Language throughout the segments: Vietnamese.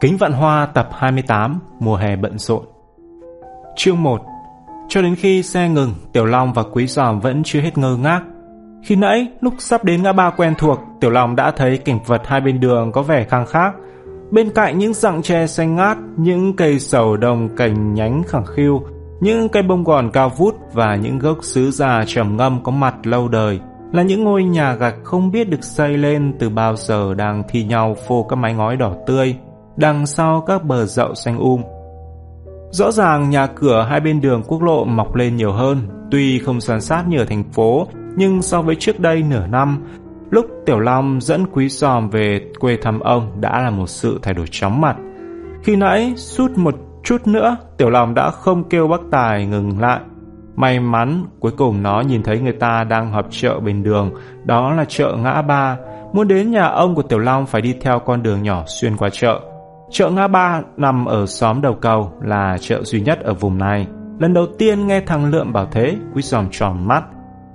Kính Vạn Hoa tập 28 Mùa hè bận rộn Chương 1 Cho đến khi xe ngừng, Tiểu Long và Quý Giòm vẫn chưa hết ngơ ngác. Khi nãy, lúc sắp đến ngã ba quen thuộc, Tiểu Long đã thấy cảnh vật hai bên đường có vẻ khang khác. Bên cạnh những rặng tre xanh ngát, những cây sầu đồng cành nhánh khẳng khiu, những cây bông gòn cao vút và những gốc sứ già trầm ngâm có mặt lâu đời là những ngôi nhà gạch không biết được xây lên từ bao giờ đang thi nhau phô các mái ngói đỏ tươi đằng sau các bờ dậu xanh um. Rõ ràng nhà cửa hai bên đường quốc lộ mọc lên nhiều hơn, tuy không san sát như ở thành phố, nhưng so với trước đây nửa năm, lúc Tiểu Long dẫn Quý Giòm về quê thăm ông đã là một sự thay đổi chóng mặt. Khi nãy, suốt một chút nữa, Tiểu Long đã không kêu bác Tài ngừng lại. May mắn, cuối cùng nó nhìn thấy người ta đang họp chợ bên đường, đó là chợ ngã ba. Muốn đến nhà ông của Tiểu Long phải đi theo con đường nhỏ xuyên qua chợ. Chợ Ngã Ba nằm ở xóm đầu cầu là chợ duy nhất ở vùng này. Lần đầu tiên nghe thằng Lượm bảo thế, quý giòm tròn mắt.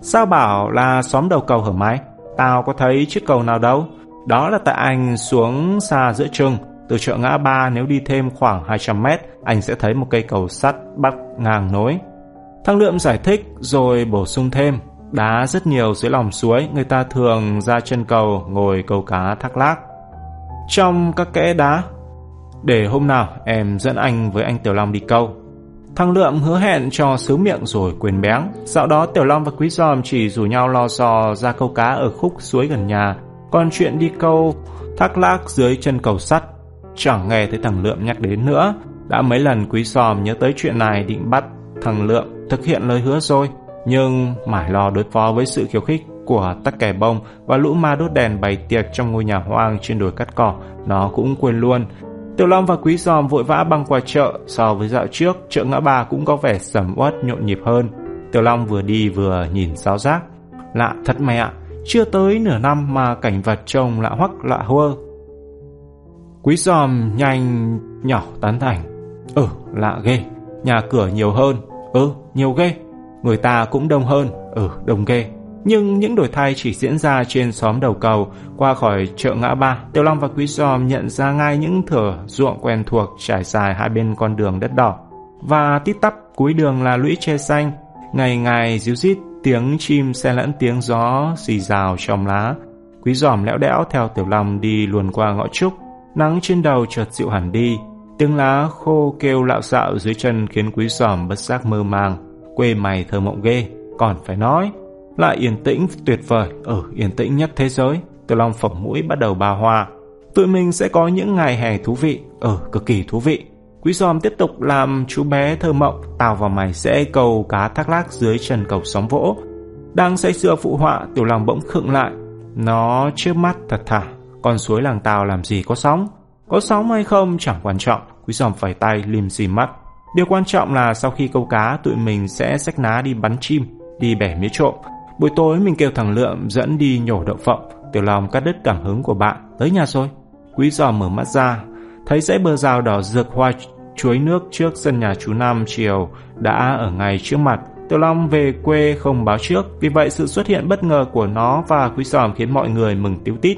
Sao bảo là xóm đầu cầu hở máy? Tao có thấy chiếc cầu nào đâu. Đó là tại anh xuống xa giữa chừng. Từ chợ Ngã Ba nếu đi thêm khoảng 200 mét, anh sẽ thấy một cây cầu sắt bắc ngang nối. Thằng Lượm giải thích rồi bổ sung thêm. Đá rất nhiều dưới lòng suối, người ta thường ra chân cầu ngồi câu cá thác lác. Trong các kẽ đá để hôm nào em dẫn anh với anh Tiểu Long đi câu. Thằng Lượm hứa hẹn cho sứ miệng rồi quên béng. Dạo đó Tiểu Long và Quý Giòm chỉ rủ nhau lo dò ra câu cá ở khúc suối gần nhà. Còn chuyện đi câu thác lác dưới chân cầu sắt chẳng nghe thấy thằng Lượm nhắc đến nữa. Đã mấy lần Quý Giòm nhớ tới chuyện này định bắt thằng Lượm thực hiện lời hứa rồi. Nhưng mải lo đối phó với sự khiêu khích của tắc kè bông và lũ ma đốt đèn bày tiệc trong ngôi nhà hoang trên đồi cắt cỏ, nó cũng quên luôn. Tiểu Long và Quý Giòm vội vã băng qua chợ, so với dạo trước, chợ ngã ba cũng có vẻ sầm uất nhộn nhịp hơn. Tiểu Long vừa đi vừa nhìn giáo giác. Lạ thật mẹ ạ, chưa tới nửa năm mà cảnh vật trông lạ hoắc lạ hơ. Quý Giòm nhanh nhỏ tán thành. Ừ, lạ ghê, nhà cửa nhiều hơn. Ừ, nhiều ghê. Người ta cũng đông hơn. Ừ, đông ghê. Nhưng những đổi thay chỉ diễn ra trên xóm đầu cầu, qua khỏi chợ ngã ba, Tiểu Long và Quý Giòm nhận ra ngay những thửa ruộng quen thuộc trải dài hai bên con đường đất đỏ. Và tít tắp cuối đường là lũy tre xanh, ngày ngày díu rít tiếng chim xen lẫn tiếng gió xì rào trong lá. Quý Giòm lẽo đẽo theo Tiểu Long đi luồn qua ngõ trúc, nắng trên đầu chợt dịu hẳn đi, tiếng lá khô kêu lạo xạo dưới chân khiến Quý Giòm bất giác mơ màng. Quê mày thơ mộng ghê, còn phải nói lại yên tĩnh tuyệt vời ở yên tĩnh nhất thế giới. Tiểu Long phỏng mũi bắt đầu bà hoa. Tụi mình sẽ có những ngày hè thú vị, ở cực kỳ thú vị. Quý giòm tiếp tục làm chú bé thơ mộng, tao và mày sẽ cầu cá thác lác dưới chân cầu sóng vỗ. Đang say sưa phụ họa, Tiểu Long bỗng khựng lại. Nó trước mắt thật thả con suối làng tàu làm gì có sóng. Có sóng hay không chẳng quan trọng, quý giòm phải tay lim xì mắt. Điều quan trọng là sau khi câu cá, tụi mình sẽ xách ná đi bắn chim, đi bẻ mía trộm, Buổi tối mình kêu thằng Lượm dẫn đi nhổ đậu phộng. Tiểu Long cắt đứt cảm hứng của bạn. Tới nhà rồi. Quý giò mở mắt ra. Thấy dãy bờ rào đỏ rực hoa chuối nước trước sân nhà chú nam chiều đã ở ngay trước mặt. Tiểu Long về quê không báo trước, vì vậy sự xuất hiện bất ngờ của nó và Quý Giòm khiến mọi người mừng tiếu tít.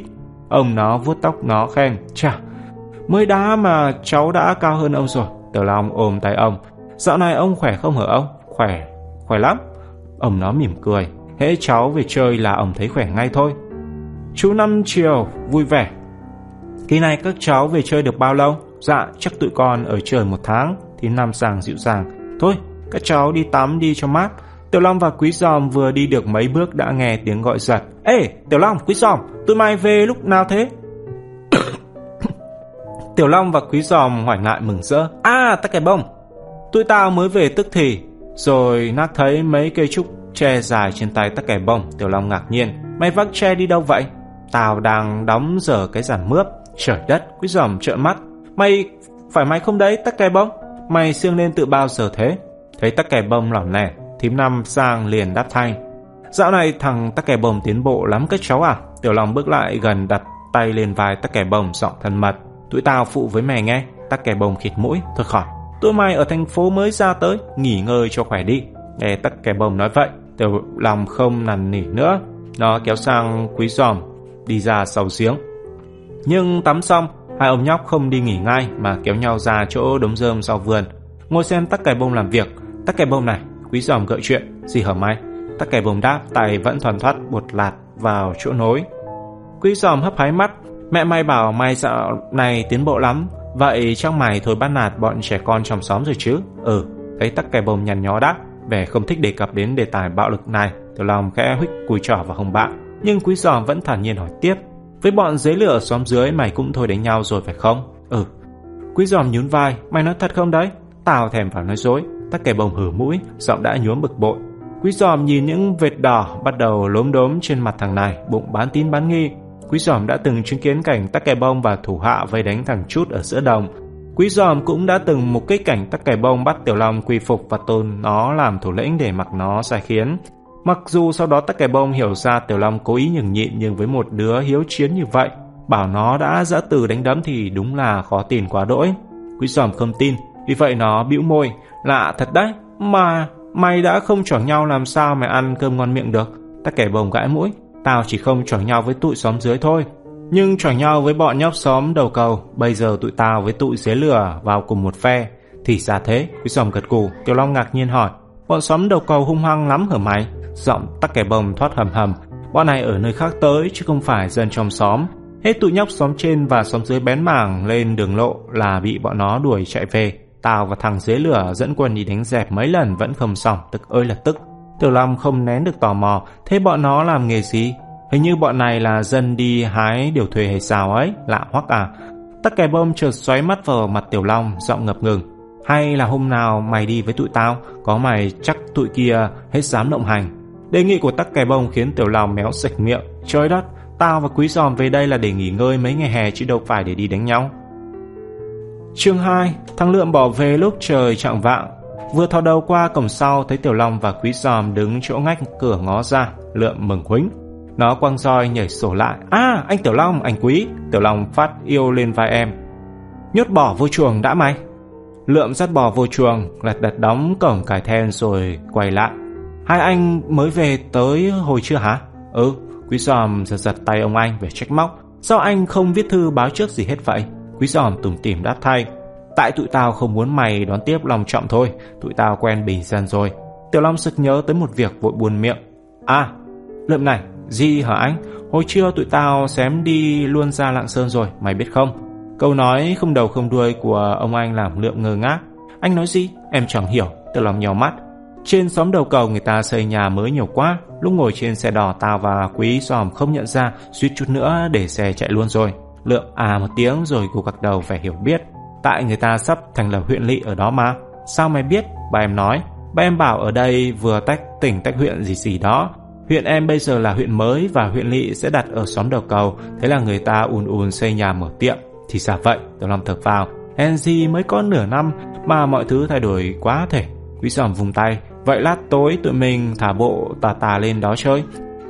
Ông nó vuốt tóc nó khen, chà, mới đá mà cháu đã cao hơn ông rồi. Tiểu Long ôm tay ông, dạo này ông khỏe không hả ông? Khỏe, khỏe lắm. Ông nó mỉm cười, hễ cháu về chơi là ông thấy khỏe ngay thôi. Chú Năm chiều, vui vẻ. Kỳ này các cháu về chơi được bao lâu? Dạ, chắc tụi con ở chơi một tháng. Thì Năm sàng dịu dàng. Thôi, các cháu đi tắm đi cho mát. Tiểu Long và Quý Giòm vừa đi được mấy bước đã nghe tiếng gọi giật. Ê, Tiểu Long, Quý Giòm, tụi mày về lúc nào thế? Tiểu Long và Quý Giòm hoảng lại mừng rỡ. À, ta cái bông. Tụi tao mới về tức thì. Rồi nát thấy mấy cây trúc tre dài trên tay tắc kè bông, Tiểu Long ngạc nhiên. Mày vác tre đi đâu vậy? Tao đang đóng giờ cái giàn mướp. Trời đất, quý giòm trợn mắt. Mày phải mày không đấy, tắc kè bông? Mày xương lên từ bao giờ thế? Thấy tắc kè bông lỏng lẻ, Thím năm sang liền đáp thay. Dạo này thằng tắc kè bông tiến bộ lắm các cháu à? Tiểu Long bước lại gần đặt tay lên vai tắc kè bông giọng thân mật. Tụi tao phụ với mày nghe, Tắc kè bông khịt mũi, Thôi khỏi. Tụi mày ở thành phố mới ra tới, Nghỉ ngơi cho khỏe đi. Nghe tắc kè bông nói vậy Tiểu lòng không nằn nỉ nữa Nó kéo sang quý giòm Đi ra sau giếng Nhưng tắm xong Hai ông nhóc không đi nghỉ ngay mà kéo nhau ra chỗ đống rơm sau vườn. Ngồi xem tắc kè bông làm việc. Tắc kè bông này, quý giòm gợi chuyện. Gì hở mai Tắc kè bông đáp tay vẫn thoàn thoát bột lạt vào chỗ nối. Quý giòm hấp hái mắt. Mẹ mày bảo mày dạo này tiến bộ lắm. Vậy chắc mày thôi bắt nạt bọn trẻ con trong xóm rồi chứ? Ừ, thấy tắc kè bông nhằn nhó đáp. Vẻ không thích đề cập đến đề tài bạo lực này. Tiểu lòng khẽ huých cùi trỏ vào hồng bạn. Nhưng quý giòm vẫn thản nhiên hỏi tiếp. Với bọn dế lửa xóm dưới mày cũng thôi đánh nhau rồi phải không? Ừ. Quý giòm nhún vai, mày nói thật không đấy? Tao thèm vào nói dối. Tắc kè bông hử mũi, giọng đã nhuốm bực bội. Quý giòm nhìn những vệt đỏ bắt đầu lốm đốm trên mặt thằng này, bụng bán tín bán nghi. Quý giòm đã từng chứng kiến cảnh tắc kè bông và thủ hạ vây đánh thằng chút ở giữa đồng. Quý giòm cũng đã từng một kích cảnh tắc cải bông bắt tiểu long quy phục và tôn nó làm thủ lĩnh để mặc nó sai khiến. Mặc dù sau đó tắc cải bông hiểu ra tiểu long cố ý nhường nhịn nhưng với một đứa hiếu chiến như vậy, bảo nó đã dã từ đánh đấm thì đúng là khó tin quá đỗi. Quý giòm không tin, vì vậy nó bĩu môi, lạ thật đấy, mà mày đã không chọn nhau làm sao mày ăn cơm ngon miệng được. Tắc kẻ bông gãi mũi, tao chỉ không chọn nhau với tụi xóm dưới thôi. Nhưng chọn nhau với bọn nhóc xóm đầu cầu, bây giờ tụi tao với tụi dế lửa vào cùng một phe. Thì ra thế, quý sòm gật cù, tiểu long ngạc nhiên hỏi, bọn xóm đầu cầu hung hăng lắm hở mày? Giọng tắc kẻ bồng thoát hầm hầm, bọn này ở nơi khác tới chứ không phải dân trong xóm. Hết tụi nhóc xóm trên và xóm dưới bén mảng lên đường lộ là bị bọn nó đuổi chạy về. Tao và thằng dưới lửa dẫn quân đi đánh dẹp mấy lần vẫn không xong, tức ơi là tức. Tiểu Long không nén được tò mò, thế bọn nó làm nghề gì? Hình như bọn này là dân đi hái điều thuê hay sao ấy, lạ hoắc à. Tắc kè bông chợt xoáy mắt vào mặt Tiểu Long, giọng ngập ngừng. Hay là hôm nào mày đi với tụi tao, có mày chắc tụi kia hết dám động hành. Đề nghị của tắc kè bông khiến Tiểu Long méo sạch miệng. Trời đất, tao và Quý Giòm về đây là để nghỉ ngơi mấy ngày hè chứ đâu phải để đi đánh nhau. Chương 2, thằng Lượm bỏ về lúc trời chạng vạng. Vừa thò đầu qua cổng sau thấy Tiểu Long và Quý Giòm đứng chỗ ngách cửa ngó ra, Lượm mừng huính. Nó quăng roi nhảy sổ lại. À, anh Tiểu Long, anh Quý. Tiểu Long phát yêu lên vai em. Nhốt bỏ vô chuồng đã mày. Lượm dắt bò vô chuồng, lật đật đóng cổng cải then rồi quay lại. Hai anh mới về tới hồi chưa hả? Ừ, Quý Giòm giật giật tay ông anh về trách móc. Sao anh không viết thư báo trước gì hết vậy? Quý Giòm tủm tỉm đáp thay. Tại tụi tao không muốn mày đón tiếp lòng trọng thôi, tụi tao quen bình dân rồi. Tiểu Long sực nhớ tới một việc vội buồn miệng. À, lượm này, gì hả anh? Hồi trưa tụi tao xém đi luôn ra Lạng Sơn rồi, mày biết không? Câu nói không đầu không đuôi của ông anh làm lượm ngơ ngác. Anh nói gì? Em chẳng hiểu, tự lòng nhỏ mắt. Trên xóm đầu cầu người ta xây nhà mới nhiều quá Lúc ngồi trên xe đỏ tao và quý giòm không nhận ra Suýt chút nữa để xe chạy luôn rồi Lượng à một tiếng rồi gục gật đầu phải hiểu biết Tại người ta sắp thành lập huyện lỵ ở đó mà Sao mày biết? Bà em nói ba em bảo ở đây vừa tách tỉnh tách huyện gì gì đó Huyện em bây giờ là huyện mới Và huyện lỵ sẽ đặt ở xóm đầu cầu Thế là người ta ùn ùn xây nhà mở tiệm Thì sao vậy? Tiểu Long thực vào NG mới có nửa năm Mà mọi thứ thay đổi quá thể Quý giòm vùng tay Vậy lát tối tụi mình thả bộ tà tà lên đó chơi.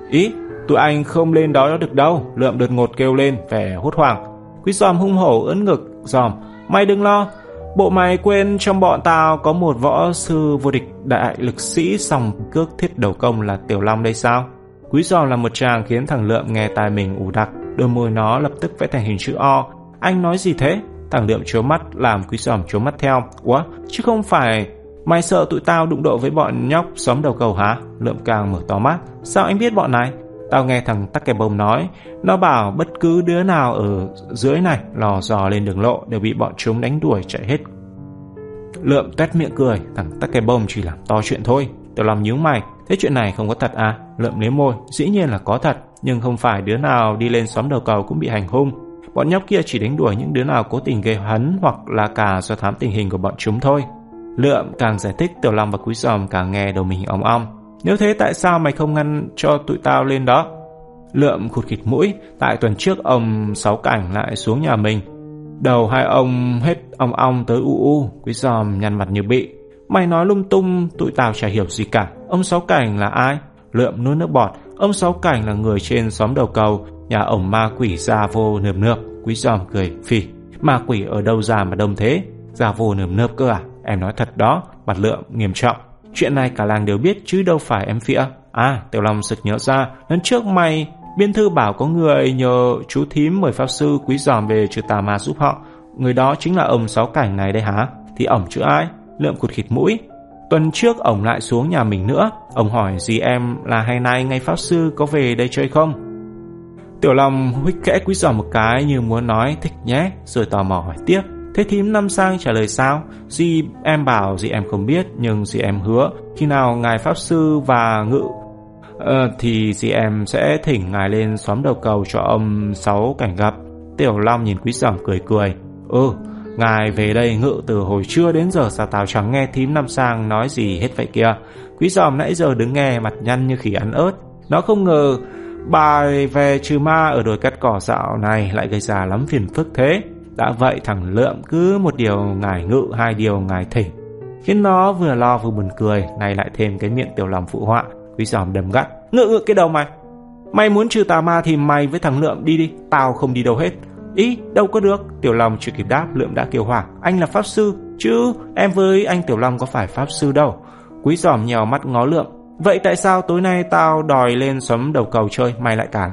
Ý, tụi anh không lên đó được đâu. Lượm đột ngột kêu lên, vẻ hốt hoảng. Quý giòm hung hổ ấn ngực, giòm. Mày đừng lo, bộ mày quên trong bọn tao có một võ sư vô địch đại lực sĩ sòng cước thiết đầu công là Tiểu Long đây sao? Quý giòn là một chàng khiến thằng Lượm nghe tai mình ủ đặc, đôi môi nó lập tức vẽ thành hình chữ O. Anh nói gì thế? Thằng Lượm chố mắt làm quý giòm chố mắt theo. Ủa, chứ không phải Mày sợ tụi tao đụng độ với bọn nhóc xóm đầu cầu hả? Lượm càng mở to mắt. Sao anh biết bọn này? Tao nghe thằng tắc kè bông nói, nó bảo bất cứ đứa nào ở dưới này lò dò lên đường lộ đều bị bọn chúng đánh đuổi chạy hết. Lượm tuét miệng cười, thằng tắc kè bông chỉ làm to chuyện thôi. Tiểu lòng nhíu mày, thế chuyện này không có thật à? Lượm liếm môi, dĩ nhiên là có thật, nhưng không phải đứa nào đi lên xóm đầu cầu cũng bị hành hung. Bọn nhóc kia chỉ đánh đuổi những đứa nào cố tình gây hấn hoặc là cả do thám tình hình của bọn chúng thôi. Lượm càng giải thích Tiểu Long và Quý Giòm càng nghe đầu mình ong ong. Nếu thế tại sao mày không ngăn cho tụi tao lên đó? Lượm khụt khịt mũi, tại tuần trước ông Sáu Cảnh lại xuống nhà mình. Đầu hai ông hết ong ong tới u u, Quý Giòm nhăn mặt như bị. Mày nói lung tung, tụi tao chả hiểu gì cả. Ông Sáu Cảnh là ai? Lượm nuốt nước bọt. Ông Sáu Cảnh là người trên xóm đầu cầu, nhà ổng ma quỷ ra vô nườm nượp. Quý Giòm cười, phì. Ma quỷ ở đâu ra mà đông thế? Ra vô nườm nượp cơ à? Em nói thật đó, mặt lượm nghiêm trọng. Chuyện này cả làng đều biết chứ đâu phải em phịa. À, Tiểu Long sực nhớ ra, lần trước mày Biên thư bảo có người nhờ chú thím mời pháp sư quý giòm về trừ tà ma giúp họ. Người đó chính là ông Sáu Cảnh này đây hả? Thì ổng chữ ai? Lượm cụt khịt mũi. Tuần trước ổng lại xuống nhà mình nữa. Ông hỏi gì em là hay nay ngay pháp sư có về đây chơi không? Tiểu Long huyết kẽ quý giòm một cái như muốn nói thích nhé, rồi tò mò hỏi tiếp. Thế thím năm sang trả lời sao? Dì em bảo dì em không biết, nhưng dì em hứa khi nào ngài pháp sư và ngự Ờ, thì dì em sẽ thỉnh ngài lên xóm đầu cầu cho ông Sáu cảnh gặp. Tiểu Long nhìn quý giòm cười cười. Ừ, ngài về đây ngự từ hồi trưa đến giờ sao tao chẳng nghe thím năm sang nói gì hết vậy kia. Quý giòm nãy giờ đứng nghe mặt nhăn như khỉ ăn ớt. Nó không ngờ bài về trừ ma ở đồi cắt cỏ dạo này lại gây ra lắm phiền phức thế. Đã vậy thằng Lượm cứ một điều ngài ngự hai điều ngài thỉnh. Khiến nó vừa lo vừa buồn cười, này lại thêm cái miệng tiểu lòng phụ họa. Quý giòm đầm gắt. Ngự ngự cái đầu mày. Mày muốn trừ tà ma thì mày với thằng Lượm đi đi. Tao không đi đâu hết. Ý, đâu có được. Tiểu Long chưa kịp đáp, Lượm đã kêu hoảng. Anh là pháp sư. Chứ em với anh Tiểu Long có phải pháp sư đâu. Quý giòm nhèo mắt ngó Lượm. Vậy tại sao tối nay tao đòi lên xóm đầu cầu chơi, mày lại cản?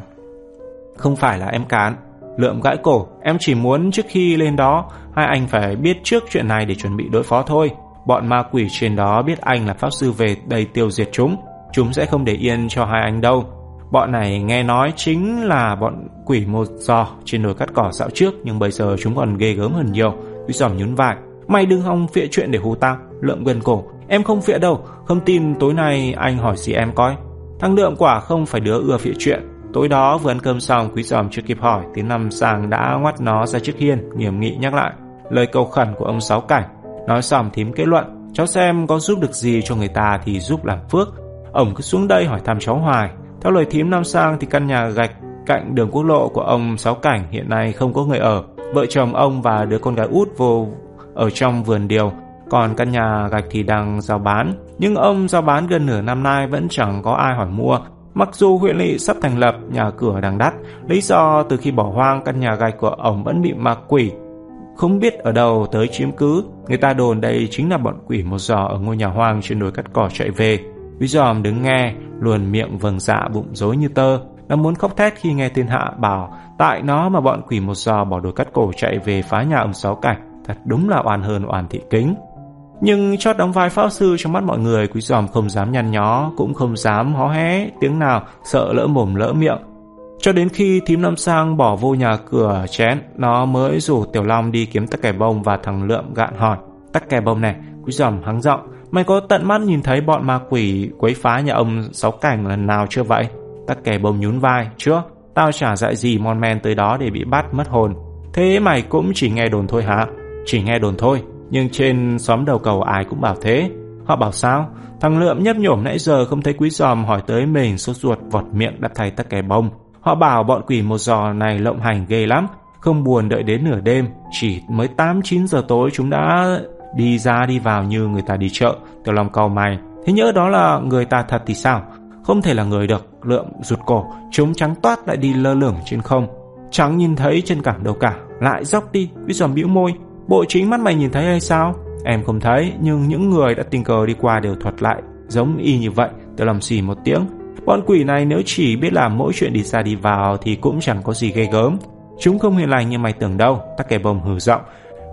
Không phải là em cản. Lượm gãi cổ, em chỉ muốn trước khi lên đó, hai anh phải biết trước chuyện này để chuẩn bị đối phó thôi. Bọn ma quỷ trên đó biết anh là pháp sư về đây tiêu diệt chúng. Chúng sẽ không để yên cho hai anh đâu. Bọn này nghe nói chính là bọn quỷ một giò trên đồi cắt cỏ dạo trước nhưng bây giờ chúng còn ghê gớm hơn nhiều. Quý giòm nhún vai. Mày đừng hòng phịa chuyện để hù tao. Lượm gần cổ. Em không phịa đâu. Không tin tối nay anh hỏi gì em coi. Thằng Lượm quả không phải đứa ưa phịa chuyện. Tối đó vừa ăn cơm xong, quý giòm chưa kịp hỏi, Thì năm sang đã ngoắt nó ra trước hiên, nghiêm nghị nhắc lại lời cầu khẩn của ông Sáu Cảnh. Nói xong thím kết luận, cháu xem có giúp được gì cho người ta thì giúp làm phước Ông cứ xuống đây hỏi thăm cháu hoài. Theo lời thím Nam Sang thì căn nhà gạch cạnh đường quốc lộ của ông Sáu Cảnh hiện nay không có người ở. Vợ chồng ông và đứa con gái út vô ở trong vườn điều. Còn căn nhà gạch thì đang giao bán. Nhưng ông giao bán gần nửa năm nay vẫn chẳng có ai hỏi mua. Mặc dù huyện lỵ sắp thành lập, nhà cửa đang đắt, lý do từ khi bỏ hoang căn nhà gạch của ổng vẫn bị ma quỷ. Không biết ở đâu tới chiếm cứ, người ta đồn đây chính là bọn quỷ một giò ở ngôi nhà hoang trên đồi cắt cỏ chạy về. Quý giòm đứng nghe, luồn miệng vầng dạ bụng rối như tơ. Nó muốn khóc thét khi nghe thiên hạ bảo tại nó mà bọn quỷ một giò bỏ đồi cắt cổ chạy về phá nhà ông Sáu Cảnh. Thật đúng là oan hơn oan thị kính. Nhưng chót đóng vai pháp sư trong mắt mọi người, quý giòm không dám nhăn nhó, cũng không dám hó hé tiếng nào, sợ lỡ mồm lỡ miệng. Cho đến khi thím Lâm Sang bỏ vô nhà cửa chén, nó mới rủ Tiểu Long đi kiếm tắc kè bông và thằng Lượm gạn hỏi. Tắc kè bông này, quý giòm hắng giọng Mày có tận mắt nhìn thấy bọn ma quỷ quấy phá nhà ông Sáu Cảnh lần nào chưa vậy? Tắc kè bông nhún vai. Chưa, tao chả dạy gì mon men tới đó để bị bắt mất hồn. Thế mày cũng chỉ nghe đồn thôi hả? Chỉ nghe đồn thôi, nhưng trên xóm đầu cầu ai cũng bảo thế. Họ bảo sao? Thằng Lượm nhấp nhổm nãy giờ không thấy quý giòm hỏi tới mình sốt ruột vọt miệng đắp thay tất kẻ bông. Họ bảo bọn quỷ một giò này lộng hành ghê lắm, không buồn đợi đến nửa đêm, chỉ mới 8-9 giờ tối chúng đã đi ra đi vào như người ta đi chợ, Tiểu Long cầu mày. Thế nhớ đó là người ta thật thì sao? Không thể là người được, lượm rụt cổ, chúng trắng toát lại đi lơ lửng trên không. Chẳng nhìn thấy chân cảm đâu cả, lại dốc đi, quý giòm bĩu môi. Bộ chính mắt mày nhìn thấy hay sao? Em không thấy, nhưng những người đã tình cờ đi qua đều thuật lại, giống y như vậy, tôi làm xì một tiếng. Bọn quỷ này nếu chỉ biết làm mỗi chuyện đi ra đi vào thì cũng chẳng có gì ghê gớm. Chúng không hiền lành như mày tưởng đâu, tắc kè bông hừ giọng.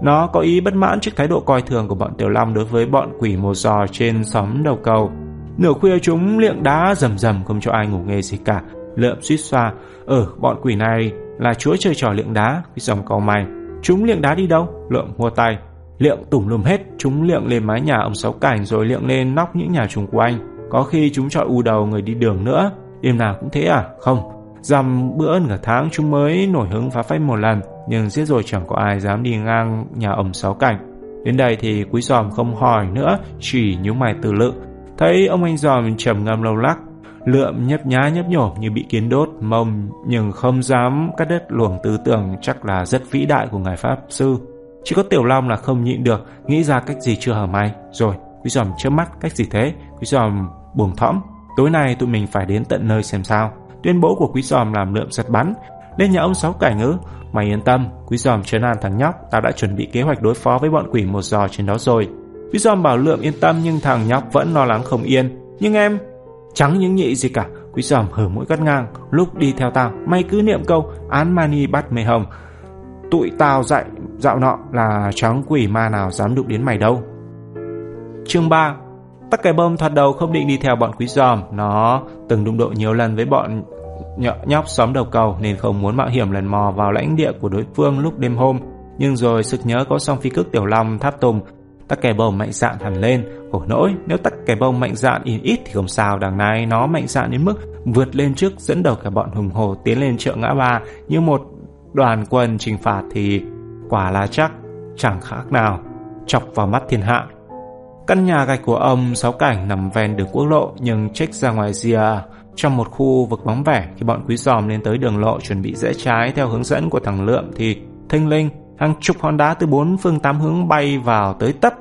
Nó có ý bất mãn trước thái độ coi thường của bọn Tiểu Long đối với bọn quỷ mồ giò trên xóm đầu cầu. Nửa khuya chúng liệng đá rầm rầm không cho ai ngủ nghề gì cả. Lượm suýt xoa. Ừ, bọn quỷ này là chúa chơi trò liệng đá. Quý dòng cầu mày. Chúng liệng đá đi đâu? Lượm hua tay. Liệng tủm lùm hết. Chúng liệng lên mái nhà ông Sáu Cảnh rồi liệng lên nóc những nhà trùng của anh. Có khi chúng chọi u đầu người đi đường nữa. Đêm nào cũng thế à? Không. Dằm bữa nửa tháng chúng mới nổi hứng phá phách một lần nhưng giết rồi chẳng có ai dám đi ngang nhà ông Sáu Cảnh. Đến đây thì quý giòm không hỏi nữa, chỉ nhíu mày từ lự. Thấy ông anh giòm trầm ngâm lâu lắc, lượm nhấp nhá nhấp nhổ như bị kiến đốt mông nhưng không dám cắt đứt luồng tư tưởng chắc là rất vĩ đại của ngài pháp sư. Chỉ có tiểu long là không nhịn được nghĩ ra cách gì chưa hở may rồi quý giòm chớp mắt cách gì thế? Quý giòm buồn thõm. Tối nay tụi mình phải đến tận nơi xem sao. Tuyên bố của quý giòm làm lượm giật bắn. Lên nhà ông sáu cảnh ngữ Mày yên tâm, Quý Giòm trấn an thằng nhóc, tao đã chuẩn bị kế hoạch đối phó với bọn quỷ một giò trên đó rồi. Quý Giòm bảo lượm yên tâm nhưng thằng nhóc vẫn lo lắng không yên. Nhưng em, chẳng những nhị gì cả, Quý giòm hở mũi cắt ngang, lúc đi theo tao, mày cứ niệm câu án mani bắt mê hồng. Tụi tao dạy dạo nọ là trắng quỷ ma nào dám đụng đến mày đâu. Chương 3 Tắc cái bơm thoạt đầu không định đi theo bọn quý giòm, nó từng đụng độ nhiều lần với bọn nhọ nhóc xóm đầu cầu nên không muốn mạo hiểm lần mò vào lãnh địa của đối phương lúc đêm hôm. Nhưng rồi sực nhớ có song phi cước tiểu long tháp tùng, tắc kè bông mạnh dạn hẳn lên, khổ nỗi nếu tắc kè bông mạnh dạn in ít thì không sao, đằng này nó mạnh dạn đến mức vượt lên trước dẫn đầu cả bọn hùng hồ tiến lên chợ ngã ba. Như một đoàn quân trừng phạt thì quả là chắc chẳng khác nào chọc vào mắt thiên hạ. Căn nhà gạch của ông Sáu Cảnh nằm ven đường quốc lộ nhưng trách ra ngoài rìa. Trong một khu vực vắng vẻ khi bọn quý giòm lên tới đường lộ chuẩn bị rẽ trái theo hướng dẫn của thằng Lượm thì thinh linh hàng chục hòn đá từ bốn phương tám hướng bay vào tới tấp.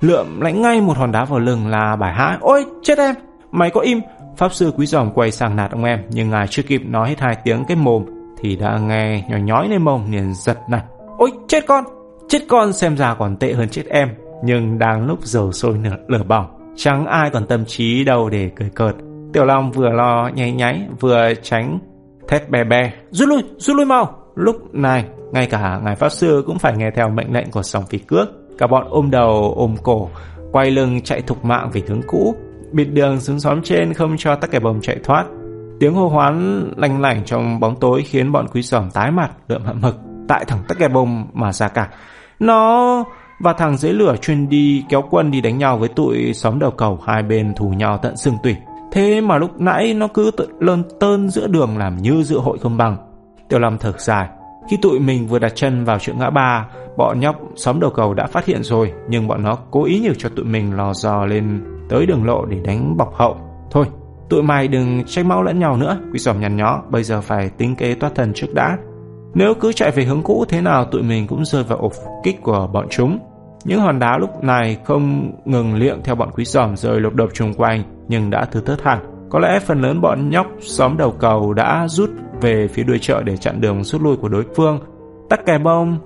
Lượm lãnh ngay một hòn đá vào lưng là bài hãi. Ôi chết em, mày có im. Pháp sư quý giòm quay sang nạt ông em nhưng ngài chưa kịp nói hết hai tiếng cái mồm thì đã nghe nhỏ nhói lên mông liền giật này. Ôi chết con, chết con xem ra còn tệ hơn chết em. Nhưng đang lúc dầu sôi nửa, lửa bỏng, chẳng ai còn tâm trí đâu để cười cợt. Tiểu Long vừa lo nháy nháy, vừa tránh thét bè bè. Rút lui, rút lui mau. Lúc này, ngay cả ngài Pháp Sư cũng phải nghe theo mệnh lệnh của sòng phi cước. Cả bọn ôm đầu, ôm cổ, quay lưng chạy thục mạng về hướng cũ. Bịt đường xuống xóm trên không cho tắc kẻ bồng chạy thoát. Tiếng hô hoán lanh lảnh trong bóng tối khiến bọn quý sòm tái mặt, lượm hậm mực. Tại thằng tắc kè bông mà ra cả. Nó và thằng dưới lửa chuyên đi kéo quân đi đánh nhau với tụi xóm đầu cầu hai bên thù nhau tận xương tủy. Thế mà lúc nãy nó cứ tự lơn tơn giữa đường làm như dự hội không bằng. Tiểu Lâm thở dài. Khi tụi mình vừa đặt chân vào chỗ ngã ba, bọn nhóc xóm đầu cầu đã phát hiện rồi, nhưng bọn nó cố ý nhiều cho tụi mình lò dò lên tới đường lộ để đánh bọc hậu. Thôi, tụi mày đừng trách máu lẫn nhau nữa, quý sòm nhằn nhó, bây giờ phải tính kế thoát thần trước đã. Nếu cứ chạy về hướng cũ thế nào tụi mình cũng rơi vào ổ kích của bọn chúng. Những hòn đá lúc này không ngừng liệng theo bọn quý giòm rơi lộp đập chung quanh, nhưng đã thứ thớt hẳn. Có lẽ phần lớn bọn nhóc xóm đầu cầu đã rút về phía đuôi chợ để chặn đường rút lui của đối phương. Tắc kè bông,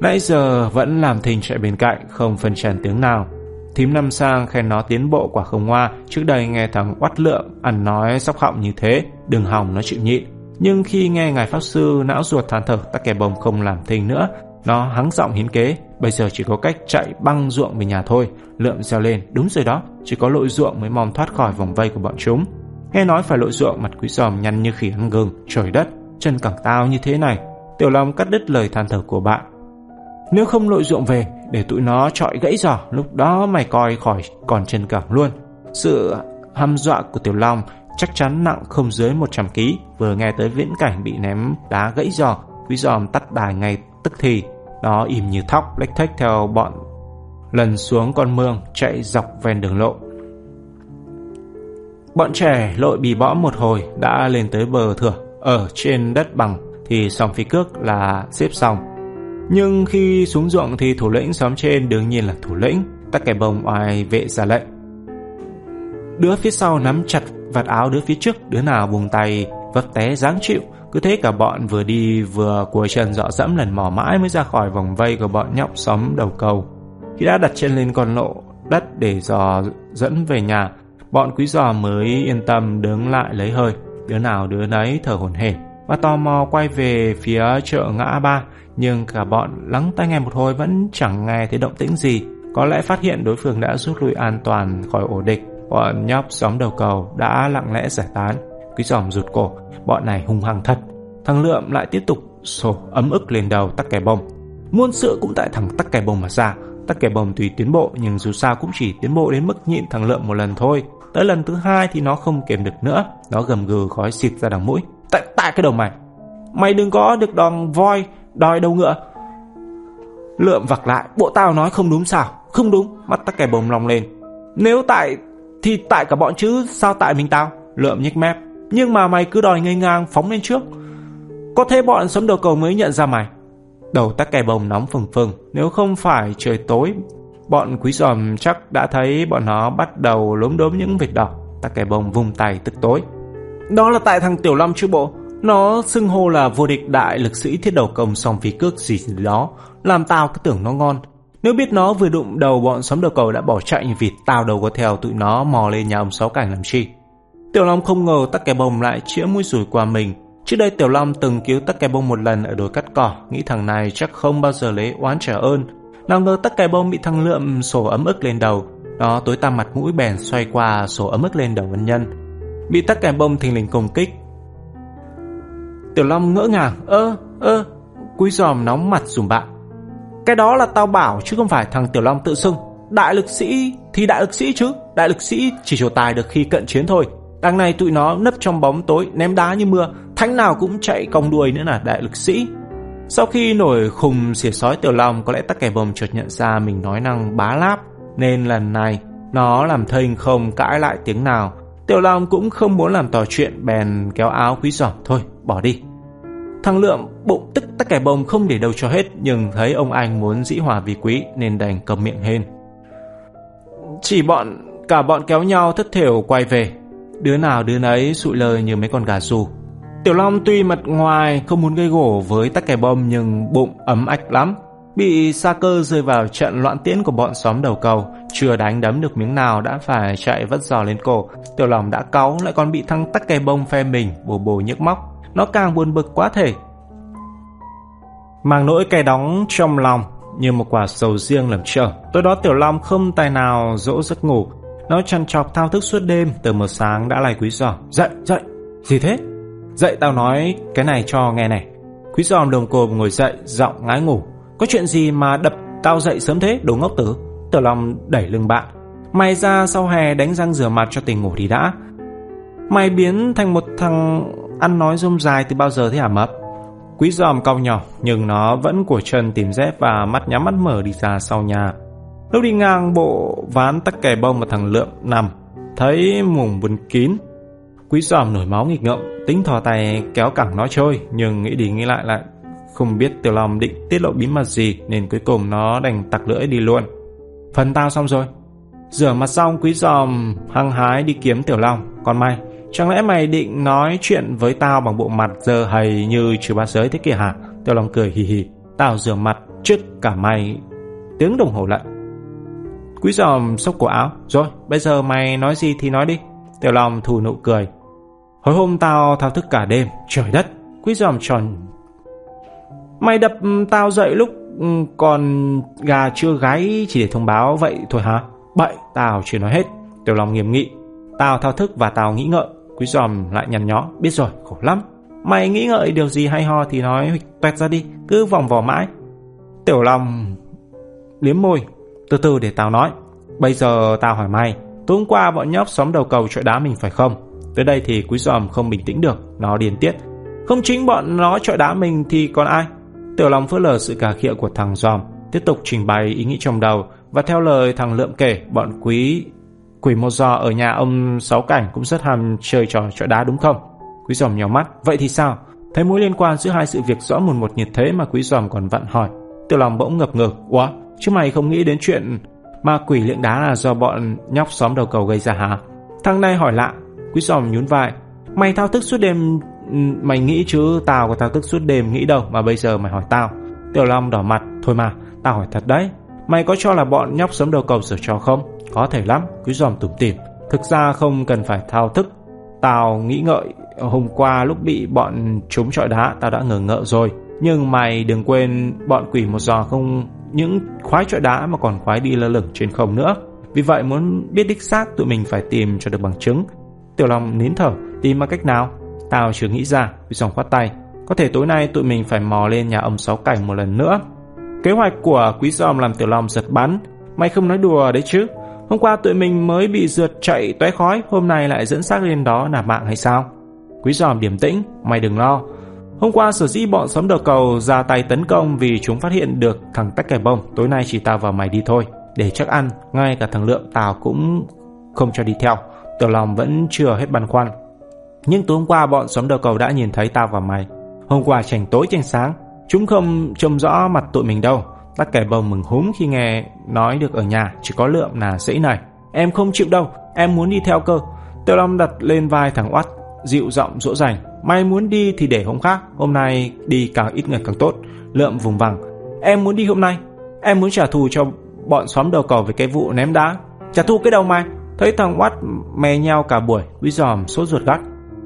nãy giờ vẫn làm thình chạy bên cạnh, không phân trần tiếng nào. Thím năm sang khen nó tiến bộ quả không hoa, trước đây nghe thằng oắt lượng ăn nói sóc họng như thế, đừng hòng nó chịu nhịn. Nhưng khi nghe ngài pháp sư não ruột than thở tắc kè bông không làm thình nữa, nó hắng giọng hiến kế, bây giờ chỉ có cách chạy băng ruộng về nhà thôi. Lượm reo lên, đúng rồi đó, chỉ có lội ruộng mới mong thoát khỏi vòng vây của bọn chúng. Nghe nói phải lội ruộng mặt quý giòm nhăn như khỉ ăn gừng, trời đất, chân cẳng tao như thế này. Tiểu Long cắt đứt lời than thở của bạn. Nếu không lội ruộng về, để tụi nó trọi gãy giỏ, lúc đó mày coi khỏi còn chân cẳng luôn. Sự hăm dọa của Tiểu Long chắc chắn nặng không dưới 100 kg. Vừa nghe tới viễn cảnh bị ném đá gãy giò, quý giòm tắt đài ngay tức thì. Nó im như thóc lách thách theo bọn lần xuống con mương chạy dọc ven đường lộ. Bọn trẻ lội bì bõm một hồi đã lên tới bờ thửa. Ở trên đất bằng thì sòng phi cước là xếp xong. Nhưng khi xuống ruộng thì thủ lĩnh xóm trên đương nhiên là thủ lĩnh. tắc kẻ bồng oai vệ ra lệnh. Đứa phía sau nắm chặt vạt áo đứa phía trước, đứa nào buông tay vấp té dáng chịu. Cứ thế cả bọn vừa đi vừa cua chân dọ dẫm lần mò mãi mới ra khỏi vòng vây của bọn nhóc xóm đầu cầu. Khi đã đặt chân lên con lộ đất để dò dẫn về nhà, bọn quý giò mới yên tâm đứng lại lấy hơi, đứa nào đứa nấy thở hổn hển và tò mò quay về phía chợ ngã ba, nhưng cả bọn lắng tai nghe một hồi vẫn chẳng nghe thấy động tĩnh gì, có lẽ phát hiện đối phương đã rút lui an toàn khỏi ổ địch. Bọn nhóc xóm đầu cầu đã lặng lẽ giải tán, quý giòm rụt cổ, bọn này hung hăng thật. Thằng Lượm lại tiếp tục sổ ấm ức lên đầu tắc kè bông. Muôn sự cũng tại thằng tắc kè bông mà ra, Tắc kè bông tùy tiến bộ nhưng dù sao cũng chỉ tiến bộ đến mức nhịn thằng Lượm một lần thôi. Tới lần thứ hai thì nó không kiềm được nữa. Nó gầm gừ khói xịt ra đằng mũi. Tại, tại cái đầu mày. Mày đừng có được đòn voi, đòi đầu ngựa. Lượm vặc lại. Bộ tao nói không đúng sao? Không đúng. Mắt tắc kè bồng lòng lên. Nếu tại thì tại cả bọn chứ sao tại mình tao? Lượm nhếch mép. Nhưng mà mày cứ đòi ngây ngang phóng lên trước. Có thế bọn sống đầu cầu mới nhận ra mày. Đầu tắc kè bồng nóng phừng phừng, nếu không phải trời tối, bọn quý giòm chắc đã thấy bọn nó bắt đầu lốm đốm những vệt đỏ. Tắc kè bông vung tay tức tối. Đó là tại thằng Tiểu Long chứ bộ. Nó xưng hô là vô địch đại lực sĩ thiết đầu công song phí cước gì đó, làm tao cứ tưởng nó ngon. Nếu biết nó vừa đụng đầu bọn xóm đầu cầu đã bỏ chạy vì tao đâu có theo tụi nó mò lên nhà ông Sáu Cảnh làm chi. Tiểu Long không ngờ tắc kè bông lại chĩa mũi rủi qua mình. Trước đây Tiểu Long từng cứu tắc kè bông một lần ở đồi cắt cỏ, nghĩ thằng này chắc không bao giờ lấy oán trả ơn. Nào ngờ tắc kè bông bị thằng lượm sổ ấm ức lên đầu. Nó tối tăm mặt mũi bèn xoay qua sổ ấm ức lên đầu ân nhân. Bị tắc kè bông thình lình công kích. Tiểu Long ngỡ ngàng, ơ, ơ, cúi giòm nóng mặt dùm bạn. Cái đó là tao bảo chứ không phải thằng Tiểu Long tự xưng. Đại lực sĩ thì đại lực sĩ chứ, đại lực sĩ chỉ trổ tài được khi cận chiến thôi. Đằng này tụi nó nấp trong bóng tối ném đá như mưa, thánh nào cũng chạy cong đuôi nữa là đại lực sĩ. Sau khi nổi khùng xỉa sói Tiểu Long có lẽ tắc kẻ bầm chợt nhận ra mình nói năng bá láp, nên lần này nó làm thênh không cãi lại tiếng nào. Tiểu Long cũng không muốn làm tò chuyện bèn kéo áo quý giỏm thôi, bỏ đi. Thằng lượm bụng tức tắc kẻ bông không để đâu cho hết nhưng thấy ông anh muốn dĩ hòa vì quý nên đành cầm miệng hên. Chỉ bọn, cả bọn kéo nhau thất thểu quay về. Đứa nào đứa nấy sụi lời như mấy con gà rù. Tiểu Long tuy mặt ngoài không muốn gây gổ với tắc kè bom nhưng bụng ấm ách lắm. Bị sa cơ rơi vào trận loạn tiễn của bọn xóm đầu cầu, chưa đánh đấm được miếng nào đã phải chạy vất giò lên cổ. Tiểu Long đã cáu lại còn bị thăng tắc kè bông phe mình bồ bồ nhức móc. Nó càng buồn bực quá thể. Mang nỗi cay đắng trong lòng, như một quả sầu riêng lầm trở. Tối đó Tiểu Long không tài nào dỗ giấc ngủ. Nó chăn chọc thao thức suốt đêm, từ một sáng đã lại quý giỏ. Dậy, dậy, gì thế? Dậy tao nói cái này cho nghe này. Quý giòm đồng cồm ngồi dậy, giọng ngái ngủ. Có chuyện gì mà đập tao dậy sớm thế, đồ ngốc tử? Tiểu Long đẩy lưng bạn. Mày ra sau hè đánh răng rửa mặt cho tỉnh ngủ thì đã. Mày biến thành một thằng ăn nói rôm dài từ bao giờ thế hả mập? Quý giòm cau nhỏ nhưng nó vẫn của chân tìm dép và mắt nhắm mắt mở đi ra sau nhà. Lúc đi ngang bộ ván tắc kè bông một thằng Lượm nằm, thấy mùng buồn kín. Quý giòm nổi máu nghịch ngợm, tính thò tay kéo cẳng nó trôi, nhưng nghĩ đi nghĩ lại lại không biết Tiểu Long định tiết lộ bí mật gì nên cuối cùng nó đành tặc lưỡi đi luôn. Phần tao xong rồi. Rửa mặt xong quý giòm hăng hái đi kiếm Tiểu Long, còn mày, Chẳng lẽ mày định nói chuyện với tao bằng bộ mặt giờ hầy như trừ ba giới thế kia hả? Tiểu Long cười hì hì. Tao rửa mặt trước cả mày tiếng đồng hồ lại. Quý giòm xốc cổ áo. Rồi, bây giờ mày nói gì thì nói đi. Tiểu Long thù nụ cười. Hồi hôm tao thao thức cả đêm. Trời đất. Quý giòm tròn. Mày đập ừ, tao dậy lúc ừ, còn gà chưa gáy chỉ để thông báo vậy thôi hả? Bậy, tao chưa nói hết. Tiểu Long nghiêm nghị. Tao thao thức và tao nghĩ ngợi. Quý giòm lại nhằn nhó, biết rồi, khổ lắm. Mày nghĩ ngợi điều gì hay ho thì nói huỵch toẹt ra đi, cứ vòng vò mãi. Tiểu Long liếm môi, từ từ để tao nói. Bây giờ tao hỏi mày, tối hôm qua bọn nhóc xóm đầu cầu trọi đá mình phải không? Tới đây thì quý giòm không bình tĩnh được, nó điên tiết. Không chính bọn nó trọi đá mình thì còn ai? Tiểu Long phớt lờ sự cà khịa của thằng giòm, tiếp tục trình bày ý nghĩ trong đầu và theo lời thằng Lượm kể, bọn quý Quỷ một giò ở nhà ông Sáu Cảnh cũng rất ham chơi trò trọi đá đúng không? Quý giòm nhỏ mắt, vậy thì sao? Thấy mối liên quan giữa hai sự việc rõ mồn một như thế mà quý giòm còn vặn hỏi. Tiểu lòng bỗng ngập ngực, quá, chứ mày không nghĩ đến chuyện ma quỷ liệng đá là do bọn nhóc xóm đầu cầu gây ra hả? Thằng này hỏi lạ, quý giòm nhún vai. Mày thao thức suốt đêm, ừ, mày nghĩ chứ tao có thao thức suốt đêm nghĩ đâu mà bây giờ mày hỏi tao. Tiểu Long đỏ mặt, thôi mà, tao hỏi thật đấy. Mày có cho là bọn nhóc sớm đầu cầu sửa trò không? Có thể lắm, quý dòm tủm tỉm. Thực ra không cần phải thao thức. Tao nghĩ ngợi hôm qua lúc bị bọn chúng trọi đá tao đã ngờ ngợ rồi. Nhưng mày đừng quên bọn quỷ một giò không những khoái trọi đá mà còn khoái đi lơ lửng trên không nữa. Vì vậy muốn biết đích xác tụi mình phải tìm cho được bằng chứng. Tiểu Long nín thở, tìm bằng cách nào? Tao chưa nghĩ ra, vì dòng khoát tay. Có thể tối nay tụi mình phải mò lên nhà ông Sáu Cảnh một lần nữa. Kế hoạch của Quý Giòm làm Tiểu Long giật bắn. Mày không nói đùa đấy chứ? Hôm qua tụi mình mới bị rượt chạy tóe khói, hôm nay lại dẫn xác lên đó nạp mạng hay sao? Quý giòm điềm tĩnh, mày đừng lo. Hôm qua sở dĩ bọn sấm đầu cầu ra tay tấn công vì chúng phát hiện được thằng tách kẻ bông. Tối nay chỉ tao và mày đi thôi. Để chắc ăn, ngay cả thằng lượm tao cũng không cho đi theo. Tiểu Long vẫn chưa hết băn khoăn. Nhưng tối hôm qua bọn xóm đầu cầu đã nhìn thấy tao và mày. Hôm qua chảnh tối chảnh sáng, chúng không trông rõ mặt tụi mình đâu. Tắc kẻ bầu mừng húm khi nghe nói được ở nhà chỉ có lượm là dễ này. Em không chịu đâu, em muốn đi theo cơ. Tiểu Long đặt lên vai thằng Oát, dịu giọng dỗ dành. Mày muốn đi thì để hôm khác, hôm nay đi càng ít người càng tốt. Lượm vùng vằng. Em muốn đi hôm nay, em muốn trả thù cho bọn xóm đầu cầu về cái vụ ném đá. Trả thù cái đầu mày, Thấy thằng Watt mè nhau cả buổi, quý giòm sốt ruột gắt.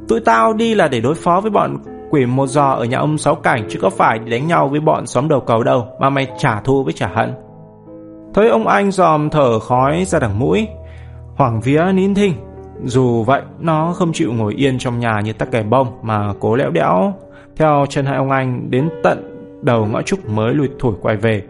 Tụi tao đi là để đối phó với bọn quỷ một giò ở nhà ông Sáu Cảnh chứ có phải để đánh nhau với bọn xóm đầu cầu đâu mà mày trả thù với trả hận. Thấy ông anh giòm thở khói ra đằng mũi, Hoàng vía nín thinh. Dù vậy, nó không chịu ngồi yên trong nhà như tắc kè bông mà cố lẽo đẽo theo chân hai ông anh đến tận đầu ngõ trúc mới lùi thổi quay về.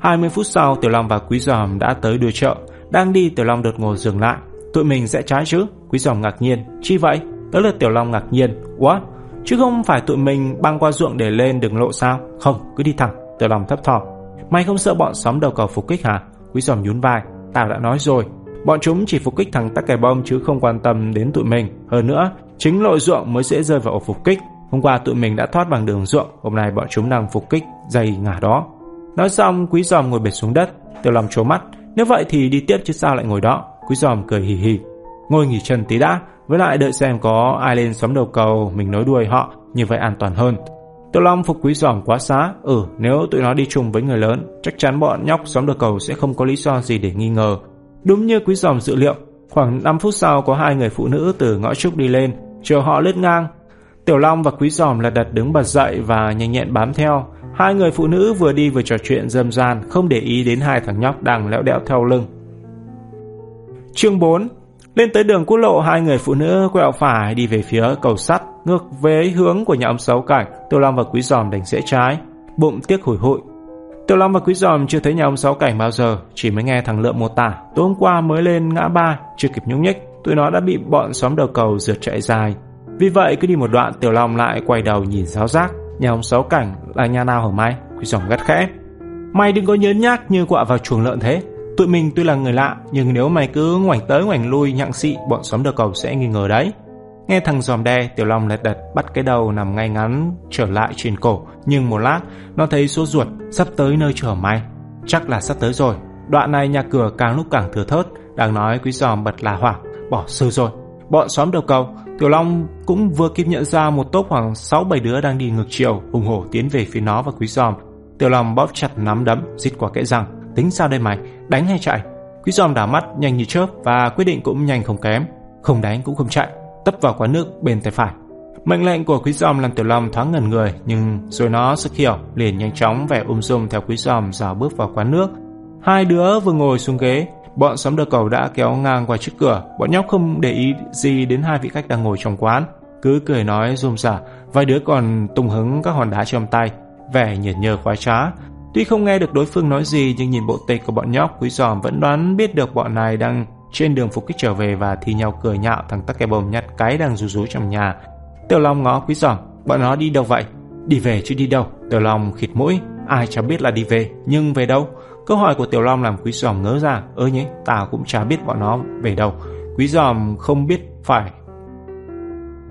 20 phút sau, Tiểu Long và Quý Giòm đã tới đưa chợ. Đang đi, Tiểu Long đột ngột dừng lại. Tụi mình sẽ trái chứ? Quý Giòm ngạc nhiên. Chi vậy? Đó là Tiểu Long ngạc nhiên. What? Chứ không phải tụi mình băng qua ruộng để lên đường lộ sao? Không, cứ đi thẳng. Tiểu Long thấp thỏm. Mày không sợ bọn xóm đầu cầu phục kích hả? Quý Giòm nhún vai. Tao đã nói rồi, Bọn chúng chỉ phục kích thằng tắc kè bom chứ không quan tâm đến tụi mình. Hơn nữa, chính lội ruộng mới dễ rơi vào ổ phục kích. Hôm qua tụi mình đã thoát bằng đường ruộng, hôm nay bọn chúng đang phục kích dày ngả đó. Nói xong, Quý Giòm ngồi bệt xuống đất, Tiểu Long trố mắt. Nếu vậy thì đi tiếp chứ sao lại ngồi đó? Quý Giòm cười hì hì. Ngồi nghỉ chân tí đã, với lại đợi xem có ai lên xóm đầu cầu mình nối đuôi họ, như vậy an toàn hơn. Tiểu Long phục Quý Giòm quá xá. Ừ, nếu tụi nó đi chung với người lớn, chắc chắn bọn nhóc xóm đầu cầu sẽ không có lý do gì để nghi ngờ. Đúng như quý dòm dự liệu, khoảng 5 phút sau có hai người phụ nữ từ ngõ trúc đi lên, chờ họ lướt ngang. Tiểu Long và quý dòm là đặt đứng bật dậy và nhanh nhẹn bám theo. Hai người phụ nữ vừa đi vừa trò chuyện dâm gian, không để ý đến hai thằng nhóc đang lẽo đẽo theo lưng. Chương 4 Lên tới đường quốc lộ, hai người phụ nữ quẹo phải đi về phía cầu sắt, ngược về hướng của nhà ông Sáu Cảnh. Tiêu Long và Quý Giòm đánh rẽ trái, bụng tiếc hủi hụi. Tiêu Long và Quý Giòm chưa thấy nhà ông Sáu Cảnh bao giờ, chỉ mới nghe thằng Lượm mô tả. Tối hôm qua mới lên ngã ba, chưa kịp nhúc nhích, tụi nó đã bị bọn xóm đầu cầu rượt chạy dài. Vì vậy cứ đi một đoạn Tiểu Long lại quay đầu nhìn giáo giác. Nhà ông Sáu Cảnh là nhà nào hả mày? Quý Giòm gắt khẽ. Mày đừng có nhớ nhác như quạ vào chuồng lợn thế. Tụi mình tuy là người lạ, nhưng nếu mày cứ ngoảnh tới ngoảnh lui nhặng xị, bọn xóm đầu cầu sẽ nghi ngờ đấy. Nghe thằng giòm đe, Tiểu Long lật đật bắt cái đầu nằm ngay ngắn trở lại trên cổ. Nhưng một lát, nó thấy số ruột sắp tới nơi chờ mày Chắc là sắp tới rồi. Đoạn này nhà cửa càng lúc càng thừa thớt. Đang nói quý giòm bật là hoảng, bỏ sư rồi. Bọn xóm đầu cầu, Tiểu Long cũng vừa kịp nhận ra một tốp khoảng 6-7 đứa đang đi ngược chiều, hùng hổ tiến về phía nó và quý giòm. Tiểu Long bóp chặt nắm đấm, rít qua kẽ răng. Tính sao đây mày, đánh hay chạy? Quý giòm đảo mắt nhanh như chớp và quyết định cũng nhanh không kém. Không đánh cũng không chạy tấp vào quán nước bên tay phải. Mệnh lệnh của quý giòm làm tiểu long thoáng ngẩn người, nhưng rồi nó sức hiểu, liền nhanh chóng vẻ um ung dung theo quý giòm dò bước vào quán nước. Hai đứa vừa ngồi xuống ghế, bọn xóm đờ cầu đã kéo ngang qua trước cửa. Bọn nhóc không để ý gì đến hai vị khách đang ngồi trong quán, cứ cười nói rôm rả. Vài đứa còn tung hứng các hòn đá trong tay, vẻ nhiệt nhơ khoái trá. Tuy không nghe được đối phương nói gì nhưng nhìn bộ tịch của bọn nhóc, quý giòm vẫn đoán biết được bọn này đang trên đường phục kích trở về và thi nhau cười nhạo thằng tắc kè bồm nhặt cái đang rú rú trong nhà. Tiểu Long ngó quý giòm, bọn nó đi đâu vậy? Đi về chứ đi đâu? Tiểu Long khịt mũi, ai chẳng biết là đi về, nhưng về đâu? Câu hỏi của Tiểu Long làm quý giòm ngớ ra, ơ nhé, ta cũng chả biết bọn nó về đâu. Quý giòm không biết phải.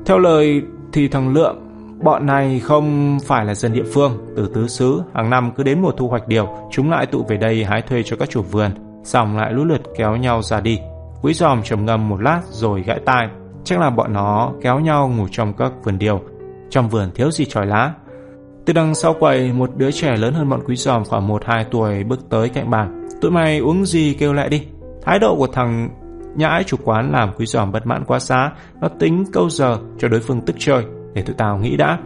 Theo lời thì thằng lượm bọn này không phải là dân địa phương, từ tứ xứ, hàng năm cứ đến mùa thu hoạch điều, chúng lại tụ về đây hái thuê cho các chủ vườn xong lại lũ lượt kéo nhau ra đi. Quý giòm trầm ngâm một lát rồi gãi tai, chắc là bọn nó kéo nhau ngủ trong các vườn điều. Trong vườn thiếu gì tròi lá. Từ đằng sau quầy, một đứa trẻ lớn hơn bọn quý giòm khoảng 1-2 tuổi bước tới cạnh bàn. Tụi mày uống gì kêu lại đi. Thái độ của thằng nhãi chủ quán làm quý giòm bất mãn quá xá. Nó tính câu giờ cho đối phương tức chơi, để tụi tao nghĩ đã.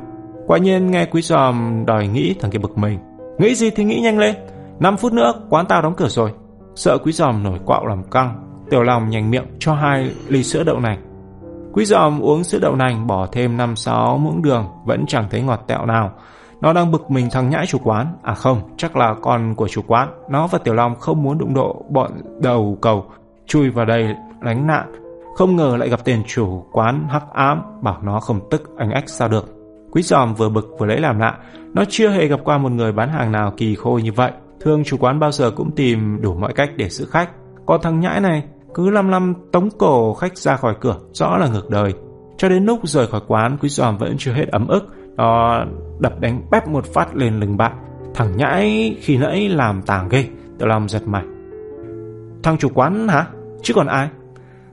Quả nhiên nghe quý giòm đòi nghĩ thằng kia bực mình. Nghĩ gì thì nghĩ nhanh lên. 5 phút nữa quán tao đóng cửa rồi. Sợ quý giòm nổi quạo làm căng, tiểu lòng nhành miệng cho hai ly sữa đậu nành. Quý giòm uống sữa đậu nành bỏ thêm 5-6 muỗng đường vẫn chẳng thấy ngọt tẹo nào. Nó đang bực mình thằng nhãi chủ quán. À không, chắc là con của chủ quán. Nó và Tiểu Long không muốn đụng độ bọn đầu cầu chui vào đây lánh nạn. Không ngờ lại gặp tiền chủ quán hắc ám bảo nó không tức anh ách sao được. Quý giòm vừa bực vừa lấy làm lạ. Nó chưa hề gặp qua một người bán hàng nào kỳ khôi như vậy. Thường chủ quán bao giờ cũng tìm đủ mọi cách để giữ khách. Còn thằng nhãi này cứ lăm lăm tống cổ khách ra khỏi cửa, rõ là ngược đời. Cho đến lúc rời khỏi quán, quý giòm vẫn chưa hết ấm ức. Nó đập đánh bép một phát lên lưng bạn. Thằng nhãi khi nãy làm tàng ghê. Tiểu Long giật mày. Thằng chủ quán hả? Chứ còn ai?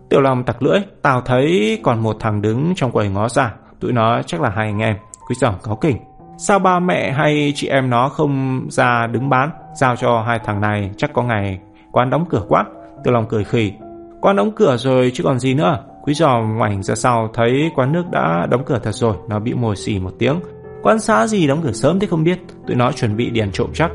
Tiểu Long tặc lưỡi. Tao thấy còn một thằng đứng trong quầy ngó ra. Tụi nó chắc là hai anh em. Quý giòm cáo kỉnh. Sao ba mẹ hay chị em nó không ra đứng bán Giao cho hai thằng này chắc có ngày quán đóng cửa quát tiểu Long cười khỉ Quán đóng cửa rồi chứ còn gì nữa. Quý giòm ngoảnh ra sau thấy quán nước đã đóng cửa thật rồi, nó bị mồi xì một tiếng. Quan xã gì đóng cửa sớm thế không biết, tụi nó chuẩn bị đi ăn trộm chắc.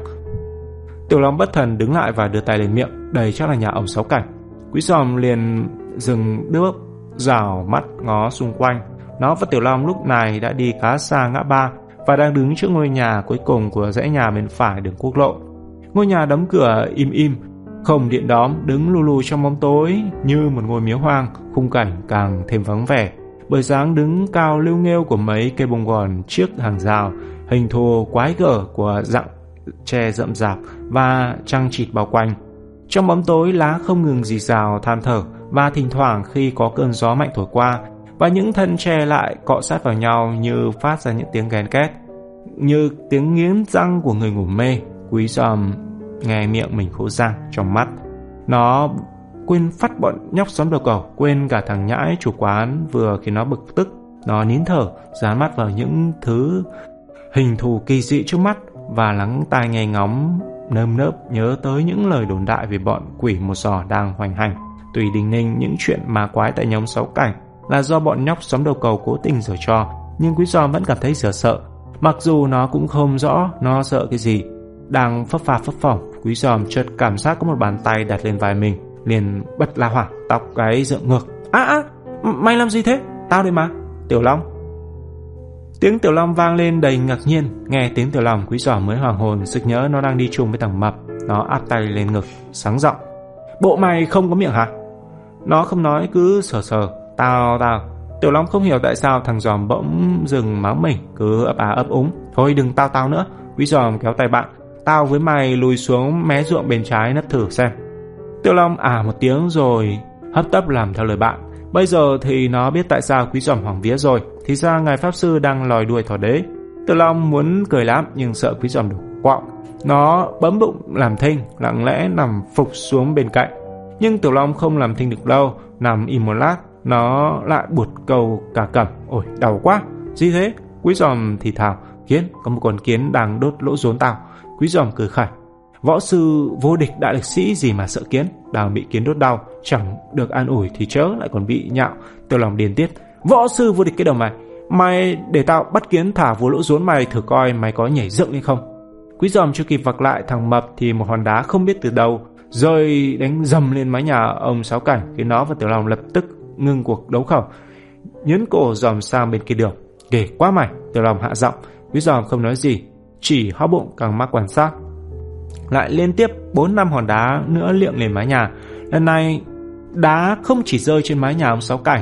Tiểu Long bất thần đứng lại và đưa tay lên miệng, đây chắc là nhà ông Sáu Cảnh. Quý giòm liền dừng bước, rào mắt ngó xung quanh. Nó và Tiểu Long lúc này đã đi khá xa ngã ba và đang đứng trước ngôi nhà cuối cùng của dãy nhà bên phải đường quốc lộ. Ngôi nhà đóng cửa im im, không điện đóm đứng lù lù trong bóng tối như một ngôi miếu hoang, khung cảnh càng thêm vắng vẻ. Bởi dáng đứng cao lưu nghêu của mấy cây bông gòn trước hàng rào, hình thù quái gở của dạng tre rậm rạp và trăng chịt bao quanh. Trong bóng tối lá không ngừng rì rào than thở và thỉnh thoảng khi có cơn gió mạnh thổi qua và những thân tre lại cọ sát vào nhau như phát ra những tiếng ghen két, như tiếng nghiến răng của người ngủ mê. Quý dòm nghe miệng mình khô răng trong mắt. Nó quên phát bọn nhóc xóm đầu cầu, quên cả thằng nhãi chủ quán vừa khi nó bực tức. Nó nín thở, dán mắt vào những thứ hình thù kỳ dị trước mắt và lắng tai nghe ngóng nơm nớp nhớ tới những lời đồn đại về bọn quỷ một giò đang hoành hành. Tùy đình ninh những chuyện ma quái tại nhóm sáu cảnh là do bọn nhóc xóm đầu cầu cố tình dở cho, nhưng quý giòm vẫn cảm thấy sợ sợ. Mặc dù nó cũng không rõ nó sợ cái gì. Đang phấp phà phấp phỏng, quý giòm chợt cảm giác có một bàn tay đặt lên vai mình, liền bật la hoảng, tóc cái dựng ngược. À à, mày làm gì thế? Tao đây mà. Tiểu Long. Tiếng Tiểu Long vang lên đầy ngạc nhiên, nghe tiếng Tiểu Long quý giỏ mới hoàng hồn, sực nhớ nó đang đi chung với thằng Mập. Nó áp tay lên ngực, sáng giọng. Bộ mày không có miệng hả? Nó không nói cứ sờ sờ, Tao, tao. Tiểu Long không hiểu tại sao thằng giòm bỗng dừng mắng mình, cứ ấp á ấp úng. Thôi đừng tao tao nữa. Quý giòm kéo tay bạn. Tao với mày lùi xuống mé ruộng bên trái nấp thử xem. Tiêu Long à một tiếng rồi hấp tấp làm theo lời bạn. Bây giờ thì nó biết tại sao quý giòm hoàng vía rồi. Thì ra ngài pháp sư đang lòi đuôi thỏ đế. Tiêu Long muốn cười lắm nhưng sợ quý giòm đổ quọng. Nó bấm bụng làm thinh, lặng lẽ nằm phục xuống bên cạnh. Nhưng Tiểu Long không làm thinh được lâu, nằm im một lát nó lại buột cầu cả cẩm. Ôi, đau quá. Gì thế? Quý giòm thì thào. Kiến, có một con kiến đang đốt lỗ rốn tao. Quý giòm cười khẩy. Võ sư vô địch đại lịch sĩ gì mà sợ kiến. Đang bị kiến đốt đau. Chẳng được an ủi thì chớ lại còn bị nhạo. Tiêu lòng điên tiết. Võ sư vô địch cái đầu mày. Mày để tao bắt kiến thả vô lỗ rốn mày thử coi mày có nhảy dựng hay không. Quý dòm chưa kịp vặc lại thằng mập thì một hòn đá không biết từ đâu rơi đánh dầm lên mái nhà ông sáu cảnh khiến nó và tiểu lòng lập tức ngưng cuộc đấu khẩu. Nhấn cổ dòm sang bên kia đường. Ghê quá mày, tiểu lòng hạ giọng. Quý dòm không nói gì, chỉ hóa bụng càng mắc quan sát. Lại liên tiếp 4 năm hòn đá nữa liệng lên mái nhà. Lần này, đá không chỉ rơi trên mái nhà ông Sáu Cảnh.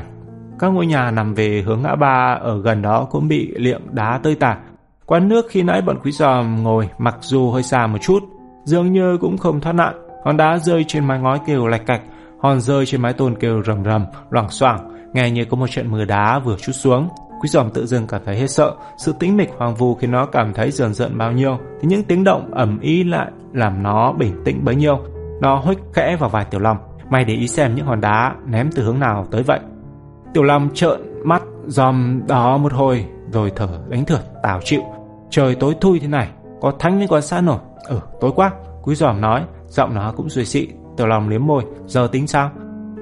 Các ngôi nhà nằm về hướng ngã ba ở gần đó cũng bị liệng đá tơi tả. Quán nước khi nãy bọn quý giòm ngồi mặc dù hơi xa một chút, dường như cũng không thoát nạn. Hòn đá rơi trên mái ngói kêu lạch cạch, hòn rơi trên mái tôn kêu rầm rầm, loảng xoảng, nghe như có một trận mưa đá vừa chút xuống. Quý giòm tự dưng cảm thấy hết sợ, sự tĩnh mịch hoang vu khiến nó cảm thấy dần dần bao nhiêu, thì những tiếng động ẩm ý lại làm nó bình tĩnh bấy nhiêu. Nó hít khẽ vào vài Tiểu Long, mày để ý xem những hòn đá ném từ hướng nào tới vậy. Tiểu Long trợn mắt dòm đó một hồi, rồi thở đánh thượt, tào chịu. Trời tối thui thế này, có thánh mới quan sát nổi. Ừ, tối quá, quý giòm nói, giọng nó cũng suy xị, Tiểu Long liếm môi, giờ tính sao?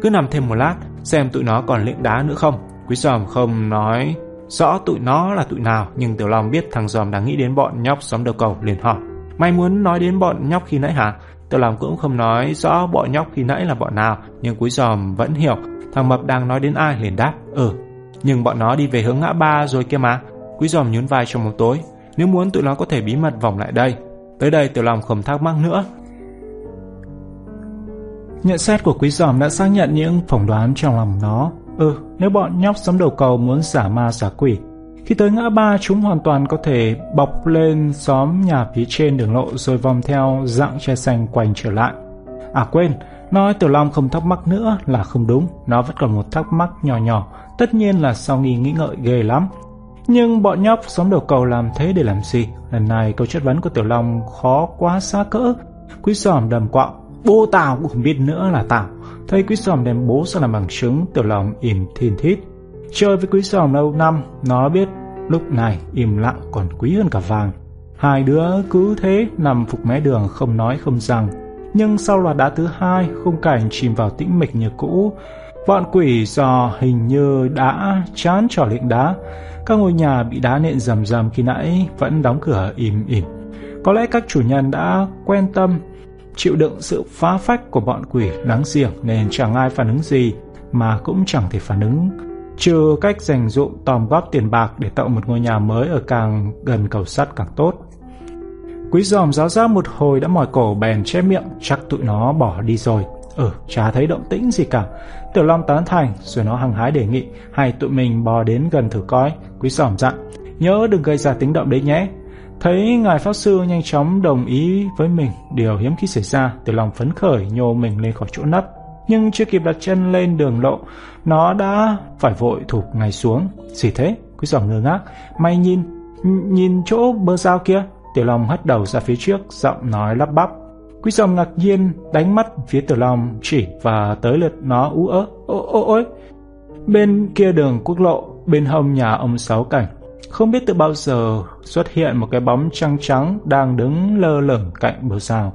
Cứ nằm thêm một lát, xem tụi nó còn liệng đá nữa không. Quý giòm không nói rõ tụi nó là tụi nào, nhưng Tiểu Long biết thằng giòm đang nghĩ đến bọn nhóc xóm đầu cầu liền hỏi. Mày muốn nói đến bọn nhóc khi nãy hả? Tiểu Long cũng không nói rõ bọn nhóc khi nãy là bọn nào, nhưng cuối giòm vẫn hiểu thằng Mập đang nói đến ai liền đáp. Ừ, nhưng bọn nó đi về hướng ngã ba rồi kia mà. Quý giòm nhún vai trong bóng tối. Nếu muốn tụi nó có thể bí mật vòng lại đây. Tới đây Tiểu Long không thắc mắc nữa, Nhận xét của quý giòm đã xác nhận những phỏng đoán trong lòng nó. Ừ, nếu bọn nhóc sống đầu cầu muốn giả ma giả quỷ, khi tới ngã ba chúng hoàn toàn có thể bọc lên xóm nhà phía trên đường lộ rồi vòng theo dạng che xanh quanh trở lại. À quên, nói Tiểu Long không thắc mắc nữa là không đúng, nó vẫn còn một thắc mắc nhỏ nhỏ, tất nhiên là sau nghi nghĩ ngợi ghê lắm. Nhưng bọn nhóc xóm đầu cầu làm thế để làm gì? Lần này câu chất vấn của Tiểu Long khó quá xa cỡ. Quý giòm đầm quạo, bô tào cũng không biết nữa là tào. Thấy quý sòm đem bố ra làm bằng chứng Tiểu lòng im thiên thít Chơi với quý sòm lâu năm Nó biết lúc này im lặng còn quý hơn cả vàng Hai đứa cứ thế nằm phục mé đường không nói không rằng Nhưng sau loạt đá thứ hai, khung cảnh chìm vào tĩnh mịch như cũ. Bọn quỷ dò hình như đã chán trò luyện đá. Các ngôi nhà bị đá nện rầm rầm khi nãy vẫn đóng cửa im ỉm. Có lẽ các chủ nhân đã quen tâm chịu đựng sự phá phách của bọn quỷ láng giềng nên chẳng ai phản ứng gì mà cũng chẳng thể phản ứng trừ cách dành dụm tòm góp tiền bạc để tạo một ngôi nhà mới ở càng gần cầu sắt càng tốt. Quý giòm giáo giác một hồi đã mỏi cổ bèn che miệng, chắc tụi nó bỏ đi rồi. Ừ, chả thấy động tĩnh gì cả. Tiểu Long tán thành, rồi nó hăng hái đề nghị, hay tụi mình bò đến gần thử coi. Quý giòm dặn, nhớ đừng gây ra tiếng động đấy nhé. Thấy ngài pháp sư nhanh chóng đồng ý với mình, điều hiếm khi xảy ra, Tiểu Long phấn khởi nhô mình lên khỏi chỗ nấp. Nhưng chưa kịp đặt chân lên đường lộ, nó đã phải vội thụp ngay xuống. Gì thế? Quý giỏ ngơ ngác. may nhìn, nhìn chỗ bờ sao kia. Tiểu Long hất đầu ra phía trước, giọng nói lắp bắp. Quý giòm ngạc nhiên đánh mắt phía Tiểu Long chỉ và tới lượt nó ú ớ. Ô, ô, ôi! Bên kia đường quốc lộ, bên hông nhà ông Sáu Cảnh, không biết từ bao giờ xuất hiện một cái bóng trắng trắng đang đứng lơ lửng cạnh bờ rào.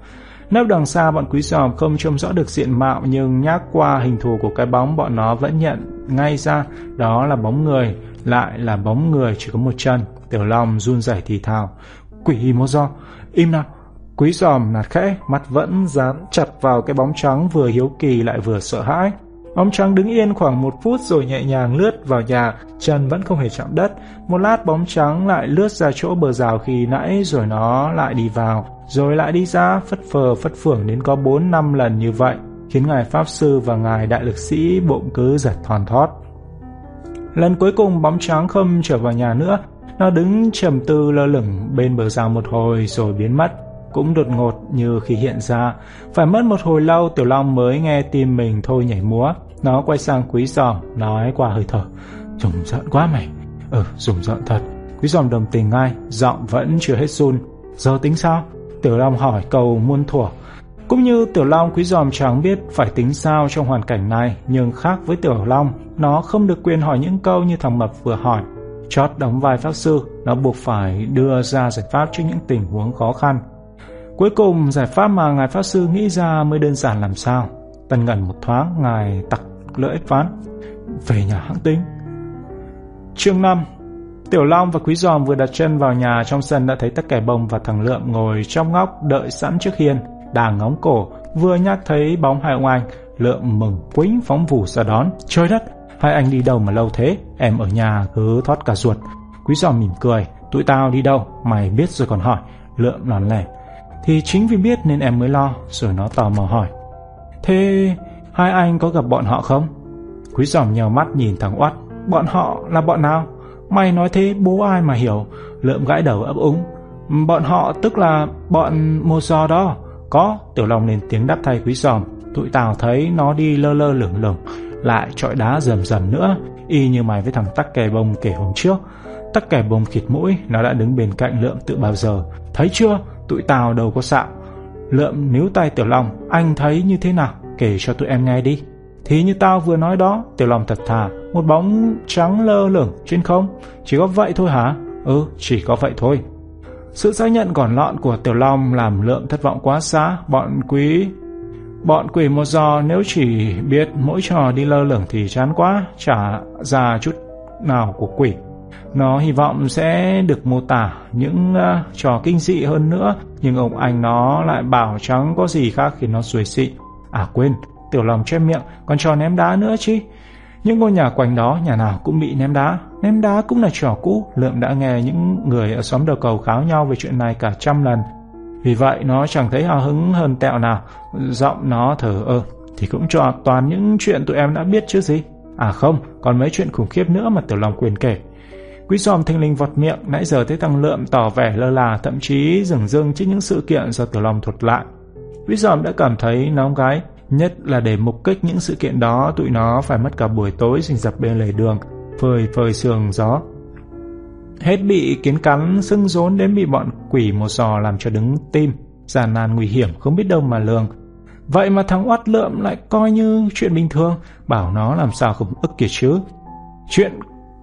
Nấp đằng xa bọn quý giòm không trông rõ được diện mạo nhưng nhát qua hình thù của cái bóng bọn nó vẫn nhận ngay ra đó là bóng người, lại là bóng người chỉ có một chân. Tiểu Long run rẩy thì thào. Quỷ mô do, im nào. Quý giòm nạt khẽ, mắt vẫn dán chặt vào cái bóng trắng vừa hiếu kỳ lại vừa sợ hãi. Bóng trắng đứng yên khoảng một phút rồi nhẹ nhàng lướt vào nhà, chân vẫn không hề chạm đất. Một lát bóng trắng lại lướt ra chỗ bờ rào khi nãy rồi nó lại đi vào, rồi lại đi ra phất phờ phất phưởng đến có 4-5 lần như vậy, khiến ngài Pháp Sư và ngài Đại Lực Sĩ bụng cứ giật thòn thót. Lần cuối cùng bóng trắng không trở vào nhà nữa, nó đứng trầm tư lơ lửng bên bờ rào một hồi rồi biến mất cũng đột ngột như khi hiện ra. Phải mất một hồi lâu Tiểu Long mới nghe tim mình thôi nhảy múa. Nó quay sang Quý Giòm, nói qua hơi thở. Rùng rợn quá mày. Ừ, rùng rợn thật. Quý Giòm đồng tình ngay, giọng vẫn chưa hết run. Giờ tính sao? Tiểu Long hỏi cầu muôn thuở. Cũng như Tiểu Long Quý Giòm chẳng biết phải tính sao trong hoàn cảnh này, nhưng khác với Tiểu Long, nó không được quyền hỏi những câu như thằng Mập vừa hỏi. Chót đóng vai pháp sư, nó buộc phải đưa ra giải pháp cho những tình huống khó khăn. Cuối cùng, giải pháp mà Ngài Pháp Sư nghĩ ra mới đơn giản làm sao. Tần ngẩn một thoáng, Ngài tặc lưỡi phán. Về nhà hãng tính. Chương 5 Tiểu Long và Quý Giòm vừa đặt chân vào nhà trong sân đã thấy tất kẻ bông và thằng Lượm ngồi trong ngóc đợi sẵn trước hiên, đang ngóng cổ, vừa nhắc thấy bóng hai ông anh, Lượm mừng quính phóng vù ra đón. Trời đất, hai anh đi đâu mà lâu thế, em ở nhà cứ thoát cả ruột. Quý Giòm mỉm cười, tụi tao đi đâu, mày biết rồi còn hỏi. Lượm lòn lẻ, thì chính vì biết nên em mới lo, Rồi nó tò mò hỏi. Thế hai anh có gặp bọn họ không? Quý giòm nhèo mắt nhìn thằng Oát. Bọn họ là bọn nào? Mày nói thế bố ai mà hiểu, Lượm gãi đầu ấp úng. Bọn họ tức là bọn mô do đó. Có, Tiểu Long lên tiếng đáp thay quý giòm. Tụi tao thấy nó đi lơ lơ lửng lửng, Lại trọi đá rầm rầm nữa, Y như mày với thằng tắc kè bông kể hôm trước. Tắc kè bông khịt mũi, Nó đã đứng bên cạnh lượm tự bao giờ. Thấy chưa? Tụi tao đâu có xạo Lượm níu tay Tiểu Long Anh thấy như thế nào? Kể cho tụi em nghe đi. Thì như tao vừa nói đó Tiểu Long thật thà Một bóng trắng lơ lửng trên không. Chỉ có vậy thôi hả? Ừ chỉ có vậy thôi. Sự xác nhận gọn lọn của Tiểu Long Làm Lượm thất vọng quá xa. Bọn quý Bọn quỷ một giò nếu chỉ biết mỗi trò đi lơ lửng thì chán quá, chả ra chút nào của quỷ. Nó hy vọng sẽ được mô tả những uh, trò kinh dị hơn nữa, nhưng ông anh nó lại bảo chẳng có gì khác khiến nó xuôi xị. À quên, tiểu lòng che miệng, còn trò ném đá nữa chứ. Những ngôi nhà quanh đó nhà nào cũng bị ném đá. Ném đá cũng là trò cũ, Lượng đã nghe những người ở xóm đầu cầu kháo nhau về chuyện này cả trăm lần. Vì vậy nó chẳng thấy hào hứng hơn tẹo nào, giọng nó thở ơ. Thì cũng cho toàn những chuyện tụi em đã biết chứ gì. À không, còn mấy chuyện khủng khiếp nữa mà Tiểu lòng quyền kể. Quý giòm thanh linh vọt miệng, nãy giờ thấy thằng Lượm tỏ vẻ lơ là, thậm chí dừng dưng trước những sự kiện do Tiểu Long thuật lại. Quý giòm đã cảm thấy nóng gái, nhất là để mục kích những sự kiện đó tụi nó phải mất cả buổi tối rình rập bên lề đường, phơi phơi sương gió. Hết bị kiến cắn, sưng rốn đến bị bọn quỷ một giò làm cho đứng tim, giàn nan nguy hiểm không biết đâu mà lường. Vậy mà thằng oát lượm lại coi như chuyện bình thường, bảo nó làm sao không ức kiệt chứ. Chuyện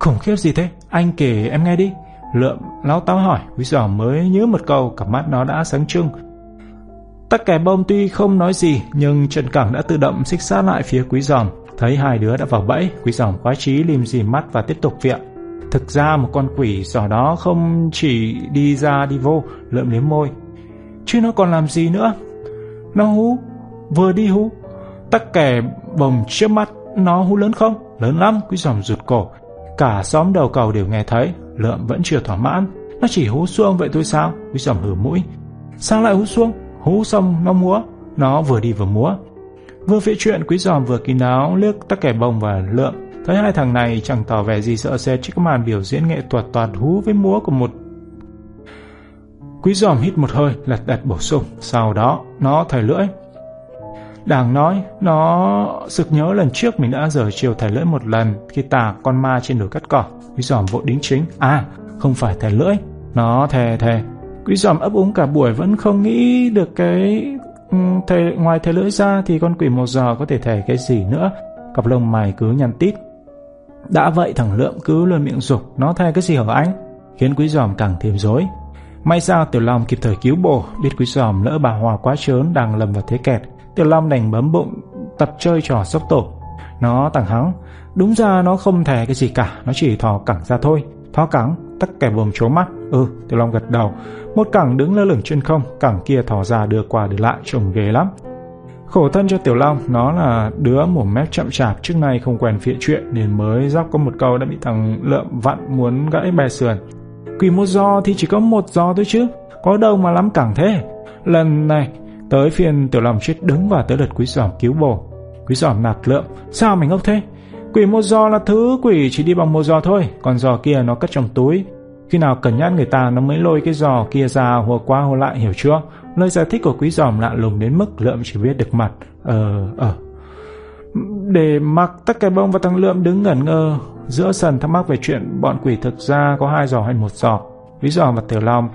Khủng khiếp gì thế? Anh kể em nghe đi. Lượm lão táo hỏi, quý giỏ mới nhớ một câu, cả mắt nó đã sáng trưng. Tắc kè bông tuy không nói gì nhưng Trần Cẳng đã tự động xích sát lại phía quý giòm. Thấy hai đứa đã vào bẫy, quý giòm quá trí lim dìm mắt và tiếp tục viện. Thực ra một con quỷ giỏ đó không chỉ đi ra đi vô, lượm liếm môi. Chứ nó còn làm gì nữa? Nó hú, vừa đi hú. Tắc kẻ bồng trước mắt, nó hú lớn không? Lớn lắm, quý giòm rụt cổ. Cả xóm đầu cầu đều nghe thấy, lượm vẫn chưa thỏa mãn. Nó chỉ hú xuông vậy thôi sao? Quý giòm hử mũi. Sao lại hú xuông? Hú xong nó múa. Nó vừa đi vừa múa. Vừa phía chuyện quý giòm vừa kín áo liếc tắc kẻ bông và lượm Thấy hai thằng này chẳng tỏ vẻ gì sợ xe trước màn biểu diễn nghệ thuật toàn hú với múa của một Quý giòm hít một hơi, lật đật bổ sung. Sau đó, nó thầy lưỡi đảng nói, nó sực nhớ lần trước mình đã rời chiều thầy lưỡi một lần khi tà con ma trên đồi cắt cỏ. Quý giòm vội đính chính. À, không phải thầy lưỡi. Nó thề thề. Quý giòm ấp úng cả buổi vẫn không nghĩ được cái... Thầy, ngoài thầy lưỡi ra thì con quỷ một giờ có thể thề cái gì nữa. Cặp lông mày cứ nhăn tít. Đã vậy thằng Lượm cứ luôn miệng dục nó thề cái gì hả anh? Khiến quý giòm càng thêm rối. May sao Tiểu Long kịp thời cứu bổ biết quý giòm lỡ bà Hòa quá trớn đang lầm vào thế kẹt. Tiểu Long đành bấm bụng tập chơi trò sốc tổ. Nó tặng hắng, đúng ra nó không thể cái gì cả, nó chỉ thò cẳng ra thôi. Thò cẳng, tất kẻ bồm trố mắt. Ừ, Tiểu Long gật đầu. Một cẳng đứng lơ lửng trên không, cẳng kia thò ra đưa qua đưa lại trông ghê lắm. Khổ thân cho Tiểu Long, nó là đứa mồm mép chậm chạp trước nay không quen phịa chuyện nên mới dóc có một câu đã bị thằng lợm vặn muốn gãy bè sườn. Quỷ một giò thì chỉ có một giò thôi chứ, có đâu mà lắm cẳng thế. Lần này, tới phiên Tiểu Long chết đứng và tới lượt quý giỏm cứu bồ. Quý giỏm nạt lượm, sao mày ngốc thế? Quỷ một giò là thứ quỷ chỉ đi bằng một giò thôi, còn giò kia nó cất trong túi. Khi nào cần nhát người ta nó mới lôi cái giò kia ra hùa qua hùa lại hiểu chưa? Lời giải thích của quý giòm lạ lùng đến mức lượm chỉ biết được mặt. Ờ, ờ. Để mặc tất cả bông và thằng lượm đứng ngẩn ngơ giữa sân thắc mắc về chuyện bọn quỷ thực ra có hai giò hay một giò. Quý giòm và tiểu long.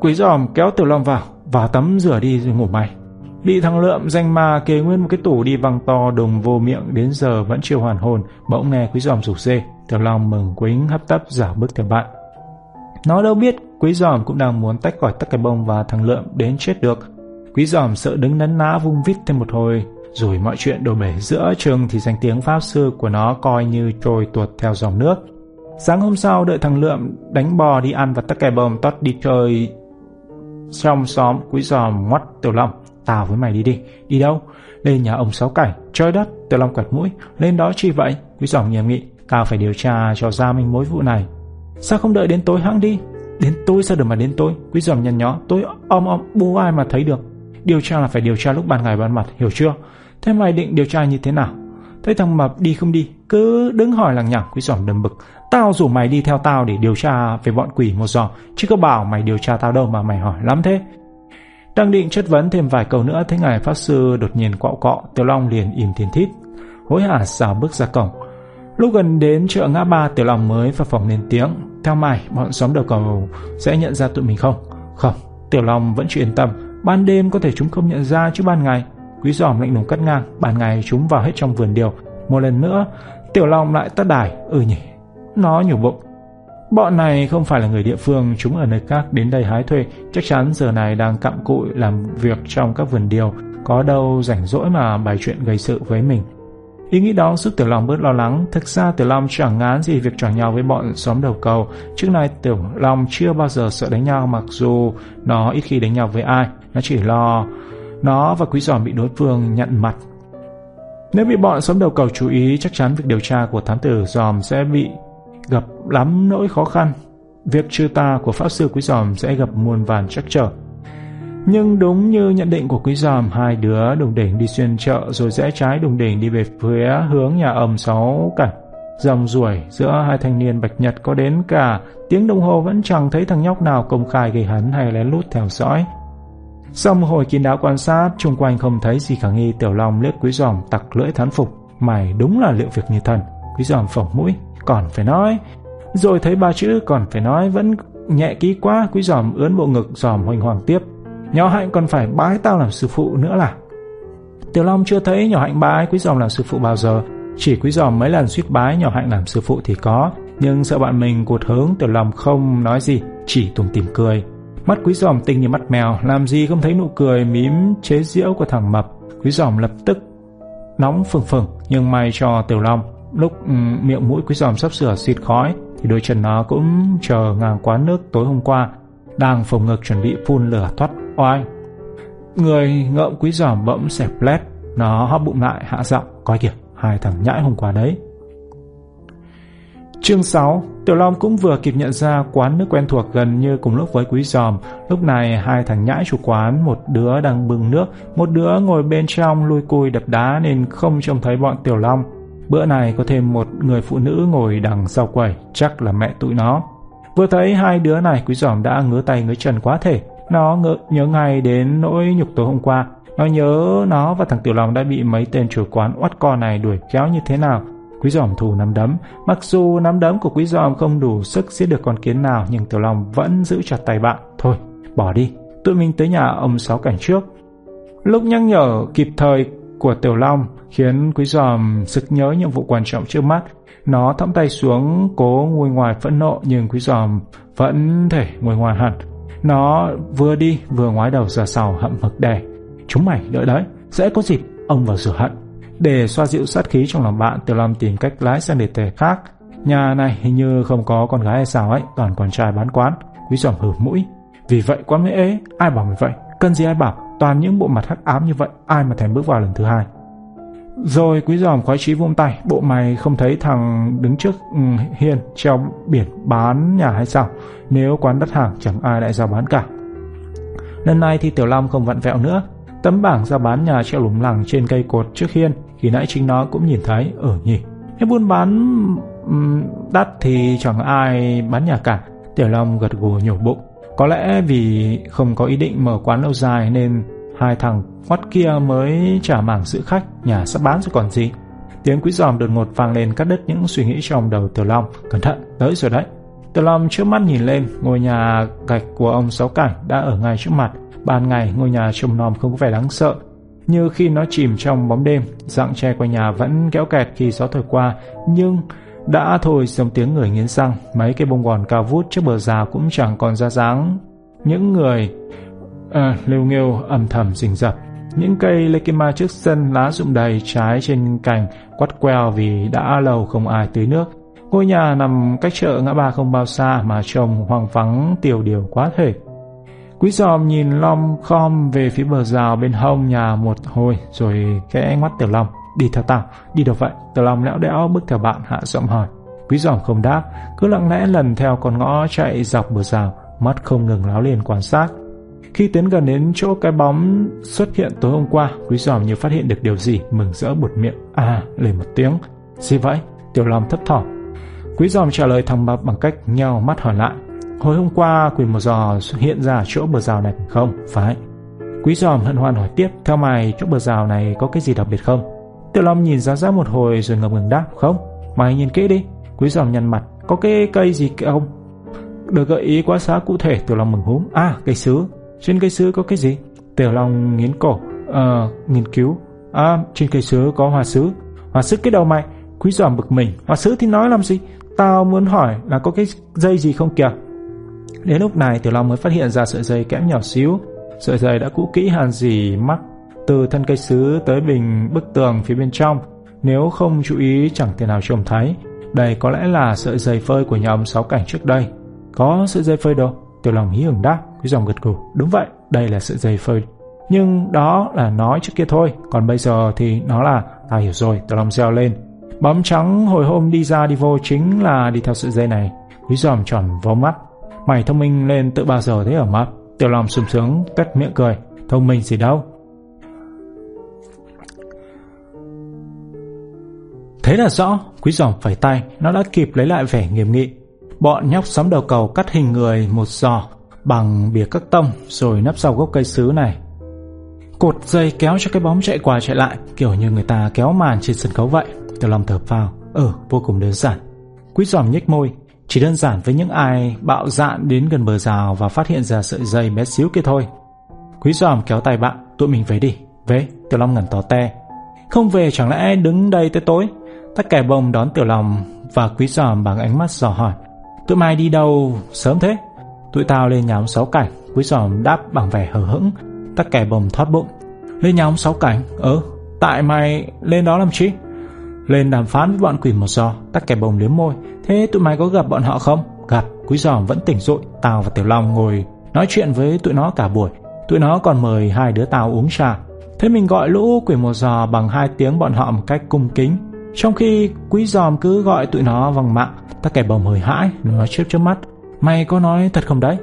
Quý giòm kéo tiểu long vào, vào tắm rửa đi rồi ngủ mày. Bị thằng lượm danh ma kề nguyên một cái tủ đi văng to đồng vô miệng đến giờ vẫn chưa hoàn hồn, bỗng nghe quý giòm rủ dê. Tiểu long mừng quính hấp tấp giả bước theo bạn. Nó đâu biết Quý giòm cũng đang muốn tách khỏi tắc cái bông và thằng lượm đến chết được. Quý giòm sợ đứng nấn ná vung vít thêm một hồi, rồi mọi chuyện đổ bể giữa trường thì danh tiếng pháp sư của nó coi như trôi tuột theo dòng nước. Sáng hôm sau đợi thằng lượm đánh bò đi ăn và tắc kè bông tót đi chơi trong xóm quý giòm ngoắt tiểu long tao với mày đi đi đi đâu? Lên nhà ông sáu cảnh, trời đất, tiểu long quẹt mũi, lên đó chi vậy? Quý giòm nghiêm nghị tao phải điều tra cho ra mình mối vụ này. Sao không đợi đến tối hãng đi? Đến tôi sao được mà đến tôi Quý giòm nhăn nhó, Tôi om om bu ai mà thấy được? Điều tra là phải điều tra lúc ban ngày ban mặt, Hiểu chưa? Thế mày định điều tra như thế nào? Thấy thằng mập đi không đi, Cứ đứng hỏi lằng nhằng Quý giòm đầm bực. Tao rủ mày đi theo tao để điều tra về bọn quỷ một giò Chứ có bảo mày điều tra tao đâu mà mày hỏi lắm thế Đang định chất vấn thêm vài câu nữa Thấy ngài pháp sư đột nhiên quạo cọ Tiểu Long liền im thiên thít Hối hả xào bước ra cổng Lúc gần đến chợ ngã ba Tiểu Long mới vào phòng lên tiếng theo mày, bọn xóm đầu cầu sẽ nhận ra tụi mình không? Không, Tiểu Long vẫn chưa yên tâm. Ban đêm có thể chúng không nhận ra chứ ban ngày. Quý giòm lạnh lùng cắt ngang, ban ngày chúng vào hết trong vườn điều. Một lần nữa, Tiểu Long lại tắt đài. Ừ nhỉ, nó nhủ bụng. Bọn này không phải là người địa phương, chúng ở nơi khác đến đây hái thuê, chắc chắn giờ này đang cặm cụi làm việc trong các vườn điều, có đâu rảnh rỗi mà bài chuyện gây sự với mình. Ý nghĩ đó giúp Tiểu Long bớt lo lắng. Thực ra Tiểu Long chẳng ngán gì việc trò nhau với bọn xóm đầu cầu. Trước nay Tiểu Long chưa bao giờ sợ đánh nhau mặc dù nó ít khi đánh nhau với ai. Nó chỉ lo nó và quý giòm bị đối phương nhận mặt. Nếu bị bọn xóm đầu cầu chú ý, chắc chắn việc điều tra của thám tử giòm sẽ bị gặp lắm nỗi khó khăn. Việc trừ ta của pháp sư quý giòm sẽ gặp muôn vàn trắc trở. Nhưng đúng như nhận định của quý giòm, hai đứa đồng đỉnh đi xuyên chợ rồi rẽ trái đồng đỉnh đi về phía hướng nhà ông sáu cảnh. Dòng ruổi giữa hai thanh niên bạch nhật có đến cả tiếng đồng hồ vẫn chẳng thấy thằng nhóc nào công khai gây hấn hay lén lút theo dõi. Sau một hồi kín đáo quan sát, chung quanh không thấy gì khả nghi tiểu long liếc quý giòm tặc lưỡi thán phục. Mày đúng là liệu việc như thần. Quý giòm phỏng mũi, còn phải nói. Rồi thấy ba chữ còn phải nói vẫn nhẹ ký quá, quý giòm ướn bộ ngực giòm hoành hoàng tiếp. Nhỏ hạnh còn phải bái tao làm sư phụ nữa là Tiểu Long chưa thấy nhỏ hạnh bái quý giòm làm sư phụ bao giờ Chỉ quý giòm mấy lần suýt bái nhỏ hạnh làm sư phụ thì có Nhưng sợ bạn mình cụt hướng Tiểu Long không nói gì Chỉ tùng tìm cười Mắt quý giòm tinh như mắt mèo, làm gì không thấy nụ cười mím chế giễu của thằng mập. Quý giòm lập tức nóng phừng phừng, nhưng may cho Tiểu Long. Lúc ừ, miệng mũi quý giòm sắp sửa xịt khói, thì đôi chân nó cũng chờ ngang quán nước tối hôm qua, đang phồng ngực chuẩn bị phun lửa thoát oai. Người ngợm quý giòm bỗng xẹp lét, nó hóp bụng lại hạ giọng, coi kìa, hai thằng nhãi hôm qua đấy. Chương 6, Tiểu Long cũng vừa kịp nhận ra quán nước quen thuộc gần như cùng lúc với Quý Giòm. Lúc này hai thằng nhãi chủ quán, một đứa đang bưng nước, một đứa ngồi bên trong lui cùi đập đá nên không trông thấy bọn Tiểu Long. Bữa này có thêm một người phụ nữ ngồi đằng sau quầy, chắc là mẹ tụi nó. Vừa thấy hai đứa này Quý giỏm đã ngứa tay ngứa chân quá thể. Nó ngỡ, nhớ ngay đến nỗi nhục tối hôm qua. Nó nhớ nó và thằng Tiểu Long đã bị mấy tên chủ quán oắt co này đuổi kéo như thế nào Quý giòm thù nắm đấm, mặc dù nắm đấm của quý giòm không đủ sức giết được con kiến nào nhưng Tiểu Long vẫn giữ chặt tay bạn. Thôi, bỏ đi, tụi mình tới nhà ông Sáu Cảnh trước. Lúc nhắc nhở kịp thời của Tiểu Long khiến quý giòm sực nhớ nhiệm vụ quan trọng trước mắt. Nó thõng tay xuống cố ngồi ngoài phẫn nộ nhưng quý giòm vẫn thể ngồi ngoài hẳn. Nó vừa đi vừa ngoái đầu ra sau hậm hực đè. Chúng mày đợi đấy, sẽ có dịp ông vào rửa hận. Để xoa dịu sát khí trong lòng bạn, Tiểu Long tìm cách lái sang đề tề khác. Nhà này hình như không có con gái hay sao ấy, toàn con trai bán quán. Quý giòm hử mũi. Vì vậy quá mới ế, ai bảo mày vậy? Cần gì ai bảo, toàn những bộ mặt hắc ám như vậy, ai mà thèm bước vào lần thứ hai. Rồi quý giòm khoái trí vung tay, bộ mày không thấy thằng đứng trước ừ, hiên treo biển bán nhà hay sao? Nếu quán đất hàng chẳng ai lại giao bán cả. Lần này thì Tiểu Long không vặn vẹo nữa, tấm bảng giao bán nhà treo lủng lẳng trên cây cột trước hiên khi nãy chính nó cũng nhìn thấy ở nhỉ nếu buôn bán ừ, đắt thì chẳng ai bán nhà cả tiểu long gật gù nhổ bụng có lẽ vì không có ý định mở quán lâu dài nên hai thằng quát kia mới trả mảng giữ khách nhà sắp bán rồi còn gì? Tiếng quý giòm đột ngột vang lên cắt đứt những suy nghĩ trong đầu tiểu long. Cẩn thận tới rồi đấy. Tiểu long trước mắt nhìn lên ngôi nhà gạch của ông sáu cảnh đã ở ngay trước mặt. Ban ngày ngôi nhà trông nom không có vẻ đáng sợ. Như khi nó chìm trong bóng đêm, dạng tre quanh nhà vẫn kéo kẹt khi gió thổi qua, nhưng đã thôi giống tiếng người nghiến răng, mấy cái bông gòn cao vút trước bờ rào cũng chẳng còn ra dáng. Những người à, lêu Nghiêu ầm thầm rình rập. Những cây lekima trước sân lá rụng đầy trái trên cành quắt queo vì đã lâu không ai tưới nước. Ngôi nhà nằm cách chợ ngã ba không bao xa mà trông hoang vắng tiểu điều quá thể. Quý giòm nhìn Long khom về phía bờ rào bên hông nhà một hồi rồi khẽ mắt Tiểu Long. Đi theo tao, đi đâu vậy? Tiểu Long lẽo đẽo bước theo bạn hạ giọng hỏi. Quý giòm không đáp, cứ lặng lẽ lần theo con ngõ chạy dọc bờ rào, mắt không ngừng láo liền quan sát. Khi tiến gần đến chỗ cái bóng xuất hiện tối hôm qua, Quý giòm như phát hiện được điều gì, mừng rỡ buột miệng. À, lên một tiếng. Gì vậy? Tiểu Long thấp thỏm. Quý giòm trả lời thằng Bạc bằng cách nheo mắt hỏi lại. Hồi hôm qua quỷ một giò hiện ra chỗ bờ rào này không? Phải. Quý giòm hận hoan hỏi tiếp, theo mày chỗ bờ rào này có cái gì đặc biệt không? Tiểu Long nhìn ra ra một hồi rồi ngập ngừng đáp, không? Mày nhìn kỹ đi. Quý giòm nhăn mặt, có cái cây gì không? Được gợi ý quá xá cụ thể, Tiểu Long mừng húm. À, cây sứ. Trên cây sứ có cái gì? Tiểu Long nghiến cổ, ờ, uh, nghiên cứu. À, trên cây sứ có hoa sứ. Hoa sứ cái đầu mày. Quý giòm bực mình, hoa sứ thì nói làm gì? Tao muốn hỏi là có cái dây gì không kìa? Đến lúc này Tiểu Long mới phát hiện ra sợi dây kẽm nhỏ xíu. Sợi dây đã cũ kỹ hàn dì mắc từ thân cây sứ tới bình bức tường phía bên trong. Nếu không chú ý chẳng thể nào trông thấy. Đây có lẽ là sợi dây phơi của nhà ông Sáu Cảnh trước đây. Có sợi dây phơi đâu? Tiểu Long hí hưởng đáp, quý dòng gật gù. Đúng vậy, đây là sợi dây phơi. Nhưng đó là nói trước kia thôi, còn bây giờ thì nó là... Ta hiểu rồi, Tiểu Long reo lên. Bấm trắng hồi hôm đi ra đi vô chính là đi theo sợi dây này. Quý dòm tròn vô mắt, Mày thông minh lên tự bao giờ thế ở mắt Tiểu lòng sung sướng cất miệng cười Thông minh gì đâu Thế là rõ Quý giòm phải tay Nó đã kịp lấy lại vẻ nghiêm nghị Bọn nhóc sắm đầu cầu cắt hình người một giò Bằng bìa cắt tông Rồi nấp sau gốc cây sứ này Cột dây kéo cho cái bóng chạy qua chạy lại Kiểu như người ta kéo màn trên sân khấu vậy Tiểu long thở phào Ừ vô cùng đơn giản Quý giòm nhếch môi chỉ đơn giản với những ai bạo dạn đến gần bờ rào và phát hiện ra sợi dây bé xíu kia thôi. Quý giòm kéo tay bạn, tụi mình về đi. Về, Tiểu Long ngẩn tò te. Không về chẳng lẽ đứng đây tới tối? Tất cả bông đón Tiểu Long và quý giòm bằng ánh mắt dò hỏi. Tụi mày đi đâu sớm thế? Tụi tao lên nhà ông Sáu Cảnh, Quý giòm đáp bằng vẻ hờ hững. Tắc kẻ bồng thoát bụng. Lên nhà ông Sáu Cảnh. Ừ, tại mày lên đó làm chi? Lên đàm phán với bọn quỷ một giò. Tắc kẻ bồng liếm môi. Thế tụi mày có gặp bọn họ không? Gặp. Quý giòm vẫn tỉnh rội, Tao và Tiểu Long ngồi nói chuyện với tụi nó cả buổi. Tụi nó còn mời hai đứa tao uống trà. Thế mình gọi lũ quỷ một giò bằng hai tiếng bọn họ một cách cung kính. Trong khi quý giòm cứ gọi tụi nó bằng mạng, các kẻ bồng hơi hãi, nó chớp chớp mắt. Mày có nói thật không đấy?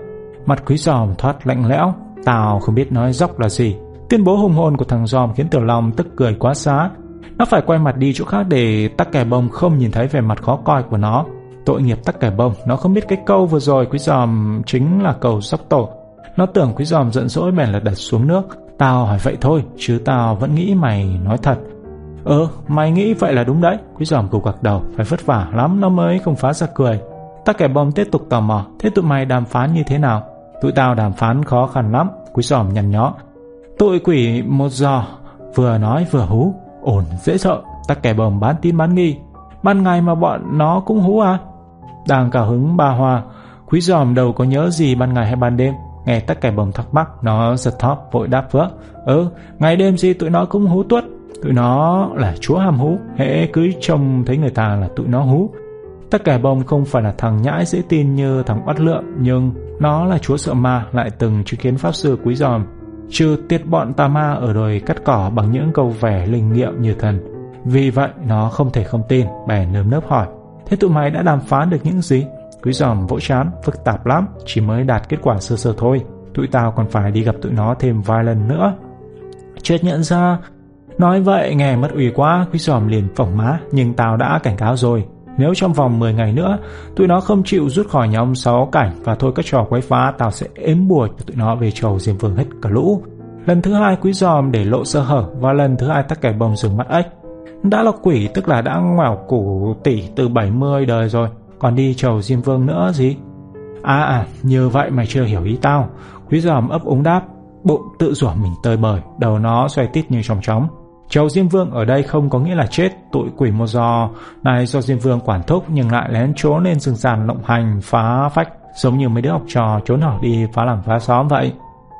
Mặt quý giòm thoát lạnh lẽo, tao không biết nói dốc là gì. Tuyên bố hùng hồn của thằng giòm khiến Tiểu Long tức cười quá xá. Nó phải quay mặt đi chỗ khác để tắc kẻ bông không nhìn thấy vẻ mặt khó coi của nó. Tội nghiệp tắc kẻ bông, nó không biết cái câu vừa rồi quý giòm chính là cầu sóc tổ. Nó tưởng quý giòm giận dỗi bèn là đặt xuống nước. Tao hỏi vậy thôi, chứ tao vẫn nghĩ mày nói thật. Ờ, mày nghĩ vậy là đúng đấy. Quý giòm cục gật đầu, phải vất vả lắm nó mới không phá ra cười. Tắc kẻ bom tiếp tục tò mò, thế tụi mày đàm phán như thế nào? Tụi tao đàm phán khó khăn lắm, quý giòm nhằn nhó. Tụi quỷ một giò, vừa nói vừa hú, ổn dễ sợ. Tắc kẻ bom bán tin bán nghi. Ban ngày mà bọn nó cũng hú à? Đang cả hứng ba hoa, quý giòm đầu có nhớ gì ban ngày hay ban đêm? Nghe tắc kẻ bồng thắc mắc, nó giật thóp vội đáp vỡ. Ừ, ngày đêm gì tụi nó cũng hú tuất. Tụi nó là chúa ham hú, hễ cứ trông thấy người ta là tụi nó hú. Tất cả bông không phải là thằng nhãi dễ tin như thằng bắt lượm, nhưng nó là chúa sợ ma lại từng chứng kiến pháp sư quý giòm. Trừ tiết bọn tà ma ở đồi cắt cỏ bằng những câu vẻ linh nghiệm như thần. Vì vậy nó không thể không tin, bèn nơm nớp hỏi. Thế tụi mày đã đàm phán được những gì? Quý giòm vỗ chán, phức tạp lắm, chỉ mới đạt kết quả sơ sơ thôi. Tụi tao còn phải đi gặp tụi nó thêm vài lần nữa. Chợt nhận ra, nói vậy nghe mất uy quá, quý giòm liền phỏng má, nhưng tao đã cảnh cáo rồi. Nếu trong vòng 10 ngày nữa, tụi nó không chịu rút khỏi nhóm 6 cảnh và thôi các trò quấy phá, tao sẽ ếm buộc tụi nó về trầu Diêm Vương hết cả lũ. Lần thứ hai quý giòm để lộ sơ hở và lần thứ hai tắc kẻ bồng rừng mắt ếch. Đã là quỷ tức là đã ngoảo củ tỷ từ 70 đời rồi còn đi chầu Diêm Vương nữa gì? À à, như vậy mày chưa hiểu ý tao. Quý giòm ấp úng đáp, bụng tự rủa mình tơi bời, đầu nó xoay tít như tròng chóng cháu Diêm Vương ở đây không có nghĩa là chết, tội quỷ một giò này do Diêm Vương quản thúc nhưng lại lén trốn lên rừng giàn lộng hành, phá phách, giống như mấy đứa học trò trốn học đi phá làng phá xóm vậy.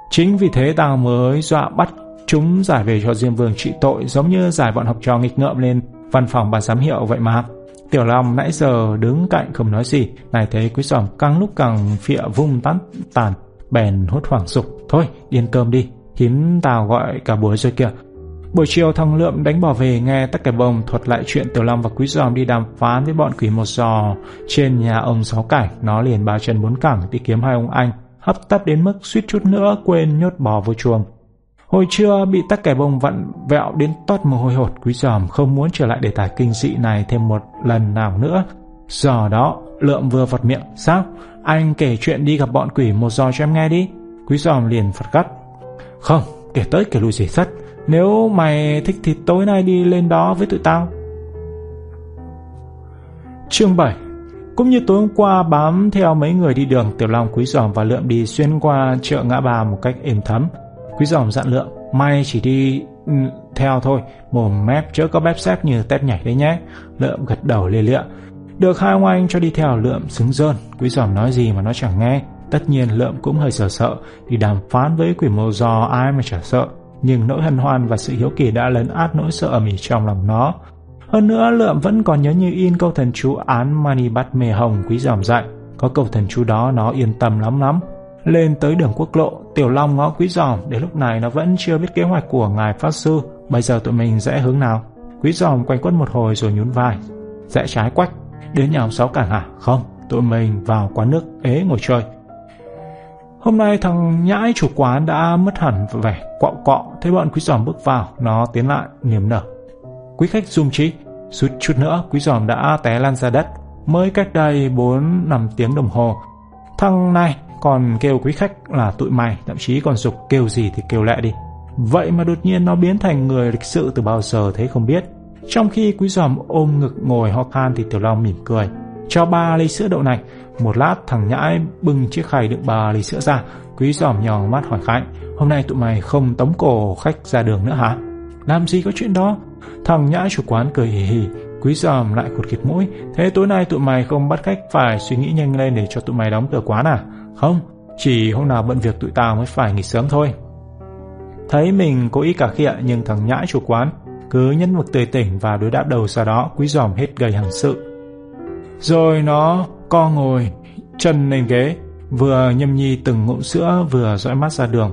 Chính vì thế tao mới dọa bắt chúng giải về cho Diêm Vương trị tội giống như giải bọn học trò nghịch ngợm lên văn phòng ban giám hiệu vậy mà. Tiểu Long nãy giờ đứng cạnh không nói gì, này thấy quý giòm căng lúc càng phịa vung tán tàn, bèn hốt hoảng sục. thôi đi ăn cơm đi, khiến tao gọi cả buổi rồi kìa. Buổi chiều thằng Lượm đánh bỏ về nghe tất cả bông thuật lại chuyện Tiểu Long và Quý Giòm đi đàm phán với bọn quỷ một giò trên nhà ông Sáu Cảnh, nó liền ba chân bốn cẳng đi kiếm hai ông anh, hấp tấp đến mức suýt chút nữa quên nhốt bò vô chuồng. Hồi trưa bị tắc kẻ bông vặn vẹo đến toát mồ hôi hột quý giòm không muốn trở lại đề tài kinh dị này thêm một lần nào nữa. Giờ đó, lượm vừa vọt miệng. Sao? Anh kể chuyện đi gặp bọn quỷ một giò cho em nghe đi. Quý giòm liền phật gắt. Không, kể tới kể lui gì sắt. Nếu mày thích thì tối nay đi lên đó với tụi tao. Chương 7 Cũng như tối hôm qua bám theo mấy người đi đường Tiểu Long Quý Giòm và Lượm đi xuyên qua chợ ngã ba một cách êm thấm. Quý giòm dặn lượm, may chỉ đi ừ, theo thôi, mồm mép chớ có bép xép như tép nhảy đấy nhé. Lượm gật đầu lê lịa. Được hai ông anh cho đi theo lượm xứng rơn, quý giòm nói gì mà nó chẳng nghe. Tất nhiên lượm cũng hơi sợ sợ, đi đàm phán với quỷ mô giò ai mà chả sợ. Nhưng nỗi hân hoan và sự hiếu kỳ đã lấn át nỗi sợ ẩm ỉ trong lòng nó. Hơn nữa lượm vẫn còn nhớ như in câu thần chú án mani bắt mê hồng quý giòm dạy. Có câu thần chú đó nó yên tâm lắm lắm. Lên tới đường quốc lộ, Tiểu Long ngó quý giòm, để lúc này nó vẫn chưa biết kế hoạch của ngài pháp sư. Bây giờ tụi mình rẽ hướng nào? Quý giòm quanh quất một hồi rồi nhún vai. Rẽ trái quách, đến nhà ông Sáu Cảng à? Không, tụi mình vào quán nước ế ngồi chơi. Hôm nay thằng nhãi chủ quán đã mất hẳn vẻ quọ quọ, thấy bọn quý giòm bước vào, nó tiến lại, niềm nở. Quý khách dùng trí, Suốt chút nữa, quý giòm đã té lan ra đất, mới cách đây 4 năm tiếng đồng hồ. Thằng này còn kêu quý khách là tụi mày, thậm chí còn dục kêu gì thì kêu lẹ đi. Vậy mà đột nhiên nó biến thành người lịch sự từ bao giờ thế không biết. Trong khi quý giòm ôm ngực ngồi ho khan thì Tiểu Long mỉm cười. Cho ba ly sữa đậu nành. Một lát thằng nhãi bưng chiếc khay đựng ba ly sữa ra. Quý giòm nhỏ mắt hỏi Khánh. Hôm nay tụi mày không tống cổ khách ra đường nữa hả? Làm gì có chuyện đó? Thằng nhãi chủ quán cười hì hì. Quý giòm lại khụt khịt mũi. Thế tối nay tụi mày không bắt khách phải suy nghĩ nhanh lên để cho tụi mày đóng cửa quán à? Không, Chỉ hôm nào bận việc tụi tao mới phải nghỉ sớm thôi. Thấy mình cố ý cả khịa nhưng thằng nhãi chủ quán cứ nhấn mực tươi tỉnh và đối đáp đầu sau đó quý giòm hết gây hàng sự. Rồi nó co ngồi, chân lên ghế, vừa nhâm nhi từng ngụm sữa vừa dõi mắt ra đường.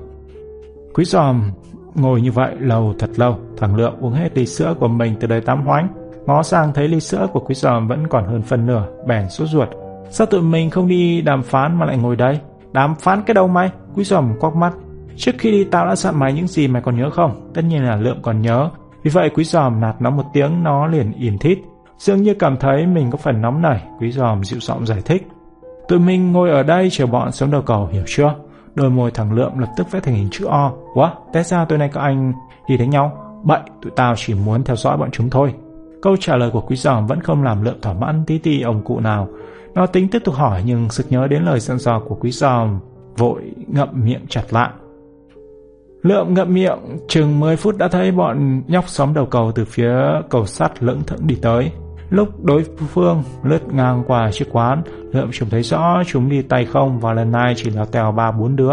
Quý giòm ngồi như vậy lâu thật lâu, thằng Lượng uống hết ly sữa của mình từ đời tám hoánh. Ngó sang thấy ly sữa của quý giòm vẫn còn hơn phần nửa, bèn sốt ruột. Sao tụi mình không đi đàm phán mà lại ngồi đây? Đàm phán cái đâu mày? Quý giòm quắc mắt. Trước khi đi tao đã dặn mày những gì mày còn nhớ không? Tất nhiên là Lượng còn nhớ. Vì vậy quý giòm nạt nó một tiếng nó liền im thít. Dường như cảm thấy mình có phần nóng nảy, quý giòm dịu giọng giải thích. Tụi mình ngồi ở đây chờ bọn sống đầu cầu, hiểu chưa? Đôi môi thằng lượm lập tức vẽ thành hình chữ O. Quá, té ra tối nay các anh đi đánh nhau? Bậy, tụi tao chỉ muốn theo dõi bọn chúng thôi. Câu trả lời của quý giòm vẫn không làm lượm thỏa mãn tí tí ông cụ nào. Nó tính tiếp tục hỏi nhưng sực nhớ đến lời dặn dò của quý giòm, vội ngậm miệng chặt lại. lượm ngậm miệng, chừng 10 phút đã thấy bọn nhóc xóm đầu cầu từ phía cầu sắt lững thững đi tới. Lúc đối phương lướt ngang qua chiếc quán, Lượm chúng thấy rõ chúng đi tay không và lần này chỉ là tèo ba bốn đứa.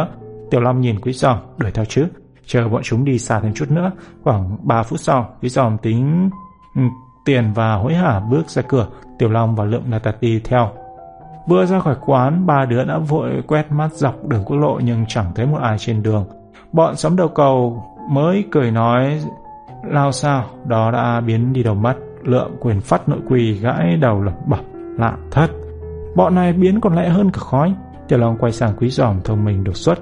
Tiểu Long nhìn Quý Dòng, đuổi theo chứ. Chờ bọn chúng đi xa thêm chút nữa, khoảng 3 phút sau, Quý Dòng tính ừ, tiền và hối hả bước ra cửa, Tiểu Long và Lượm Natati theo. Vừa ra khỏi quán, ba đứa đã vội quét mắt dọc đường quốc lộ nhưng chẳng thấy một ai trên đường. Bọn xóm đầu cầu mới cười nói lao sao, đó đã biến đi đầu mất. Lượng quyền phát nội quỳ gãi đầu lẩm bẩm lạ thật Bọn này biến còn lẽ hơn cả khói. Tiểu Long quay sang quý giòm thông minh đột xuất.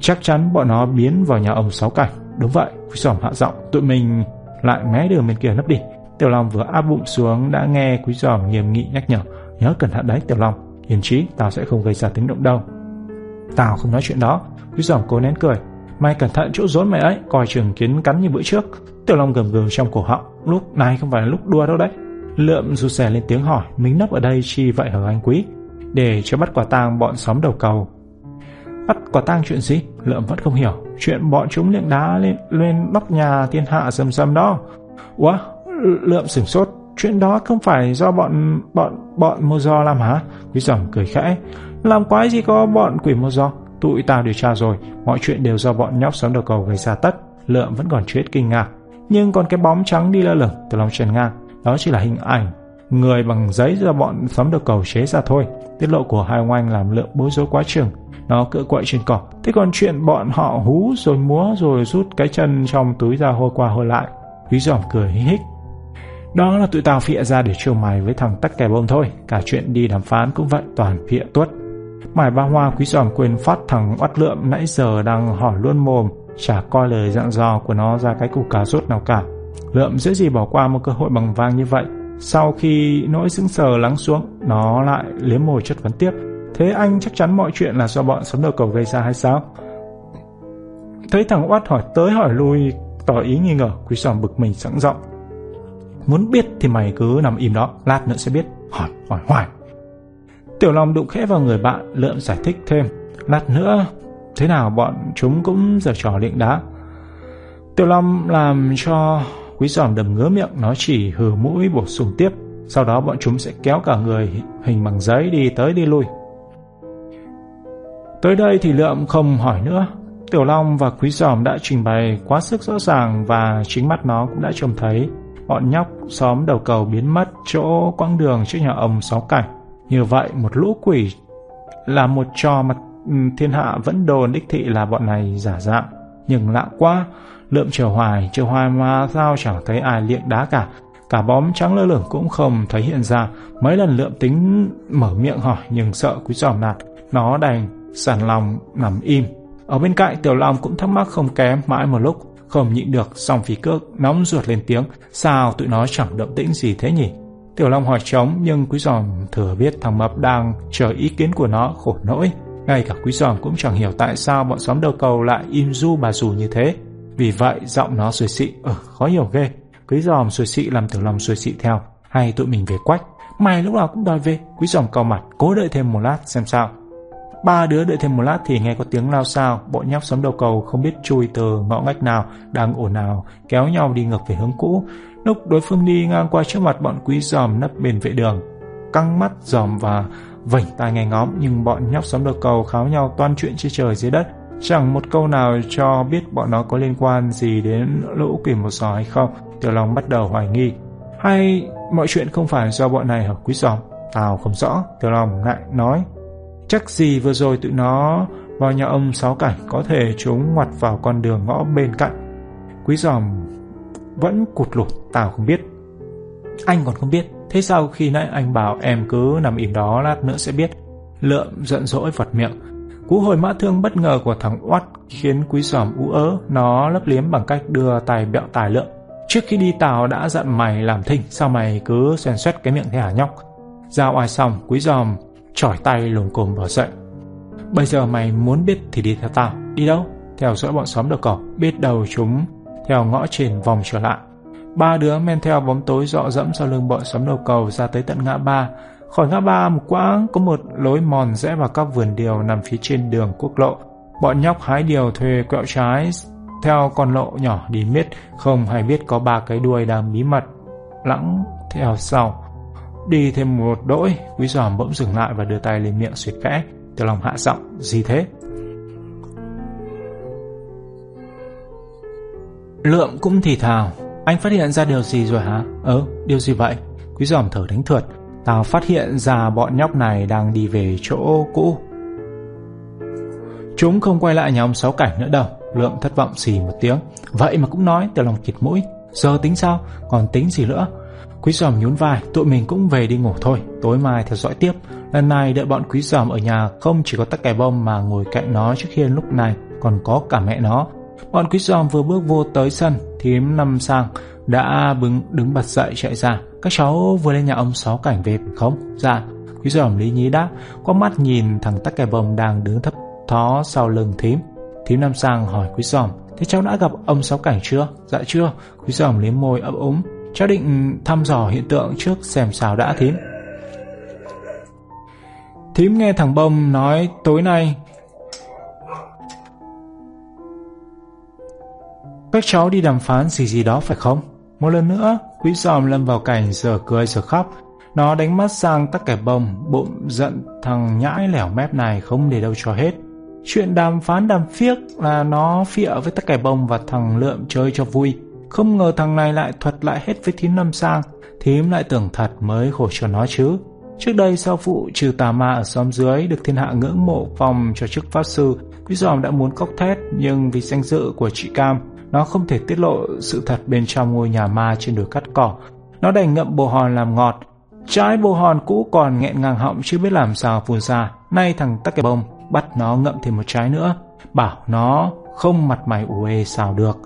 Chắc chắn bọn nó biến vào nhà ông Sáu Cảnh. Đúng vậy, quý giòm hạ giọng. Tụi mình lại mé đường bên kia nấp đi. Tiểu Long vừa áp bụng xuống đã nghe quý giòm nghiêm nghị nhắc nhở. Nhớ cẩn thận đấy Tiểu Long. Yên trí, tao sẽ không gây ra tiếng động đâu. Tao không nói chuyện đó. Quý giòm cố nén cười. Mày cẩn thận chỗ rốn mày ấy, coi chừng kiến cắn như bữa trước. Tiểu Long gầm gừ trong cổ họng. Lúc này không phải là lúc đua đâu đấy. Lượm rụt rè lên tiếng hỏi, mình nấp ở đây chi vậy hả anh quý? Để cho bắt quả tang bọn xóm đầu cầu. Bắt quả tang chuyện gì? Lượm vẫn không hiểu. Chuyện bọn chúng liệng đá lên lên nóc nhà thiên hạ rầm rầm đó. Ủa? Lượm sửng sốt. Chuyện đó không phải do bọn bọn bọn mô do làm hả? Quý giỏng cười khẽ. Làm quái gì có bọn quỷ mô do? Tụi tao điều tra rồi, mọi chuyện đều do bọn nhóc xóm đầu cầu gây ra tất. Lượm vẫn còn chết kinh ngạc. Nhưng còn cái bóng trắng đi lơ lửng từ lòng trần ngang đó chỉ là hình ảnh người bằng giấy do bọn xóm đầu cầu chế ra thôi. Tiết lộ của hai ông anh làm lượng bối rối quá chừng. Nó cựa quậy trên cỏ. Thế còn chuyện bọn họ hú rồi múa rồi rút cái chân trong túi ra hôi qua hôi lại. Quý giòm cười hí hích. Đó là tụi tao phịa ra để trêu mày với thằng tắc kè bông thôi. Cả chuyện đi đàm phán cũng vậy, toàn phịa tuất. Mải ba hoa, quý giòm quên phát thằng oắt lượm nãy giờ đang hỏi luôn mồm. Chả coi lời dặn dò của nó ra cái củ cà rốt nào cả. Lượm dễ gì bỏ qua một cơ hội bằng vàng như vậy. Sau khi nỗi sững sờ lắng xuống, nó lại liếm môi chất vấn tiếp. Thế anh chắc chắn mọi chuyện là do bọn sống đầu cầu gây ra hay sao? Thấy thằng oát hỏi tới hỏi lui, tỏ ý nghi ngờ, quý sòm bực mình sẵn giọng. Muốn biết thì mày cứ nằm im đó, lát nữa sẽ biết. Hỏi, hỏi hoài. Tiểu Long đụng khẽ vào người bạn, lượm giải thích thêm. Lát nữa, thế nào bọn chúng cũng giờ trò lịnh đá. Tiểu Long làm cho Quý giòm đầm ngứa miệng, nó chỉ hừ mũi bổ sung tiếp Sau đó bọn chúng sẽ kéo cả người hình bằng giấy đi tới đi lui Tới đây thì Lượm không hỏi nữa Tiểu Long và Quý Giòm đã trình bày quá sức rõ ràng và chính mắt nó cũng đã trông thấy bọn nhóc xóm đầu cầu biến mất chỗ quãng đường trước nhà ông Sáu Cảnh. Như vậy, một lũ quỷ là một trò mà thiên hạ vẫn đồn đích thị là bọn này giả dạng. Nhưng lạ quá, Lượm chờ hoài, chờ hoài mà sao chẳng thấy ai liệng đá cả. Cả bóng trắng lơ lửng cũng không thấy hiện ra. Mấy lần lượm tính mở miệng hỏi nhưng sợ quý giòm nạt. Nó đành sàn lòng nằm im. Ở bên cạnh Tiểu Long cũng thắc mắc không kém mãi một lúc. Không nhịn được, song phí cước nóng ruột lên tiếng. Sao tụi nó chẳng động tĩnh gì thế nhỉ? Tiểu Long hỏi trống nhưng quý giòm thừa biết thằng Mập đang chờ ý kiến của nó khổ nỗi. Ngay cả quý giòm cũng chẳng hiểu tại sao bọn xóm đầu cầu lại im du bà dù như thế. Vì vậy giọng nó xuôi xị, ờ, khó hiểu ghê. Quý giòm xuôi xị làm tiểu lòng xuôi xị theo. Hay tụi mình về quách. Mày lúc nào cũng đòi về. Quý giòm cau mặt, cố đợi thêm một lát xem sao. Ba đứa đợi thêm một lát thì nghe có tiếng lao sao, bọn nhóc xóm đầu cầu không biết chui từ ngõ ngách nào, đang ồn nào, kéo nhau đi ngược về hướng cũ. Lúc đối phương đi ngang qua trước mặt bọn quý giòm nấp bên vệ đường. căng mắt dòm và vảnh tai nghe ngóng nhưng bọn nhóc xóm đầu cầu kháo nhau toan chuyện trên trời dưới đất. Chẳng một câu nào cho biết bọn nó có liên quan gì đến lũ quỷ một giò hay không. Tiểu long bắt đầu hoài nghi. Hay mọi chuyện không phải do bọn này ở quý giòm tao không rõ, tiểu long ngại nói. Chắc gì vừa rồi tụi nó vào nhà ông sáu cảnh có thể chúng ngoặt vào con đường ngõ bên cạnh. Quý giòm vẫn cụt lụt, tao không biết. Anh còn không biết. Thế sao khi nãy anh bảo em cứ nằm im đó lát nữa sẽ biết. Lượm giận dỗi vật miệng. Cú hồi mã thương bất ngờ của thằng Oát khiến quý giòm ú ớ, Nó lấp liếm bằng cách đưa tay bẹo tài lượm. Trước khi đi tàu đã dặn mày làm thinh, Sao mày cứ xoèn xoét cái miệng thế hả nhóc? Giao ai xong, quý giòm Chỏi tay lùm cồm bỏ dậy. Bây giờ mày muốn biết thì đi theo tao, Đi đâu? Theo dõi bọn xóm đầu cỏ Biết đầu chúng theo ngõ trên vòng trở lại. Ba đứa men theo bóng tối dọ dẫm sau lưng bọn xóm đầu cầu ra tới tận ngã ba. Khỏi ngã ba một quãng có một lối mòn rẽ vào các vườn điều nằm phía trên đường quốc lộ. Bọn nhóc hái điều thuê quẹo trái theo con lộ nhỏ đi miết, không hay biết có ba cái đuôi đang bí mật lẵng theo sau. Đi thêm một đỗi, quý giòm bỗng dừng lại và đưa tay lên miệng suyệt kẽ Tiểu lòng hạ giọng, gì thế? Lượng cũng thì thào, anh phát hiện ra điều gì rồi hả? Ờ, điều gì vậy? Quý giòm thở đánh thượt. Tao phát hiện ra bọn nhóc này đang đi về chỗ cũ. Chúng không quay lại nhà ông Sáu Cảnh nữa đâu. Lượng thất vọng xì một tiếng. Vậy mà cũng nói, từ lòng kiệt mũi. Giờ tính sao? Còn tính gì nữa? Quý giòm nhún vai, tụi mình cũng về đi ngủ thôi. Tối mai theo dõi tiếp. Lần này đợi bọn quý giòm ở nhà không chỉ có tắc kè bông mà ngồi cạnh nó trước khi lúc này còn có cả mẹ nó. Bọn quý giòm vừa bước vô tới sân, thím năm sang đã bứng đứng bật dậy chạy ra. Các cháu vừa lên nhà ông Sáu Cảnh về không? Dạ. Quý giòm lý nhí đáp, có mắt nhìn thằng tắc kè bông đang đứng thấp thó sau lưng thím. Thím năm sang hỏi quý giòm, thế cháu đã gặp ông Sáu Cảnh chưa? Dạ chưa. Quý giòm liếm môi ấp úng. Cháu định thăm dò hiện tượng trước xem sao đã thím. Thím nghe thằng Bông nói tối nay Các cháu đi đàm phán gì gì đó phải không? Một lần nữa, quý giòm lâm vào cảnh giờ cười giờ khóc. Nó đánh mắt sang tắc kẻ bông, bụng giận thằng nhãi lẻo mép này không để đâu cho hết. Chuyện đàm phán đàm phiếc là nó phịa với tắc kẻ bông và thằng lượm chơi cho vui. Không ngờ thằng này lại thuật lại hết với thím năm sang. Thím lại tưởng thật mới khổ cho nó chứ. Trước đây sau vụ trừ tà ma ở xóm dưới được thiên hạ ngưỡng mộ phòng cho chức pháp sư, quý giòm đã muốn cóc thét nhưng vì danh dự của chị Cam nó không thể tiết lộ sự thật bên trong ngôi nhà ma trên đồi cắt cỏ. Nó đành ngậm bồ hòn làm ngọt. Trái bồ hòn cũ còn nghẹn ngang họng chưa biết làm sao phun ra. Nay thằng tắc kè bông bắt nó ngậm thêm một trái nữa. Bảo nó không mặt mày uê sao được.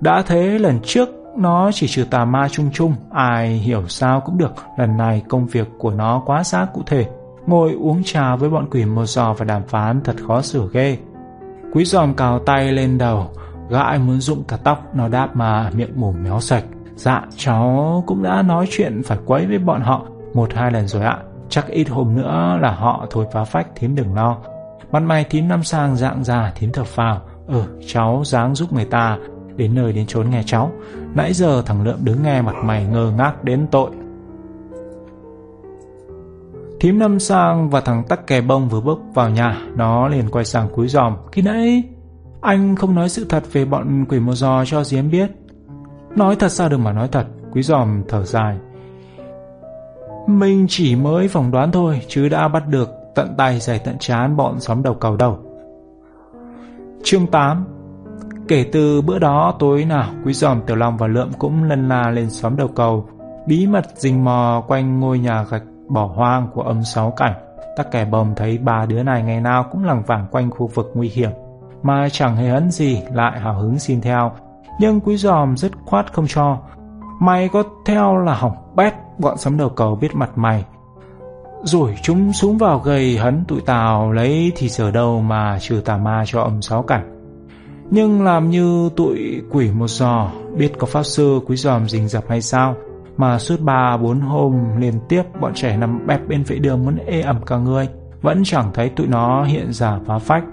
Đã thế lần trước nó chỉ trừ tà ma chung chung, ai hiểu sao cũng được. Lần này công việc của nó quá xác cụ thể. Ngồi uống trà với bọn quỷ mô giò và đàm phán thật khó xử ghê. Quý giòm cào tay lên đầu, Gã muốn rụng cả tóc Nó đáp mà miệng mồm méo sạch. Dạ cháu cũng đã nói chuyện phải quấy với bọn họ Một hai lần rồi ạ. Chắc ít hôm nữa là họ thôi phá phách Thím đừng lo. Mặt mày thím năm sang dạng già thím thở phào. Ừ cháu dáng giúp người ta, Đến nơi đến chốn nghe cháu. Nãy giờ thằng Lượm đứng nghe mặt mày ngơ ngác đến tội. Thím năm sang và thằng tắc kè bông vừa bước vào nhà, Nó liền quay sang cúi giòm Khi nãy anh không nói sự thật về bọn quỷ mô giò cho Diễm biết. Nói thật sao đừng mà nói thật, quý giòm thở dài. Mình chỉ mới phỏng đoán thôi, chứ đã bắt được tận tay giải tận chán bọn xóm đầu cầu đầu. Chương 8 Kể từ bữa đó tối nào, quý giòm Tiểu Long và Lượm cũng lân la lên xóm đầu cầu, bí mật rình mò quanh ngôi nhà gạch bỏ hoang của ông Sáu Cảnh. Tắc kẻ bồng thấy ba đứa này ngày nào cũng lằng vảng quanh khu vực nguy hiểm mà chẳng hề hấn gì lại hào hứng xin theo. Nhưng quý giòm dứt khoát không cho. Mày có theo là hỏng bét, bọn sấm đầu cầu biết mặt mày. Rồi chúng xuống vào gầy hấn tụi tào lấy thì giờ đâu mà trừ tà ma cho âm sáu cảnh. Nhưng làm như tụi quỷ một giò, biết có pháp sư quý giòm rình rập hay sao, mà suốt ba bốn hôm liên tiếp bọn trẻ nằm bẹp bên vệ đường muốn ê ẩm cả người, vẫn chẳng thấy tụi nó hiện ra phá phách.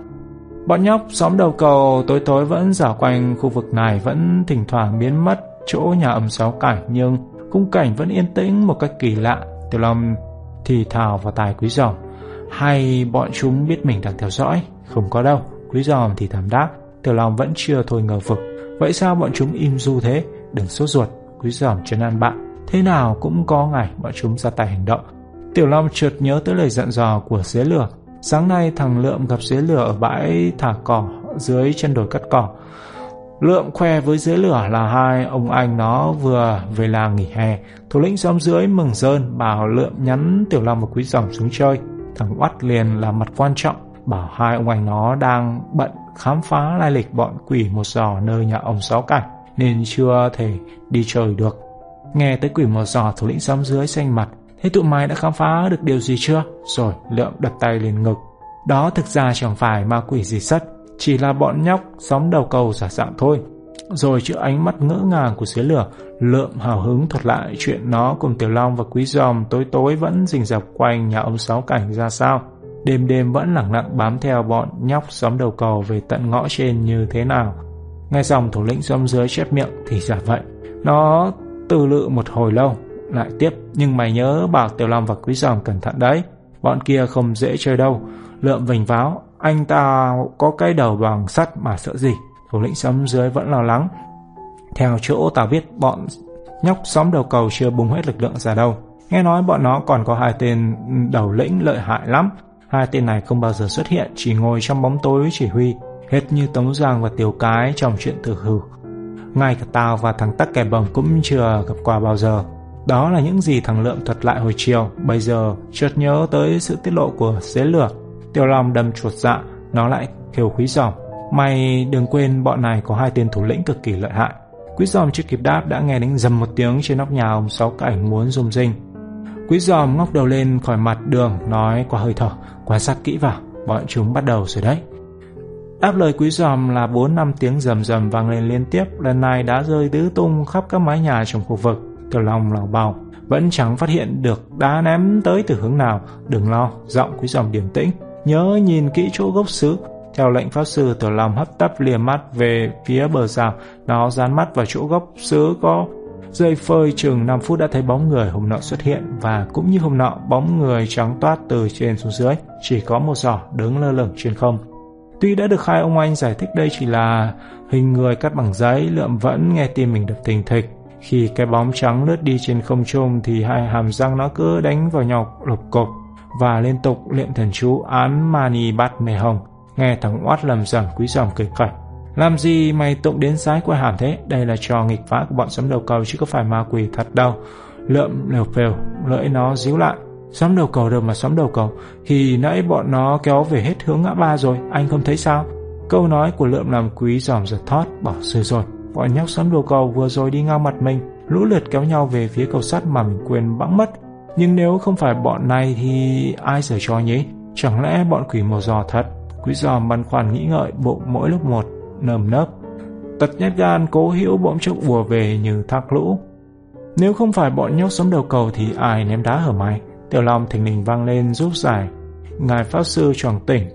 Bọn nhóc xóm đầu cầu tối tối vẫn dạo quanh khu vực này, vẫn thỉnh thoảng biến mất chỗ nhà ẩm sáu cảnh, nhưng khung cảnh vẫn yên tĩnh một cách kỳ lạ. Tiểu Long thì thào vào tai quý giòm. Hay bọn chúng biết mình đang theo dõi? Không có đâu. Quý giòm thì thầm đáp. Tiểu Long vẫn chưa thôi ngờ vực. Vậy sao bọn chúng im du thế? Đừng sốt ruột. Quý giòm chấn an bạn. Thế nào cũng có ngày bọn chúng ra tay hành động. Tiểu Long chợt nhớ tới lời dặn dò của dế lửa. Sáng nay thằng Lượm gặp dưới lửa ở bãi thả cỏ, dưới chân đồi cắt cỏ. Lượm khoe với dưới lửa là hai ông anh nó vừa về làng nghỉ hè. Thủ lĩnh xóm dưới mừng rơn, bảo Lượm nhắn Tiểu Long và Quý Dòng xuống chơi. Thằng Oắt liền là mặt quan trọng, bảo hai ông anh nó đang bận khám phá lai lịch bọn quỷ một giò nơi nhà ông Sáu Cảnh, nên chưa thể đi chơi được. Nghe tới quỷ một giò, thủ lĩnh xóm dưới xanh mặt Thế tụi mày đã khám phá được điều gì chưa? Rồi Lượm đặt tay lên ngực. Đó thực ra chẳng phải ma quỷ gì sất, chỉ là bọn nhóc xóm đầu cầu giả dạng thôi. Rồi trước ánh mắt ngỡ ngàng của xế lửa, Lượm hào hứng thuật lại chuyện nó cùng Tiểu Long và Quý Giòm tối tối vẫn rình rập quanh nhà ông Sáu Cảnh ra sao. Đêm đêm vẫn lẳng lặng bám theo bọn nhóc xóm đầu cầu về tận ngõ trên như thế nào. Nghe dòng thủ lĩnh xóm dưới chép miệng thì giả vậy. Nó từ lự một hồi lâu, lại tiếp, nhưng mày nhớ bảo Tiểu Long và Quý Giòm cẩn thận đấy. Bọn kia không dễ chơi đâu. Lượm vành váo, anh ta có cái đầu bằng sắt mà sợ gì? Thủ lĩnh xóm dưới vẫn lo lắng. Theo chỗ tao biết, bọn nhóc xóm đầu cầu chưa bùng hết lực lượng ra đâu. Nghe nói bọn nó còn có hai tên đầu lĩnh lợi hại lắm. Hai tên này không bao giờ xuất hiện, chỉ ngồi trong bóng tối chỉ huy, hết như Tống Giang và Tiểu Cái trong chuyện tử hư. Ngay cả tao và thằng Tắc Kè Bồng cũng chưa gặp qua bao giờ đó là những gì thằng Lượm thuật lại hồi chiều, bây giờ chợt nhớ tới sự tiết lộ của dế lửa. Tiểu Long đầm chuột dạ, nó lại kêu quý giòm. Mày đừng quên bọn này có hai tên thủ lĩnh cực kỳ lợi hại. Quý giòm chưa kịp đáp đã nghe đánh dầm một tiếng trên nóc nhà ông Sáu Cảnh muốn rung rinh. Quý giòm ngóc đầu lên khỏi mặt đường, nói qua hơi thở, quan sát kỹ vào, bọn chúng bắt đầu rồi đấy. Đáp lời quý giòm là bốn năm tiếng rầm rầm vang lên liên tiếp, lần này đã rơi tứ tung khắp các mái nhà trong khu vực từ lòng lào bào Vẫn chẳng phát hiện được đá ném tới từ hướng nào. Đừng lo, giọng quý dòng điềm tĩnh. Nhớ nhìn kỹ chỗ gốc xứ. Theo lệnh pháp sư Tiểu lòng hấp tấp liềm mắt về phía bờ rào. Nó dán mắt vào chỗ gốc xứ có Dây phơi chừng 5 phút đã thấy bóng người hôm nọ xuất hiện Và cũng như hôm nọ bóng người trắng toát từ trên xuống dưới. Chỉ có một giỏ đứng lơ lửng trên không. Tuy đã được hai ông anh giải thích đây chỉ là hình người cắt bằng giấy, lượm vẫn nghe tim mình đập thình thịch. Khi cái bóng trắng lướt đi trên không trung thì hai hàm răng nó cứ đánh vào nhau lục cục và liên tục niệm thần chú án mani bát mê hồng. Nghe thằng oát lầm rầm quý dòng cười khẩy Làm gì mày tụng đến sái qua hàm thế? Đây là trò nghịch phá của bọn sấm đầu cầu chứ có phải ma quỷ thật đâu. Lượm lều phều, lưỡi nó díu lại. Sấm đầu cầu đâu mà sấm đầu cầu. Thì nãy bọn nó kéo về hết hướng ngã ba rồi, anh không thấy sao? Câu nói của lượm làm quý dòm giật thót, bỏ sư rồi. Bọn nhóc xóm đồ cầu vừa rồi đi ngang mặt mình, lũ lượt kéo nhau về phía cầu sắt mà mình quên bẵng mất. Nhưng nếu không phải bọn này thì ai sửa cho nhỉ? Chẳng lẽ bọn quỷ màu giò thật? Quý giò băn khoăn nghĩ ngợi bụng mỗi lúc một, nơm nớp. Tật nhát gan cố hữu bỗng chốc ùa về như thác lũ. Nếu không phải bọn nhóc sống đầu cầu thì ai ném đá hở mày? Tiểu Long thình lình vang lên giúp giải. Ngài Pháp Sư tròn tỉnh,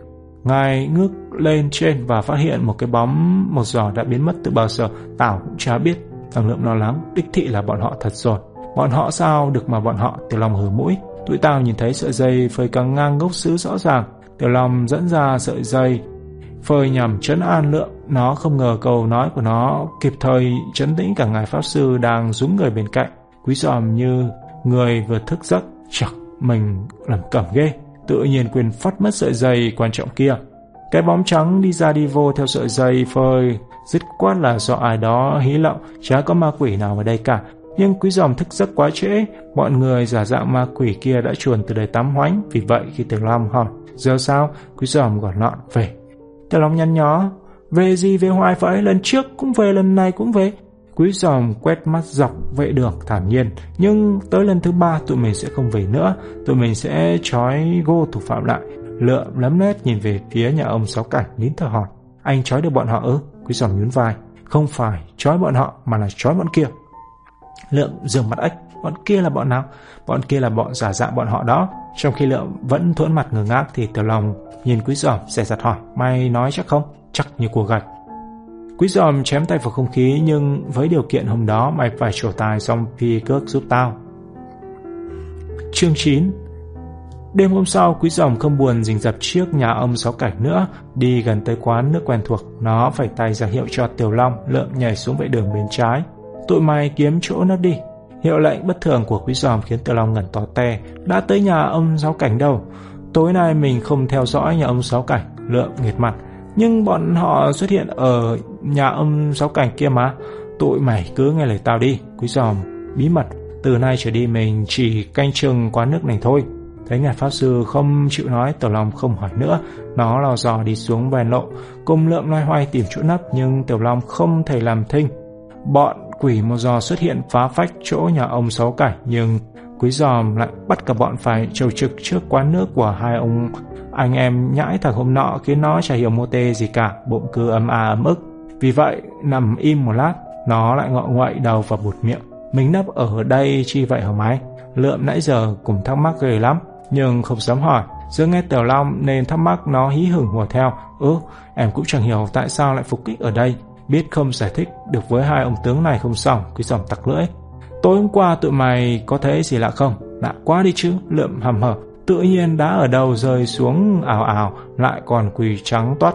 Ngài ngước lên trên và phát hiện một cái bóng một giò đã biến mất từ bao giờ. Tảo cũng chả biết. Thằng Lượm lo lắng, đích thị là bọn họ thật rồi. Bọn họ sao được mà bọn họ Tiểu Long hử mũi. Tụi tao nhìn thấy sợi dây phơi căng ngang gốc xứ rõ ràng. Tiểu Long dẫn ra sợi dây phơi nhằm trấn an Lượng. Nó không ngờ câu nói của nó kịp thời chấn tĩnh cả ngài Pháp Sư đang rúng người bên cạnh. Quý giòm như người vừa thức giấc. chật mình làm cẩm ghê tự nhiên quên phát mất sợi dây quan trọng kia. Cái bóng trắng đi ra đi vô theo sợi dây phơi, dứt quát là do ai đó hí lậu, chả có ma quỷ nào ở đây cả. Nhưng quý dòm thức giấc quá trễ, mọi người giả dạng ma quỷ kia đã chuồn từ đời tắm hoánh, vì vậy khi Tiểu Long hỏi, giờ sao, quý dòm gọt lọn về. Tiểu Long nhăn nhó, về gì về hoài vậy, lần trước cũng về, lần này cũng về. Quý giòm quét mắt dọc vậy được, thản nhiên, nhưng tới lần thứ ba tụi mình sẽ không về nữa, tụi mình sẽ trói gô thủ phạm lại. Lượm lấm lét nhìn về phía nhà ông Sáu Cảnh nín thở hỏi, anh trói được bọn họ ư? Quý giòm nhún vai, không phải trói bọn họ mà là trói bọn kia. Lượm dường mặt ếch, bọn kia là bọn nào? Bọn kia là bọn giả dạng bọn họ đó. Trong khi Lượm vẫn thuẫn mặt ngơ ngác thì Tiểu lòng nhìn Quý giòm sẽ giặt hỏi, mày nói chắc không? Chắc như cua gạch. Quý giòm chém tay vào không khí nhưng với điều kiện hôm đó mày phải trổ tài xong phi cước giúp tao. Chương 9 Đêm hôm sau, quý giòm không buồn rình dập trước nhà ông Sáu Cảnh nữa, đi gần tới quán nước quen thuộc, nó phải tay ra hiệu cho Tiểu Long lượm nhảy xuống vệ đường bên trái. Tụi mày kiếm chỗ nó đi. Hiệu lệnh bất thường của quý dòm khiến Tiểu Long ngẩn to te, đã tới nhà ông Sáu Cảnh đâu. Tối nay mình không theo dõi nhà ông Sáu Cảnh, lượm nghiệt mặt, nhưng bọn họ xuất hiện ở nhà ông Sáu Cảnh kia mà. Tụi mày cứ nghe lời tao đi, quý dòm, bí mật. Từ nay trở đi mình chỉ canh chừng quán nước này thôi. Thấy ngài Pháp Sư không chịu nói, Tiểu Long không hỏi nữa. Nó lò dò đi xuống ven lộ, cùng lượm loay hoay tìm chỗ nấp, nhưng Tiểu Long không thể làm thinh. Bọn quỷ một giò xuất hiện phá phách chỗ nhà ông Sáu Cảnh, nhưng Quý giòm lại bắt cả bọn phải trầu trực trước quán nước của hai ông anh em nhãi thằng hôm nọ khiến nó chả hiểu mô tê gì cả, bụng cứ ấm à ấm ức. Vì vậy, nằm im một lát, nó lại ngọ nguậy đầu vào bụt miệng. Mình nấp ở đây chi vậy hả mày? Lượm nãy giờ cũng thắc mắc ghê lắm, nhưng không dám hỏi. Giữa nghe Tiểu Long nên thắc mắc nó hí hửng hùa theo. Ừ, em cũng chẳng hiểu tại sao lại phục kích ở đây. Biết không giải thích được với hai ông tướng này không xong, cứ dòng tặc lưỡi. Tối hôm qua tụi mày có thấy gì lạ không? Lạ quá đi chứ, lượm hầm hở. Tự nhiên đã ở đầu rơi xuống ảo ảo, lại còn quỳ trắng toát.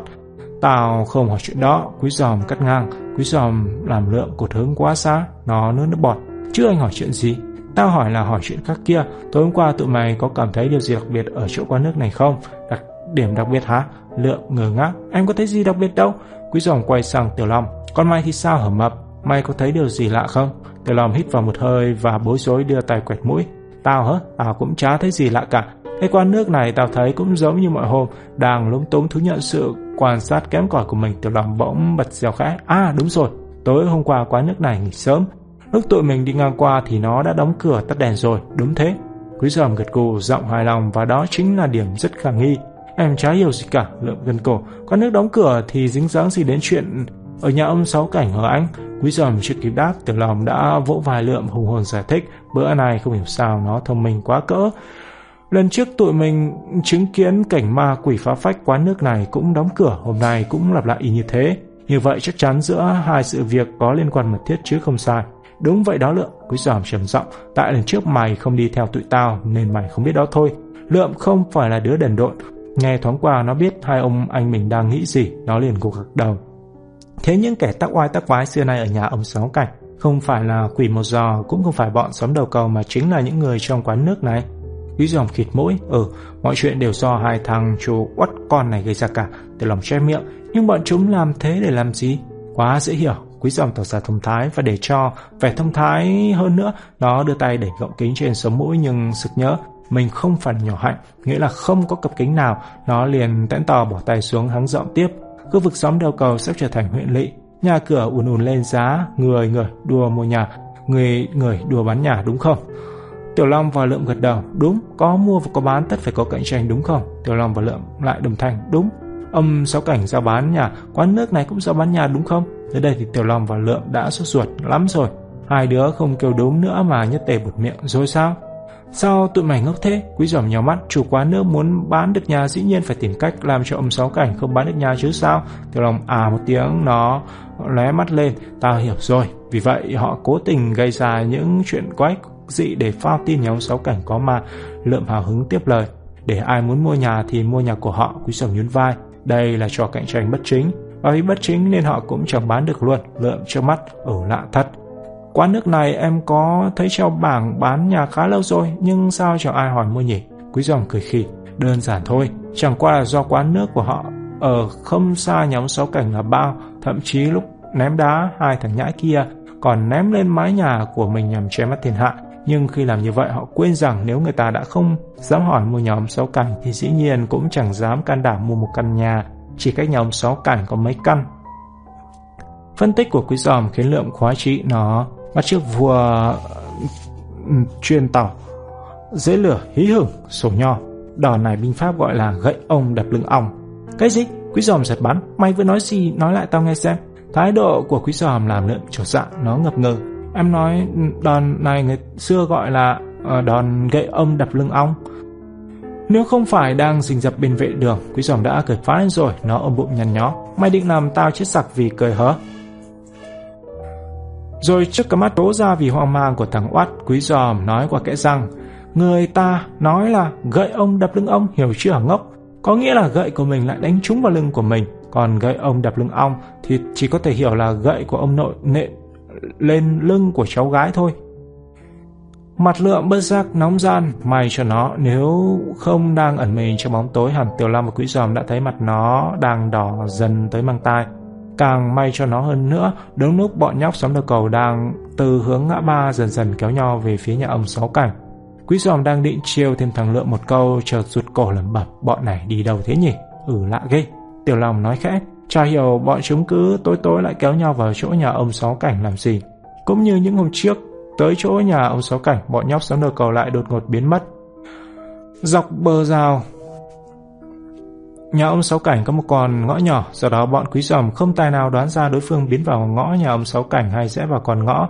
Tao không hỏi chuyện đó, quý giòm cắt ngang. Quý giòm làm lượng cột hứng quá xa, nó nước nước bọt. Chứ anh hỏi chuyện gì? Tao hỏi là hỏi chuyện khác kia. Tối hôm qua tụi mày có cảm thấy điều gì đặc biệt ở chỗ quán nước này không? Đặc điểm đặc biệt hả? Lượng ngờ ngác. Em có thấy gì đặc biệt đâu? Quý giòm quay sang Tiểu Long. Con mày thì sao hở mập? Mày có thấy điều gì lạ không? Tiểu Long hít vào một hơi và bối rối đưa tay quẹt mũi. Tao hả? Tao cũng chả thấy gì lạ cả. Cái quán nước này tao thấy cũng giống như mọi hôm, đang lúng túng thú nhận sự quan sát kém cỏi của mình. từ lòng bỗng bật dèo khẽ. À đúng rồi, tối hôm qua quán nước này nghỉ sớm. Lúc tụi mình đi ngang qua thì nó đã đóng cửa tắt đèn rồi, đúng thế. Quý giòm gật gù giọng hài lòng và đó chính là điểm rất khả nghi. Em chả hiểu gì cả, lượm gần cổ. Quán nước đóng cửa thì dính dáng gì đến chuyện ở nhà ông Sáu Cảnh hả anh? Quý giòm chưa kịp đáp, tiểu lòng đã vỗ vài lượm hùng hồn giải thích. Bữa này không hiểu sao nó thông minh quá cỡ. Lần trước tụi mình chứng kiến cảnh ma quỷ phá phách quán nước này cũng đóng cửa, hôm nay cũng lặp lại y như thế. Như vậy chắc chắn giữa hai sự việc có liên quan mật thiết chứ không sai. Đúng vậy đó Lượng, quý giòm trầm giọng, tại lần trước mày không đi theo tụi tao nên mày không biết đó thôi. lượm không phải là đứa đần độn, nghe thoáng qua nó biết hai ông anh mình đang nghĩ gì, nó liền gục gật đầu. Thế những kẻ tắc oai tắc quái xưa nay ở nhà ông Sáu Cảnh không phải là quỷ một giò, cũng không phải bọn xóm đầu cầu mà chính là những người trong quán nước này. Quý dòng khịt mũi, ừ, mọi chuyện đều do hai thằng chú quắt con này gây ra cả, từ lòng che miệng, nhưng bọn chúng làm thế để làm gì? Quá dễ hiểu, quý dòng tỏ ra thông thái và để cho vẻ thông thái hơn nữa, nó đưa tay để gọng kính trên sống mũi nhưng sực nhớ, mình không phải nhỏ hạnh, nghĩa là không có cặp kính nào, nó liền tẽn tò bỏ tay xuống hắng giọng tiếp, khu vực xóm đầu cầu sắp trở thành huyện lỵ. Nhà cửa ùn ùn lên giá, người người đùa mua nhà, người người đùa bán nhà đúng không? Tiểu Long và Lượng gật đầu, đúng, có mua và có bán tất phải có cạnh tranh đúng không? Tiểu Long và Lượng lại đồng thanh, đúng. Âm sáu cảnh giao bán nhà, quán nước này cũng giao bán nhà đúng không? Tới đây thì Tiểu Long và Lượng đã sốt ruột lắm rồi. Hai đứa không kêu đúng nữa mà nhất tề bụt miệng rồi sao? Sao tụi mày ngốc thế? Quý giòm nhỏ mắt, chủ quán nước muốn bán được nhà dĩ nhiên phải tìm cách làm cho ông Sáu Cảnh không bán được nhà chứ sao? Tiểu Long à một tiếng nó lóe mắt lên, tao hiểu rồi. Vì vậy họ cố tình gây ra những chuyện quái dị để phao tin nhóm Sáu Cảnh có mà lượm hào hứng tiếp lời. Để ai muốn mua nhà thì mua nhà của họ, quý sầm nhún vai. Đây là trò cạnh tranh bất chính. Và vì bất chính nên họ cũng chẳng bán được luôn, lượm trước mắt, ở lạ thật. Quán nước này em có thấy treo bảng bán nhà khá lâu rồi, nhưng sao chẳng ai hỏi mua nhỉ? Quý dòng cười khỉ, đơn giản thôi, chẳng qua là do quán nước của họ ở không xa nhóm sáu cảnh là bao, thậm chí lúc ném đá hai thằng nhãi kia còn ném lên mái nhà của mình nhằm che mắt thiên hạ. Nhưng khi làm như vậy họ quên rằng nếu người ta đã không dám hỏi mua nhóm sáu cảnh thì dĩ nhiên cũng chẳng dám can đảm mua một căn nhà, chỉ cách nhóm sáu cảnh có mấy căn. Phân tích của quý giòm khiến lượng khóa trị nó bắt trước vua ừ, truyền chuyên tàu dễ lửa hí hửng sổ nho. Đò này binh pháp gọi là gậy ông đập lưng ong. Cái gì? Quý giòm giật bắn. Mày vừa nói gì? Nói lại tao nghe xem. Thái độ của quý giòm làm lượn trột dạ nó ngập ngừng em nói đòn này người xưa gọi là ờ, đòn gậy ông đập lưng ong nếu không phải đang rình rập bên vệ đường quý giòm đã cười phá lên rồi nó ôm bụng nhăn nhó mày định làm tao chết sặc vì cười hớ rồi trước cái mắt đố ra vì hoang mang của thằng oát, quý giòm nói qua kẽ răng. Người ta nói là gậy ông đập lưng ông hiểu chưa ngốc? Có nghĩa là gậy của mình lại đánh trúng vào lưng của mình, còn gậy ông đập lưng ong thì chỉ có thể hiểu là gậy của ông nội nện lên lưng của cháu gái thôi. Mặt lượng bất giác nóng gian, may cho nó nếu không đang ẩn mình trong bóng tối hẳn Tiểu Long và Quý Giòm đã thấy mặt nó đang đỏ dần tới mang tai. Càng may cho nó hơn nữa, đúng lúc bọn nhóc xóm đầu cầu đang từ hướng ngã ba dần dần kéo nhau về phía nhà ông Sáu Cảnh. Quý giòm đang định chiêu thêm thằng Lượng một câu chợt rụt cổ lẩm bẩm bọn này đi đâu thế nhỉ? Ừ lạ ghê. Tiểu Long nói khẽ, chả hiểu bọn chúng cứ tối tối lại kéo nhau vào chỗ nhà ông Sáu Cảnh làm gì. Cũng như những hôm trước, tới chỗ nhà ông Sáu Cảnh, bọn nhóc sáu nơ cầu lại đột ngột biến mất. Dọc bờ rào, Nhà ông Sáu Cảnh có một con ngõ nhỏ, do đó bọn quý giòm không tài nào đoán ra đối phương biến vào ngõ nhà ông Sáu Cảnh hay rẽ vào con ngõ.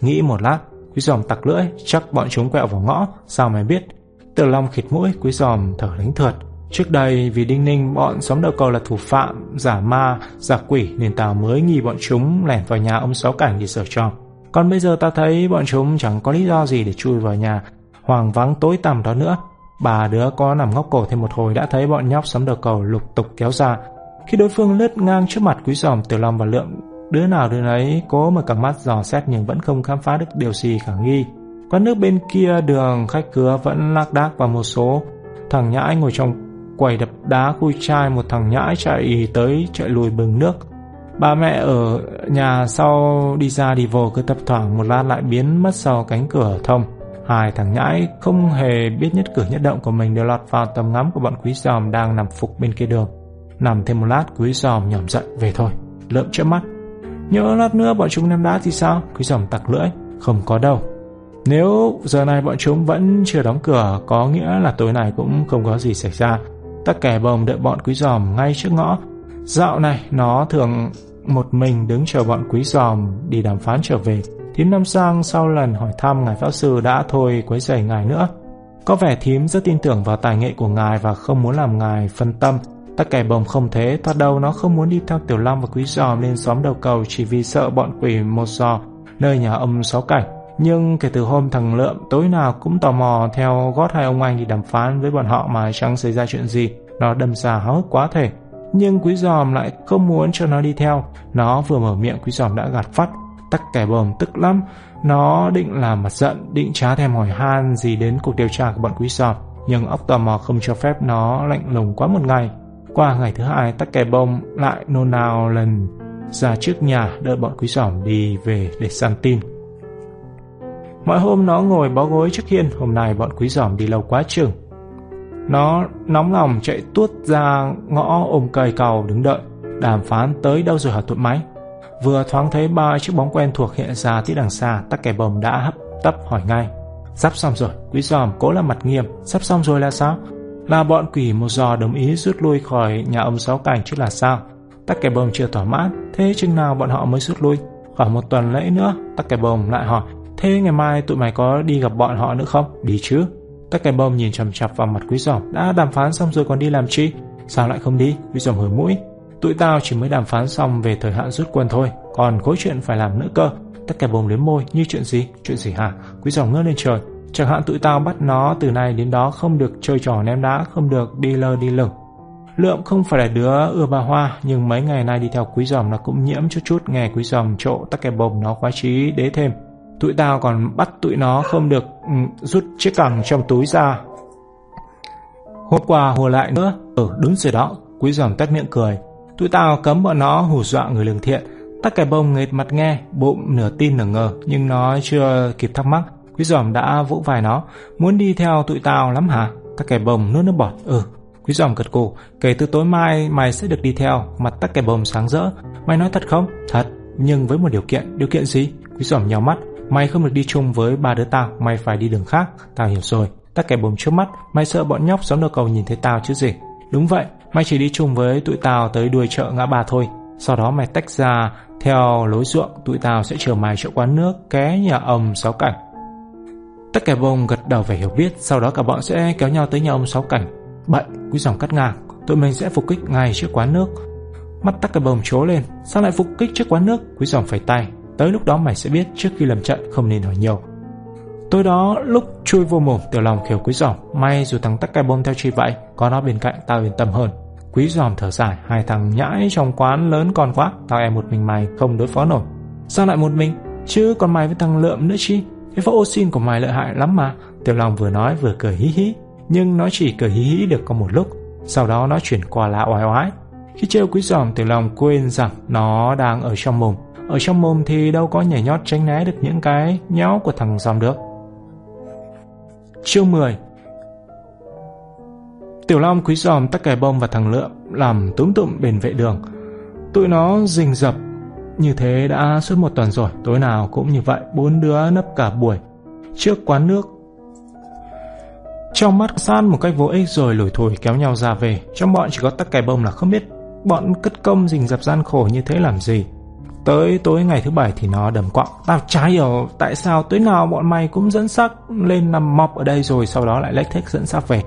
Nghĩ một lát, quý giòm tặc lưỡi, chắc bọn chúng quẹo vào ngõ, sao mày biết. từ Long khịt mũi, quý giòm thở đánh thượt. Trước đây vì Đinh Ninh bọn xóm đầu cầu là thủ phạm, giả ma, giả quỷ nên tao mới nghi bọn chúng lẻn vào nhà ông Sáu Cảnh để sở trò. Còn bây giờ tao thấy bọn chúng chẳng có lý do gì để chui vào nhà hoàng vắng tối tăm đó nữa. Bà đứa có nằm ngóc cổ thêm một hồi đã thấy bọn nhóc sấm đầu cầu lục tục kéo ra. Khi đối phương lướt ngang trước mặt quý giòm Tiểu Long và Lượng, đứa nào đứa nấy cố mở cặp mắt dò xét nhưng vẫn không khám phá được điều gì khả nghi. Quán nước bên kia đường khách cứa vẫn lác đác và một số thằng nhãi ngồi trong quầy đập đá khui chai một thằng nhãi chạy tới chạy lùi bừng nước. Ba mẹ ở nhà sau đi ra đi vô cứ tập thoảng một lát lại biến mất sau cánh cửa thông. Hai thằng nhãi không hề biết nhất cử nhất động của mình đều lọt vào tầm ngắm của bọn quý giòm đang nằm phục bên kia đường. Nằm thêm một lát quý giòm nhỏm giận về thôi, lượm chớp mắt. Nhớ lát nữa bọn chúng ném đá thì sao? Quý giòm tặc lưỡi, không có đâu. Nếu giờ này bọn chúng vẫn chưa đóng cửa có nghĩa là tối nay cũng không có gì xảy ra. Tất kẻ bồng đợi bọn quý giòm ngay trước ngõ. Dạo này nó thường một mình đứng chờ bọn quý giòm đi đàm phán trở về. Thím Nam Sang sau lần hỏi thăm Ngài Pháp Sư đã thôi quấy rầy Ngài nữa. Có vẻ thím rất tin tưởng vào tài nghệ của Ngài và không muốn làm Ngài phân tâm. Tắc kẻ bồng không thế, thoạt đầu nó không muốn đi theo Tiểu Long và Quý Giòm lên xóm đầu cầu chỉ vì sợ bọn quỷ một giò nơi nhà ông Sáu Cảnh. Nhưng kể từ hôm thằng Lượm tối nào cũng tò mò theo gót hai ông anh đi đàm phán với bọn họ mà chẳng xảy ra chuyện gì, nó đâm xà háo hức quá thể. Nhưng Quý Giòm lại không muốn cho nó đi theo, nó vừa mở miệng Quý Giòm đã gạt phát Tắc kẻ bồm tức lắm, nó định làm mặt giận, định trá thèm hỏi han gì đến cuộc điều tra của bọn quý giòm. nhưng óc tò mò không cho phép nó lạnh lùng quá một ngày. Qua ngày thứ hai, tắc kẻ bông lại nôn nào lần ra trước nhà đợi bọn quý giỏm đi về để săn tin. Mọi hôm nó ngồi bó gối trước hiên, hôm nay bọn quý giỏm đi lâu quá chừng. Nó nóng lòng chạy tuốt ra ngõ ôm cây cầu đứng đợi, đàm phán tới đâu rồi hả tụi máy? Vừa thoáng thấy ba chiếc bóng quen thuộc hiện ra tí đằng xa, tắc kẻ bồng đã hấp tấp hỏi ngay. Sắp xong rồi, quý giòm cố là mặt nghiêm, sắp xong rồi là sao? Là bọn quỷ một giò đồng ý rút lui khỏi nhà ông Sáu Cảnh chứ là sao? Tắc kẻ bồng chưa thỏa mãn, thế chừng nào bọn họ mới rút lui? Khoảng một tuần lễ nữa, tắc kẻ bồng lại hỏi, thế ngày mai tụi mày có đi gặp bọn họ nữa không? Đi chứ. Tắc kẻ bông nhìn chầm chập vào mặt quý giòm, đã đàm phán xong rồi còn đi làm chi? Sao lại không đi? Quý giòm hửi mũi, Tụi tao chỉ mới đàm phán xong về thời hạn rút quân thôi. Còn khối chuyện phải làm nữa cơ. Tất cả bông liếm môi. Như chuyện gì? Chuyện gì hả? Quý dòng ngơ lên trời. Chẳng hạn tụi tao bắt nó từ nay đến đó Không được chơi trò ném đá Không được đi lơ đi lửng. Lượm không phải là đứa ưa bà hoa Nhưng mấy ngày nay đi theo quý giòm Nó cũng nhiễm chút chút nghe quý giòm trộ Tắc kè bồng nó khoái trí đế thêm. Tụi tao còn bắt tụi nó không được ừ, Rút chiếc cẳng trong túi ra Hôm qua hồ lại nữa Ừ đúng rồi đó Quý giòm tắt miệng cười Tụi tao cấm bọn nó hù dọa người lương thiện. Tắc kẻ bông nghệt mặt nghe, bụng nửa tin nửa ngờ, nhưng nó chưa kịp thắc mắc. Quý giòm đã vỗ vai nó, muốn đi theo tụi tao lắm hả? Tắc kẻ bông nuốt nước bọt, ừ. Quý giòm gật cổ, kể từ tối mai mày sẽ được đi theo, mặt tắc kẻ bông sáng rỡ. Mày nói thật không? Thật, nhưng với một điều kiện, điều kiện gì? Quý giòm nhào mắt, mày không được đi chung với ba đứa tao, mày phải đi đường khác. Tao hiểu rồi. Tắc kẻ bông trước mắt, mày sợ bọn nhóc xóm đầu cầu nhìn thấy tao chứ gì? Đúng vậy, Mày chỉ đi chung với tụi tao tới đuôi chợ ngã ba thôi Sau đó mày tách ra Theo lối ruộng tụi tao sẽ chờ mày chỗ quán nước Ké nhà ông Sáu Cảnh Tất cả bông gật đầu vẻ hiểu biết Sau đó cả bọn sẽ kéo nhau tới nhà ông Sáu Cảnh Bận, quý dòng cắt ngang Tụi mình sẽ phục kích ngay trước quán nước Mắt tắc cả bông trố lên Sao lại phục kích trước quán nước Quý dòng phải tay Tới lúc đó mày sẽ biết trước khi làm trận không nên hỏi nhiều. Tối đó lúc chui vô mồm, Tiểu Long khều Quý Giòm, May dù thằng tắc cái bom theo chi vậy, Có nó bên cạnh tao yên tâm hơn. Quý Giòm thở dài, Hai thằng nhãi trong quán lớn con quá, Tao em một mình mày không đối phó nổi. Sao lại một mình? Chứ còn mày với thằng Lượm nữa chi? Cái phẫu oxin của mày lợi hại lắm mà. Tiểu Long vừa nói vừa cười hí hí, Nhưng nó chỉ cười hí hí được có một lúc, Sau đó nó chuyển qua lạ oái oái. Khi trêu Quý Giòm, Tiểu Long quên rằng Nó đang ở trong mồm. Ở trong mồm thì đâu có nhảy nhót tránh né được những cái nhéo của thằng Giòm được Chương 10 Tiểu Long quý giòm tắc kè bông và thằng Lượm làm túm tụm bền vệ đường. Tụi nó rình rập như thế đã suốt một tuần rồi, tối nào cũng như vậy, bốn đứa nấp cả buổi trước quán nước. Trong mắt san một cách vô ích rồi lủi thủi kéo nhau ra về, trong bọn chỉ có tắc kè bông là không biết bọn cất công rình rập gian khổ như thế làm gì. Tới tối ngày thứ bảy thì nó đầm quọng Tao chả hiểu tại sao tối nào bọn mày cũng dẫn sắc lên nằm mọc ở đây rồi sau đó lại lách thích dẫn sắc về.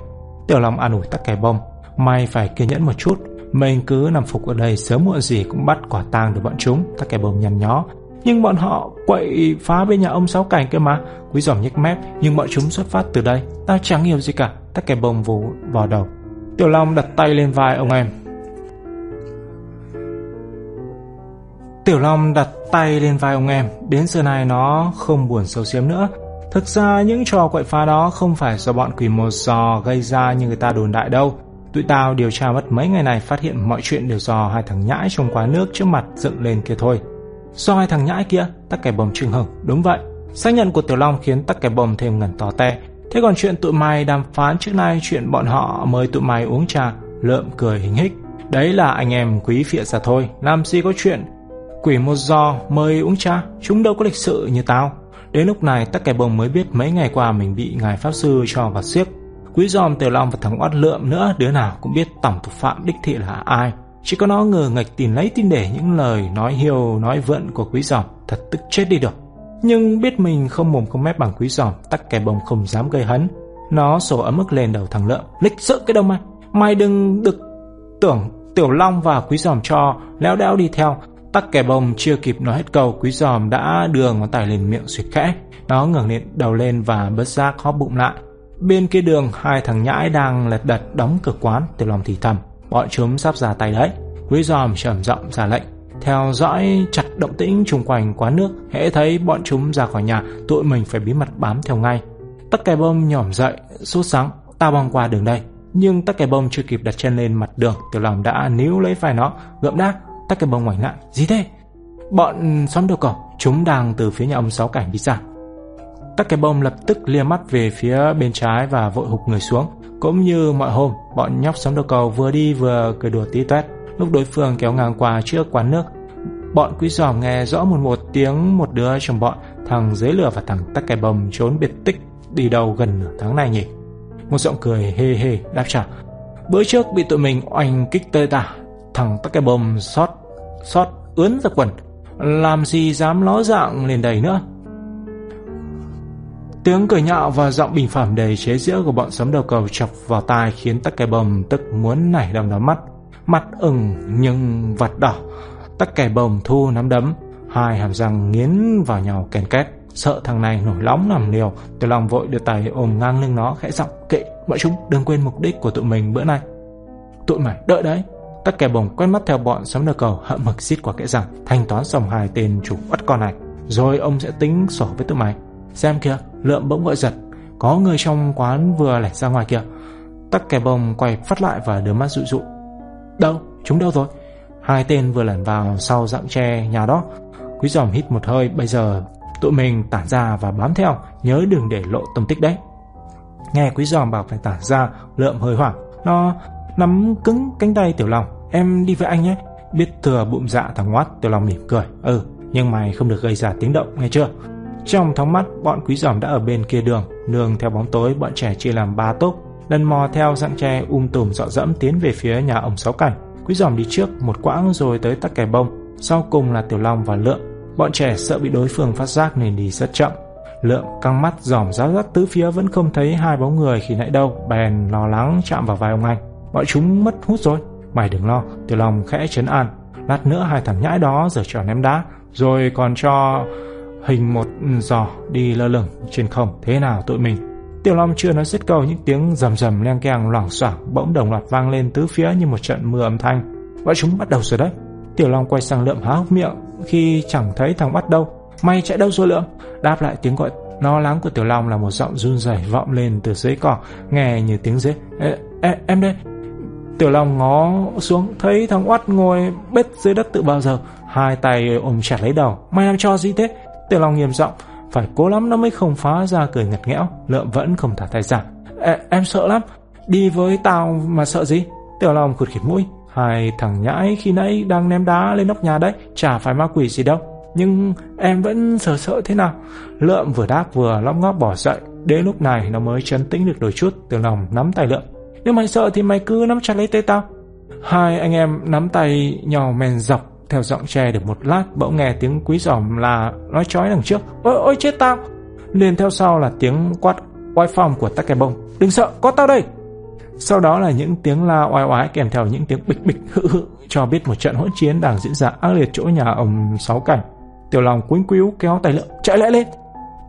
Tiểu Long an ủi tắc kè bông. Mày phải kiên nhẫn một chút. Mình cứ nằm phục ở đây sớm muộn gì cũng bắt quả tang được bọn chúng. Tắc kè bông nhăn nhó. Nhưng bọn họ quậy phá bên nhà ông Sáu Cảnh kia mà. Quý giỏm nhếch mép. Nhưng bọn chúng xuất phát từ đây. Tao chẳng hiểu gì cả. Tắc kè bông vù vào đầu. Tiểu Long đặt tay lên vai ông em. Tiểu Long đặt tay lên vai ông em, đến giờ này nó không buồn sâu xiếm nữa. Thực ra những trò quậy phá đó không phải do bọn quỷ một giò gây ra như người ta đồn đại đâu. Tụi tao điều tra mất mấy ngày này phát hiện mọi chuyện đều do hai thằng nhãi trong quán nước trước mặt dựng lên kia thôi. Do hai thằng nhãi kia, tắc kẻ bồng trừng hửng. đúng vậy. Xác nhận của Tiểu Long khiến tắc kẻ bồng thêm ngẩn tò te. Thế còn chuyện tụi mày đàm phán trước nay chuyện bọn họ mời tụi mày uống trà, lượm cười hình hích. Đấy là anh em quý phịa ra thôi, làm gì có chuyện Quỷ một giò mời uống trà, chúng đâu có lịch sự như tao. Đến lúc này tất kẻ bồng mới biết mấy ngày qua mình bị ngài pháp sư cho vào xiếc. Quý giòm tiểu long và thằng oát lượm nữa đứa nào cũng biết tổng thủ phạm đích thị là ai. Chỉ có nó ngờ ngạch tìm lấy tin để những lời nói hiêu nói vượn của quý giòm thật tức chết đi được. Nhưng biết mình không mồm không mép bằng quý giòm, tắc kẻ bồng không dám gây hấn. Nó sổ ấm ức lên đầu thằng lợm. Lịch sự cái đâu mày, mày đừng được tưởng tiểu long và quý giòm cho léo đéo đi theo Tắc kè bông chưa kịp nói hết câu, Quý giòm đã đưa ngón tay lên miệng suyệt khẽ. Nó ngẩng lên đầu lên và bất giác hóp bụng lại. Bên kia đường, hai thằng nhãi đang lật đật đóng cửa quán từ lòng thì thầm. Bọn chúng sắp ra tay đấy. Quý giòm trầm giọng ra lệnh. Theo dõi chặt động tĩnh chung quanh quán nước, hễ thấy bọn chúng ra khỏi nhà, tụi mình phải bí mật bám theo ngay. Tắc kè bông nhỏm dậy, sốt sáng tao băng qua đường đây. Nhưng tắc kè bông chưa kịp đặt chân lên mặt đường, tiểu lòng đã níu lấy vai nó gậm đáp tách cái bông ngoảnh lại gì thế? Bọn xóm đầu cỏ, chúng đang từ phía nhà ông sáu cảnh đi ra. Tắc cái bông lập tức lia mắt về phía bên trái và vội hụt người xuống. Cũng như mọi hôm, bọn nhóc xóm đầu cầu vừa đi vừa cười đùa tí toét lúc đối phương kéo ngang qua trước quán nước, bọn quý giòm nghe rõ một một tiếng một đứa trong bọn thằng dưới lửa và thằng tắc cái bông trốn biệt tích đi đâu gần nửa tháng này nhỉ? Một giọng cười hê hê đáp trả. Bữa trước bị tụi mình oanh kích tơi tả Thằng tắc cái bom sót Sót ướn ra quần Làm gì dám ló dạng lên đầy nữa Tiếng cười nhạo và giọng bình phẩm đầy chế giễu của bọn sấm đầu cầu chọc vào tai khiến tắc kè bầm tức muốn nảy đầm đắm mắt. Mặt ửng nhưng vặt đỏ. Tắc kè bầm thu nắm đấm, hai hàm răng nghiến vào nhau kèn két. Sợ thằng này nổi nóng làm liều, tôi lòng vội đưa tay ôm ngang lưng nó khẽ giọng kệ, bọn chúng đừng quên mục đích của tụi mình bữa nay. Tụi mày đợi đấy, Tắc kè bồng quét mắt theo bọn sấm nờ cầu hậm mực xít qua kẽ rằng thanh toán xong hai tên chủ bắt con này. Rồi ông sẽ tính sổ với tụi mày. Xem kìa, lượm bỗng gọi giật. Có người trong quán vừa lẻ ra ngoài kìa. Tắc kè bồng quay phát lại và đưa mắt dụ dụ. Đâu? Chúng đâu rồi? Hai tên vừa lẩn vào sau dạng tre nhà đó. Quý giòm hít một hơi, bây giờ tụi mình tản ra và bám theo, nhớ đừng để lộ tâm tích đấy. Nghe quý giòm bảo phải tản ra, lượm hơi hoảng. Nó nắm cứng cánh tay Tiểu lòng Em đi với anh nhé. Biết thừa bụng dạ thằng ngoát, Tiểu Long mỉm cười. Ừ, nhưng mày không được gây ra tiếng động, nghe chưa? Trong thoáng mắt, bọn quý giòm đã ở bên kia đường. Nương theo bóng tối, bọn trẻ chia làm ba tốp. Lần mò theo dạng tre um tùm dọ dẫm tiến về phía nhà ông Sáu Cảnh. Quý giòm đi trước một quãng rồi tới tắc kè bông. Sau cùng là Tiểu Long và Lượng. Bọn trẻ sợ bị đối phương phát giác nên đi rất chậm. Lượng căng mắt dòm giáo giác tứ phía vẫn không thấy hai bóng người khi nãy đâu, bèn lo lắng chạm vào vai ông anh. Bọn chúng mất hút rồi Mày đừng lo Tiểu Long khẽ chấn an Lát nữa hai thằng nhãi đó giờ trò ném đá Rồi còn cho hình một giò đi lơ lửng trên không thế nào tụi mình Tiểu Long chưa nói dứt câu những tiếng rầm rầm leng keng loảng xoảng bỗng đồng loạt vang lên tứ phía như một trận mưa âm thanh. Bọn chúng bắt đầu rồi đấy. Tiểu Long quay sang lượm há hốc miệng khi chẳng thấy thằng bắt đâu. Mày chạy đâu rồi lượm? Đáp lại tiếng gọi no lắng của Tiểu Long là một giọng run rẩy vọng lên từ dưới cỏ, nghe như tiếng dế. Ê, ê, em đây. Tiểu Long ngó xuống thấy thằng Oát ngồi bết dưới đất tự bao giờ, hai tay ôm chặt lấy đầu. Mày làm cho gì thế? Tiểu Long nghiêm giọng, phải cố lắm nó mới không phá ra cười ngặt nghẽo, lượm vẫn không thả tay ra. E, em sợ lắm, đi với tao mà sợ gì? Tiểu Long khụt khịt mũi, hai thằng nhãi khi nãy đang ném đá lên nóc nhà đấy, chả phải ma quỷ gì đâu. Nhưng em vẫn sợ sợ thế nào? Lượm vừa đáp vừa lóc ngóc bỏ dậy, đến lúc này nó mới chấn tĩnh được đôi chút, Tiểu Long nắm tay Lượm. Nếu mày sợ thì mày cứ nắm chặt lấy tay tao. Hai anh em nắm tay nhau men dọc theo giọng tre được một lát bỗng nghe tiếng quý giỏm là nói chói đằng trước. Ôi ôi chết tao! Liền theo sau là tiếng quát oai phong của tắc kè bông. Đừng sợ, có tao đây! Sau đó là những tiếng la oai oái kèm theo những tiếng bịch bịch hự hự cho biết một trận hỗn chiến đang diễn ra ác liệt chỗ nhà ông Sáu Cảnh. Tiểu Long quýnh quýu kéo tay lợn chạy lại lên.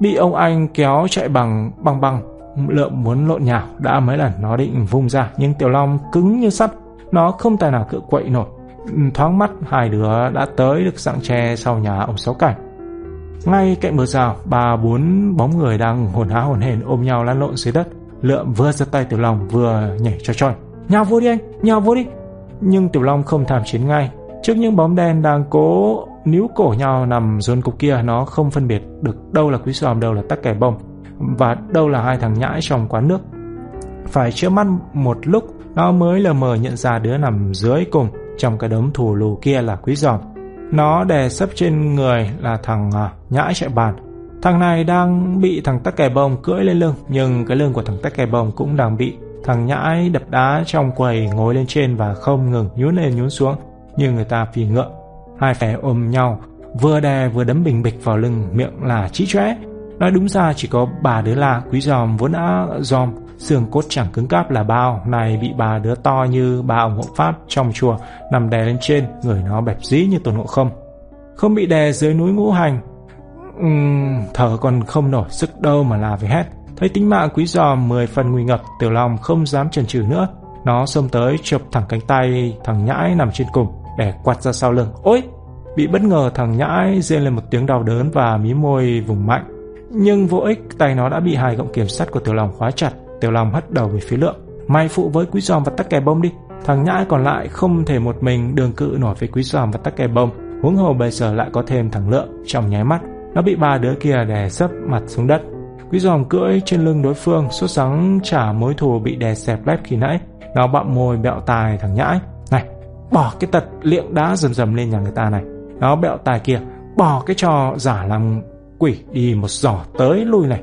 Bị ông anh kéo chạy bằng băng băng. Lượm muốn lộn nhào đã mấy lần nó định vung ra nhưng Tiểu Long cứng như sắt. Nó không tài nào cự quậy nổi. Thoáng mắt hai đứa đã tới được dạng tre sau nhà ông Sáu Cảnh. Ngay cạnh bờ rào, ba bốn bóng người đang hồn há hồn hển ôm nhau lăn lộn dưới đất. Lượm vừa giật tay Tiểu Long vừa nhảy cho tròn. Nhào vô đi anh, nhào vô đi. Nhưng Tiểu Long không tham chiến ngay. Trước những bóng đen đang cố níu cổ nhau nằm rôn cục kia nó không phân biệt được đâu là quý giòm đâu là tắc kè bông và đâu là hai thằng nhãi trong quán nước. Phải chữa mắt một lúc nó mới lờ mờ nhận ra đứa nằm dưới cùng trong cái đống thù lù kia là quý giòm. Nó đè sấp trên người là thằng à, nhãi chạy bàn. Thằng này đang bị thằng tắc kè bông cưỡi lên lưng nhưng cái lưng của thằng tắc kè bông cũng đang bị thằng nhãi đập đá trong quầy ngồi lên trên và không ngừng nhún lên nhún xuống như người ta phi ngựa. Hai phe ôm nhau, vừa đè vừa đấm bình bịch vào lưng miệng là chí chóe. Nói đúng ra chỉ có bà đứa là quý giòm vốn đã giòm, xương cốt chẳng cứng cáp là bao, này bị bà đứa to như bà ông hộ pháp trong chùa nằm đè lên trên, người nó bẹp dí như tổn ngộ không. Không bị đè dưới núi ngũ hành, uhm, thở còn không nổi sức đâu mà là phải hét. Thấy tính mạng quý giòm mười phần nguy ngập, tiểu lòng không dám chần chừ nữa. Nó xông tới chụp thẳng cánh tay thằng nhãi nằm trên cùng để quạt ra sau lưng. Ôi! Bị bất ngờ thằng nhãi rên lên một tiếng đau đớn và mí môi vùng mạnh. Nhưng vô ích, tay nó đã bị hai gọng kiểm sắt của Tiểu Long khóa chặt. Tiểu Long hất đầu về phía lượng. Mày phụ với quý giòm và tắc kè bông đi. Thằng nhãi còn lại không thể một mình đường cự nổi với quý giòm và tắc kè bông. Huống hồ bây giờ lại có thêm thằng lượng trong nháy mắt. Nó bị ba đứa kia đè sấp mặt xuống đất. Quý giòm cưỡi trên lưng đối phương, sốt sắng trả mối thù bị đè xẹp lép khi nãy. Nó bặm môi bẹo tài thằng nhãi. Này, bỏ cái tật liệng đá rầm rầm lên nhà người ta này. Nó bẹo tài kia, bỏ cái trò giả làm quỷ đi một giỏ tới lui này.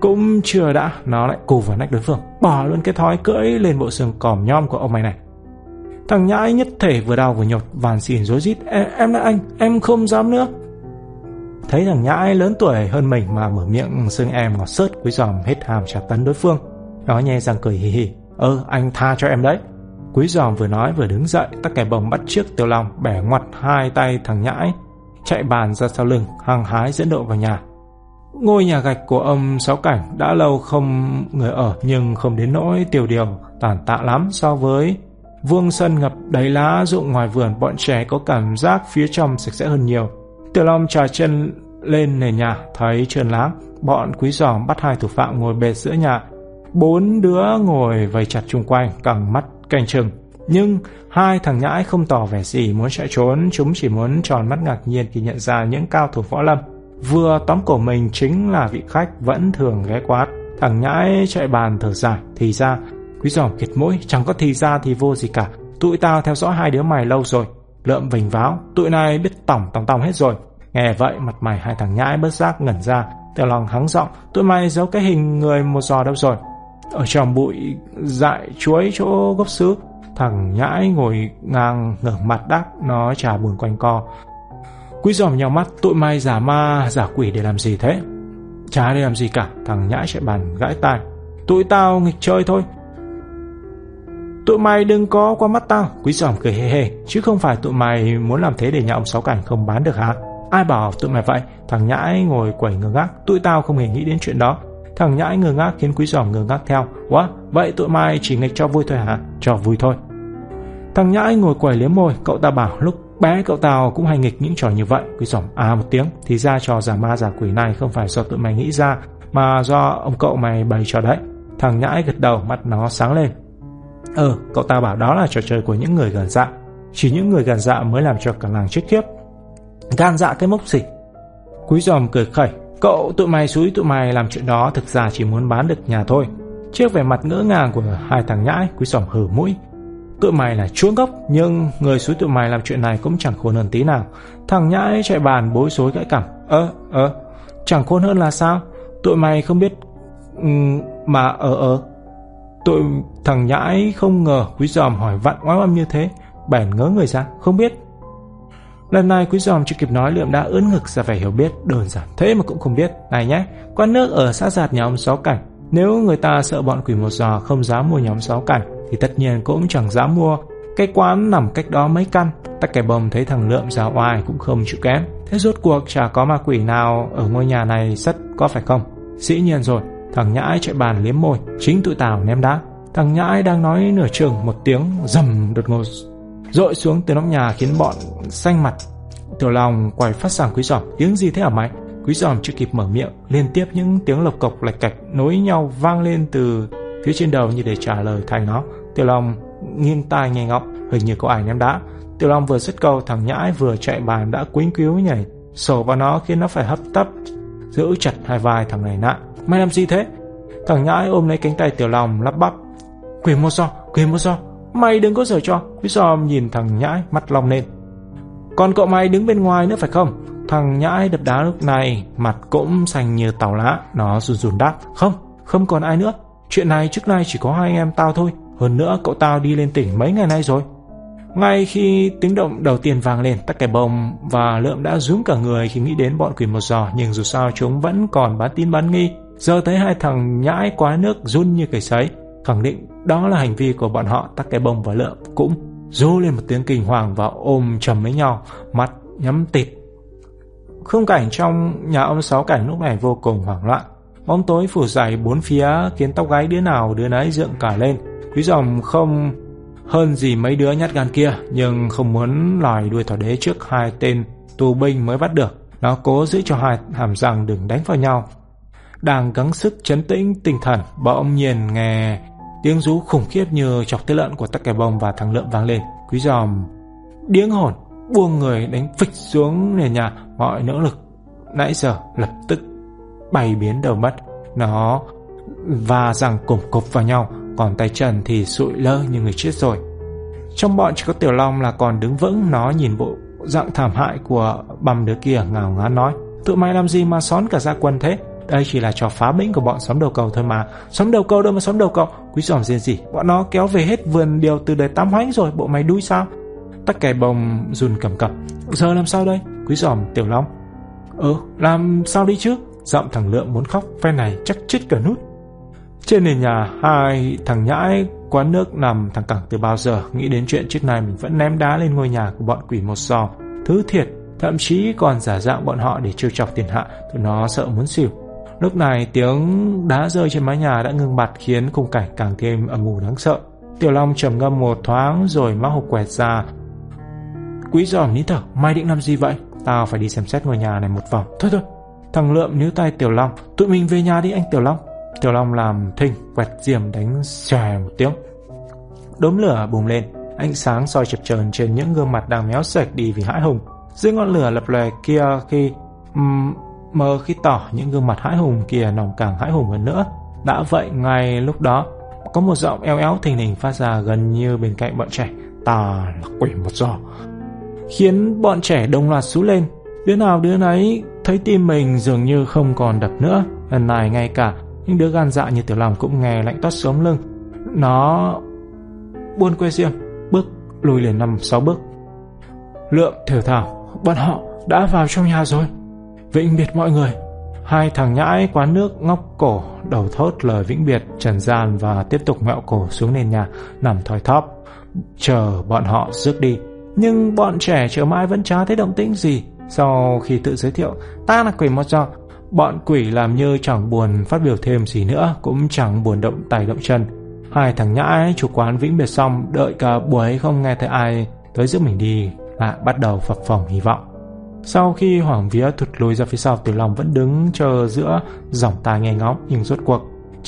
Cũng chưa đã, nó lại cù vào nách đối phương, bỏ luôn cái thói cưỡi lên bộ xương còm nhom của ông mày này. Thằng nhãi nhất thể vừa đau vừa nhột, vàn xỉn rối rít. em, em là anh, em không dám nữa. Thấy thằng nhãi lớn tuổi hơn mình mà mở miệng xương em ngọt sớt quý giòm hết hàm trả tấn đối phương. Nó nhe răng cười hì hì. Ơ, anh tha cho em đấy. Quý giòm vừa nói vừa đứng dậy, tắc kẻ bồng bắt trước tiểu long, bẻ ngoặt hai tay thằng nhãi, chạy bàn ra sau lưng, hăng hái dẫn độ vào nhà. Ngôi nhà gạch của ông Sáu Cảnh đã lâu không người ở nhưng không đến nỗi tiêu điều, tàn tạ lắm so với vương sân ngập đầy lá rụng ngoài vườn bọn trẻ có cảm giác phía trong sạch sẽ hơn nhiều. Tiểu Long trà chân lên nền nhà, thấy trơn láng, bọn quý giòm bắt hai thủ phạm ngồi bệt giữa nhà. Bốn đứa ngồi vây chặt chung quanh, cẳng mắt canh chừng. Nhưng hai thằng nhãi không tỏ vẻ gì muốn chạy trốn, chúng chỉ muốn tròn mắt ngạc nhiên khi nhận ra những cao thủ võ lâm. Vừa tóm cổ mình chính là vị khách vẫn thường ghé quát. Thằng nhãi chạy bàn thở dài, thì ra, quý giòm kiệt mũi, chẳng có thì ra thì vô gì cả. Tụi tao theo dõi hai đứa mày lâu rồi. Lượm vinh váo, tụi này biết tỏng tòng tòng hết rồi. Nghe vậy mặt mày hai thằng nhãi bớt giác ngẩn ra, Tiểu lòng hắng giọng, tụi mày giấu cái hình người một giò đâu rồi? Ở trong bụi dại chuối chỗ gốc xứ, thằng nhãi ngồi ngang ngẩng mặt đáp, nó chả buồn quanh co. Quý giòm nhau mắt, tụi mày giả ma, giả quỷ để làm gì thế? Chả để làm gì cả, thằng nhãi chạy bàn gãi tai. Tụi tao nghịch chơi thôi. Tụi mày đừng có qua mắt tao, quý giòm cười hề hề, chứ không phải tụi mày muốn làm thế để nhà ông Sáu Cảnh không bán được hả? Ai bảo tụi mày vậy? Thằng nhãi ngồi quẩy ngơ ngác, tụi tao không hề nghĩ đến chuyện đó. Thằng nhãi ngơ ngác khiến quý giòm ngơ ngác theo. Quá, vậy tụi mày chỉ nghịch cho vui thôi hả? Cho vui thôi. Thằng nhãi ngồi quẩy liếm môi, cậu ta bảo lúc bé cậu tao cũng hay nghịch những trò như vậy. Quý giòm à một tiếng, thì ra trò giả ma giả quỷ này không phải do tụi mày nghĩ ra, mà do ông cậu mày bày trò đấy. Thằng nhãi gật đầu, mắt nó sáng lên. Ừ, cậu ta bảo đó là trò chơi của những người gần dạ. Chỉ những người gần dạ mới làm cho cả làng chết khiếp. Gan dạ cái mốc gì Quý giòm cười khẩy. Cậu tụi mày xúi tụi mày làm chuyện đó thực ra chỉ muốn bán được nhà thôi. Trước vẻ mặt ngỡ ngàng của hai thằng nhãi, quý giòm hử mũi. Tụi mày là chúa gốc nhưng người suối tụi mày làm chuyện này cũng chẳng khôn hơn tí nào. Thằng nhãi chạy bàn bối rối gãi cảm Ơ, ơ, chẳng khôn hơn là sao? Tụi mày không biết... Um, mà ơ ơ Tụi thằng nhãi không ngờ quý giòm hỏi vặn oái oăm như thế, bèn ngớ người ra, không biết. Lần này quý giòm chưa kịp nói lượm đã ướn ngực ra vẻ hiểu biết, đơn giản thế mà cũng không biết. Này nhé, quán nước ở xã giạt nhà ông Sáu Cảnh, nếu người ta sợ bọn quỷ một giò không dám mua nhóm Sáu Cảnh, thì tất nhiên cũng chẳng dám mua. Cái quán nằm cách đó mấy căn, tắc kẻ bồng thấy thằng lượm ra oai cũng không chịu kém. Thế rốt cuộc chả có ma quỷ nào ở ngôi nhà này sất có phải không? Dĩ nhiên rồi, Thằng nhãi chạy bàn liếm môi, chính tụi tào ném đá. Thằng nhãi đang nói nửa chừng một tiếng rầm đột ngột rội xuống từ nóc nhà khiến bọn xanh mặt. Tiểu lòng quay phát sang quý giỏ, tiếng gì thế hả mày? Quý giòm chưa kịp mở miệng, liên tiếp những tiếng lộc cộc lạch cạch nối nhau vang lên từ phía trên đầu như để trả lời thay nó. Tiểu Long nghiêng tai nghe ngọng, hình như có ai ném đá. Tiểu Long vừa dứt câu, thằng nhãi vừa chạy bàn đã quýnh cứu nhảy, sổ vào nó khiến nó phải hấp tấp, giữ chặt hai vai thằng này nạ. Mày làm gì thế? Thằng nhãi ôm lấy cánh tay tiểu Long lắp bắp. Quỷ mua do, quỷ mua do. Mày đừng có giở cho. Quý giòm nhìn thằng nhãi mắt long lên. Còn cậu mày đứng bên ngoài nữa phải không? Thằng nhãi đập đá lúc này mặt cũng xanh như tàu lá. Nó run run đáp. Không, không còn ai nữa. Chuyện này trước nay chỉ có hai anh em tao thôi. Hơn nữa cậu tao đi lên tỉnh mấy ngày nay rồi. Ngay khi tiếng động đầu tiên vang lên, tắc kẻ bông và lượm đã rúm cả người khi nghĩ đến bọn quỷ một giò, nhưng dù sao chúng vẫn còn bán tin bán nghi. Giờ thấy hai thằng nhãi quá nước run như cầy sấy, khẳng định đó là hành vi của bọn họ tắc kè bông và lợm cũng rú lên một tiếng kinh hoàng và ôm chầm với nhau, mắt nhắm tịt. Khung cảnh trong nhà ông Sáu Cảnh lúc này vô cùng hoảng loạn. Bóng tối phủ dày bốn phía khiến tóc gáy đứa nào đứa nấy dựng cả lên. Quý dòng không hơn gì mấy đứa nhát gan kia, nhưng không muốn lòi đuôi thỏ đế trước hai tên tù binh mới bắt được. Nó cố giữ cho hai hàm răng đừng đánh vào nhau đang gắng sức chấn tĩnh tinh thần, bỗng nhiên nghe tiếng rú khủng khiếp như chọc tới lợn của tắc kè bông và thằng lợn vang lên. Quý dòm điếng hồn, buông người đánh phịch xuống nền nhà, mọi nỗ lực nãy giờ lập tức bay biến đầu mất. Nó và rằng củng cục vào nhau, còn tay trần thì sụi lơ như người chết rồi. Trong bọn chỉ có Tiểu Long là còn đứng vững, nó nhìn bộ dạng thảm hại của bầm đứa kia ngào ngán nói. Tụi mày làm gì mà xón cả gia quân thế? Đây chỉ là trò phá bĩnh của bọn xóm đầu cầu thôi mà Xóm đầu cầu đâu mà xóm đầu cầu Quý giòm riêng gì Bọn nó kéo về hết vườn điều từ đời tám hoánh rồi Bộ mày đuôi sao Tắc kè bồng run cầm cập. Giờ làm sao đây? Quý giòm, tiểu long. Ừ làm sao đi chứ? Giọng thằng Lượng muốn khóc Phe này chắc chết cả nút. Trên nền nhà, Hai thằng nhãi quán nước nằm thằng cẳng từ bao giờ? Nghĩ đến chuyện trước này mình vẫn ném đá lên ngôi nhà của bọn quỷ một giò Thứ thiệt, Thậm chí còn giả dạng bọn họ để trêu chọc tiền hạ, Tụi nó sợ muốn xỉu. Lúc này tiếng đá rơi trên mái nhà đã ngưng bặt khiến khung cảnh càng thêm âm u đáng sợ. Tiểu Long trầm ngâm một thoáng rồi móc hộp quẹt ra. Quý giòm ní thở, mày định làm gì vậy? Tao phải đi xem xét ngôi nhà này một vòng. Thôi thôi, thằng Lượm níu tay Tiểu Long. Tụi mình về nhà đi anh Tiểu Long. Tiểu Long làm thinh, quẹt diềm đánh xòe một tiếng. Đốm lửa bùng lên, ánh sáng soi chập chờn trên những gương mặt đang méo sạch đi vì hãi hùng. Dưới ngọn lửa lập lòe kia khi um, mờ khi tỏ những gương mặt hãi hùng kia nòng càng hãi hùng hơn nữa. Đã vậy ngay lúc đó, có một giọng eo éo thình lình phát ra gần như bên cạnh bọn trẻ. Ta là quỷ một giò. Khiến bọn trẻ đồng loạt sú lên. Đứa nào đứa nấy thấy tim mình dường như không còn đập nữa. Lần này ngay cả những đứa gan dạ như tiểu lòng cũng nghe lạnh toát sống lưng. Nó buôn quê riêng, bước lùi liền năm sáu bước. Lượng thều thào, bọn họ đã vào trong nhà rồi. Vĩnh biệt mọi người Hai thằng nhãi quán nước ngóc cổ Đầu thốt lời vĩnh biệt trần gian Và tiếp tục ngẹo cổ xuống nền nhà Nằm thoi thóp Chờ bọn họ rước đi nhưng bọn trẻ chờ mãi vẫn chả thấy động tĩnh gì Sau khi tự giới thiệu, ta là quỷ một do, bọn quỷ làm như chẳng buồn phát biểu thêm gì nữa, cũng chẳng buồn động tay động chân. Hai thằng nhãi chủ quán vĩnh biệt xong, đợi cả buổi không nghe thấy ai tới giúp mình đi, lại bắt đầu phập phồng hy vọng. Sau khi hoảng vía thụt lùi ra phía sau Tiểu Long vẫn đứng chờ giữa dòng tai nghe ngóng nhưng rốt cuộc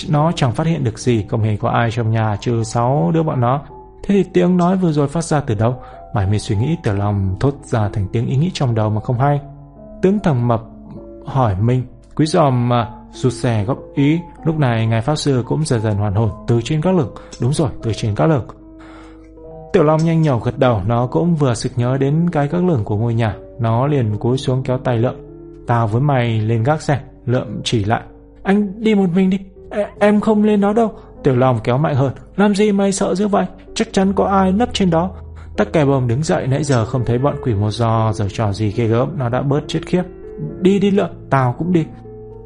nó chẳng phát hiện được gì không hề có ai trong nhà trừ sáu đứa bọn nó. Thế thì tiếng nói vừa rồi phát ra từ đâu? Mải mê suy nghĩ Tiểu Long thốt ra thành tiếng ý nghĩ trong đầu mà không hay. Tướng thằng Mập hỏi mình Quý giòm mà rụt rè góp ý, Lúc này ngài Pháp Sư cũng dần dần hoàn hồn Từ trên các lực. Đúng rồi, từ trên các lực. Tiểu Long nhanh nhỏ gật đầu, Nó cũng vừa sực nhớ đến cái các lửng của ngôi nhà, Nó liền cúi xuống kéo tay Lượm Tao với mày lên gác xem Lượm chỉ lại. Anh đi một mình đi e Em không lên đó đâu. Tiểu Long kéo mạnh hơn, Làm gì mày sợ dữ vậy? Chắc chắn có ai nấp trên đó. Tắc kè bồm đứng dậy nãy giờ không thấy bọn quỷ một do Giờ trò gì ghê gớm Nó đã bớt chết khiếp. Đi đi lượng Tao cũng đi.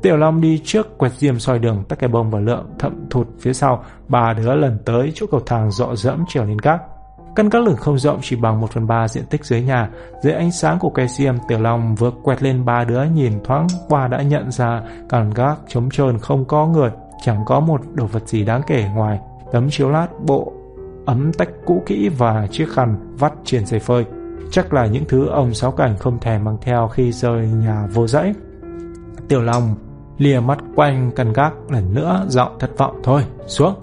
Tiểu Long đi trước quẹt diêm soi đường Tắc kè bông và Lượng thậm thụt phía sau. Ba đứa lần tới chỗ cầu thang dọ dẫm trèo lên gác Căn các lửng không rộng chỉ bằng 1 phần 3 diện tích dưới nhà. Dưới ánh sáng của cây diêm Tiểu Long vừa quẹt lên ba đứa nhìn thoáng qua đã nhận ra căn gác trống trơn không có người, chẳng có một đồ vật gì đáng kể ngoài tấm chiếu lát bộ ấm tách cũ kỹ và chiếc khăn vắt trên dây phơi. Chắc là những thứ ông Sáu Cảnh không thèm mang theo khi rời nhà vô dãy. Tiểu Long lìa mắt quanh căn gác lần nữa, giọng thất vọng thôi, xuống,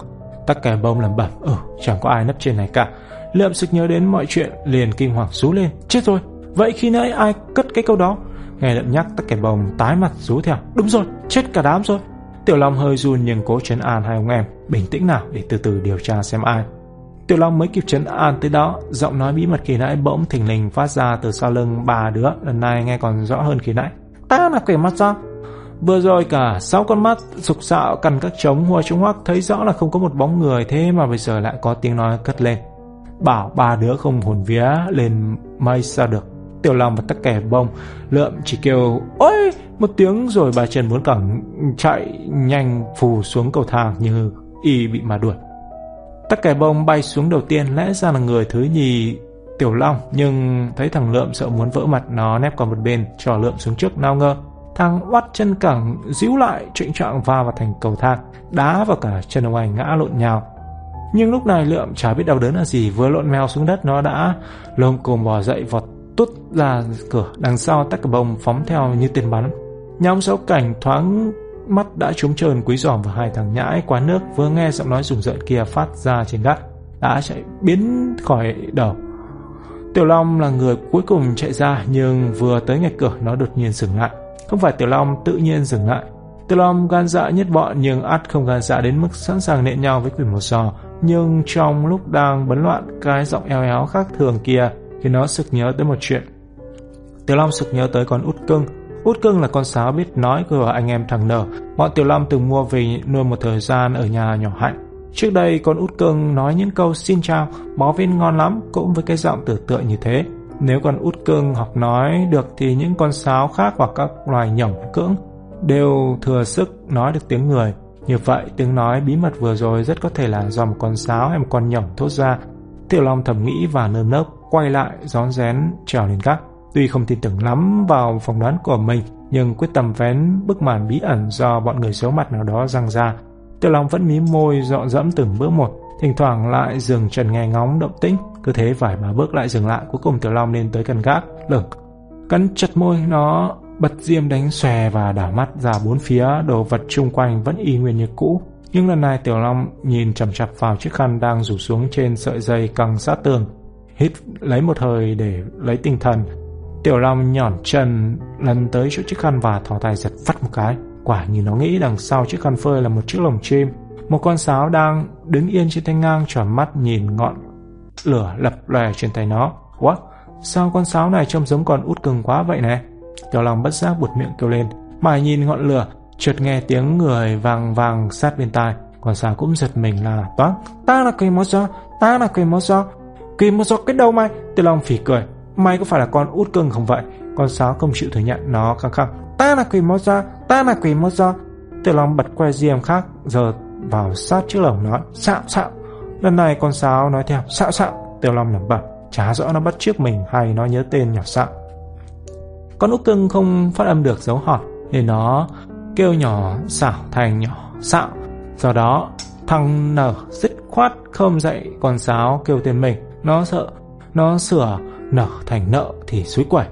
tắc kè bông lẩm bẩm. Ừ chẳng có ai nấp trên này cả. Lượm sực nhớ đến mọi chuyện, liền kinh hoàng rú lên. Chết rồi, Vậy khi nãy ai cất cái câu đó? Nghe lượm nhắc tắc kè bông tái mặt rú theo. Đúng rồi, chết cả đám rồi. Tiểu Long hơi run nhưng cố chấn an hai ông em. Bình tĩnh nào để từ từ điều tra xem ai. Tiểu Long mới kịp chấn an tới đó, Giọng nói bí mật khi nãy bỗng thình lình phát ra từ sau lưng ba đứa. Lần này nghe còn rõ hơn khi nãy. Ta là quỷ mắt sao Vừa rồi cả sáu con mắt sục sạo cằn các trống hoa trống hoắc thấy rõ là không có một bóng người, thế mà bây giờ lại có tiếng nói cất lên. Bảo ba đứa không hồn vía lên mây sao được. Tiểu Long và tất kẻ bông, lượm chỉ kêu, ôi! Một tiếng rồi bà Trần muốn cẳng chạy nhanh phù xuống cầu thang như y bị mà đuổi. Tất kẻ bông bay xuống đầu tiên lẽ ra là người thứ nhì Tiểu Long, nhưng thấy thằng Lượm sợ muốn vỡ mặt, nó nép qua một bên, cho Lượm xuống trước nao ngơ. Thằng oắt chân cẳng díu lại trịnh trọng va vào thành cầu thang, đá vào cả chân ông anh ngã lộn nhào nhưng lúc này Lượm chả biết đau đớn là gì, Vừa lộn mèo xuống đất, nó đã lồm cồm bò dậy, vọt tút ra cửa, Đằng sau tắc cả bông phóng theo như tên bắn Nhóm sáu cảnh thoáng mắt đã trúng trơn quý giòm và hai thằng nhãi quán nước, vừa nghe giọng nói rùng rợn kia phát ra trên gắt đã chạy biến khỏi đầu Tiểu Long là người cuối cùng chạy ra, nhưng vừa tới ngay cửa, nó đột nhiên dừng lại không phải Tiểu Long tự nhiên dừng lại Tiểu Long gan dạ nhất bọn, nhưng ắt không gan dạ đến mức sẵn sàng nện nhau với quỷ một giò nhưng trong lúc đang bấn loạn cái giọng eo éo khác thường kia, thì nó sực nhớ tới một chuyện. Tiểu Long sực nhớ tới con út cưng. Út cưng là con sáo biết nói của anh em thằng nở. Bọn Tiểu Long từng mua về nuôi một thời gian ở nhà nhỏ hạnh. Trước đây con út cưng nói những câu xin chào, bó viên ngon lắm cũng với cái giọng tử tượng như thế. Nếu con út cưng học nói được thì những con sáo khác hoặc các loài nhổng cưỡng đều thừa sức nói được tiếng người. Như vậy, tiếng nói bí mật vừa rồi rất có thể là do một con sáo hay một con nhỏng thốt ra. Tiểu Long thầm nghĩ và nơm nớp quay lại rón rén trèo lên gác. Tuy không tin tưởng lắm vào phỏng đoán của mình, nhưng quyết tâm vén bức màn bí ẩn do bọn người xấu mặt nào đó răng ra. Tiểu Long vẫn mím môi dọn dẫm từng bước một, thỉnh thoảng lại dừng trần nghe ngóng động tĩnh. Cứ thế vài ba bước lại dừng lại, cuối cùng Tiểu Long lên tới căn gác, lửng. Cắn chặt môi nó Bật diêm đánh xòe và đảo mắt ra bốn phía, đồ vật chung quanh vẫn y nguyên như cũ. Nhưng lần này Tiểu Long nhìn chầm chặp vào chiếc khăn đang rủ xuống trên sợi dây căng sát tường. Hít lấy một hơi để lấy tinh thần. Tiểu Long nhỏn chân lần tới chỗ chiếc khăn và thò tay giật phát một cái. Quả như nó nghĩ đằng sau chiếc khăn phơi là một chiếc lồng chim. Một con sáo đang đứng yên trên thanh ngang tròn mắt nhìn ngọn lửa lập lòe trên tay nó. What? Sao con sáo này trông giống con út cưng quá vậy này? Tiểu Long bất giác buột miệng kêu lên, mải nhìn ngọn lửa, chợt nghe tiếng người vang vang sát bên tai, Con sáo cũng giật mình là toán. Ta là cây mó gió, ta là cây mó gió, quỷ một gió cái đầu mày. Tiểu Long phỉ cười, mày có phải là con út cưng không vậy? Con sáo không chịu thừa nhận nó khăng khăng. Ta là quỷ một ra, ta là quỷ một ra. Tiểu Long bật que diêm khác, giờ vào sát trước lồng nói, xạo xạo. Lần này con sáo nói theo, xạo xạo. Tiểu Long lẩm bẩm, chả rõ nó bắt trước mình hay nó nhớ tên nhỏ xạo. Con út cưng không phát âm được dấu hỏi Nên nó kêu nhỏ xảo thành nhỏ xạo Do đó thằng nở dứt khoát không dạy con sáo kêu tên mình Nó sợ Nó sửa nở thành nợ thì suối quẩy.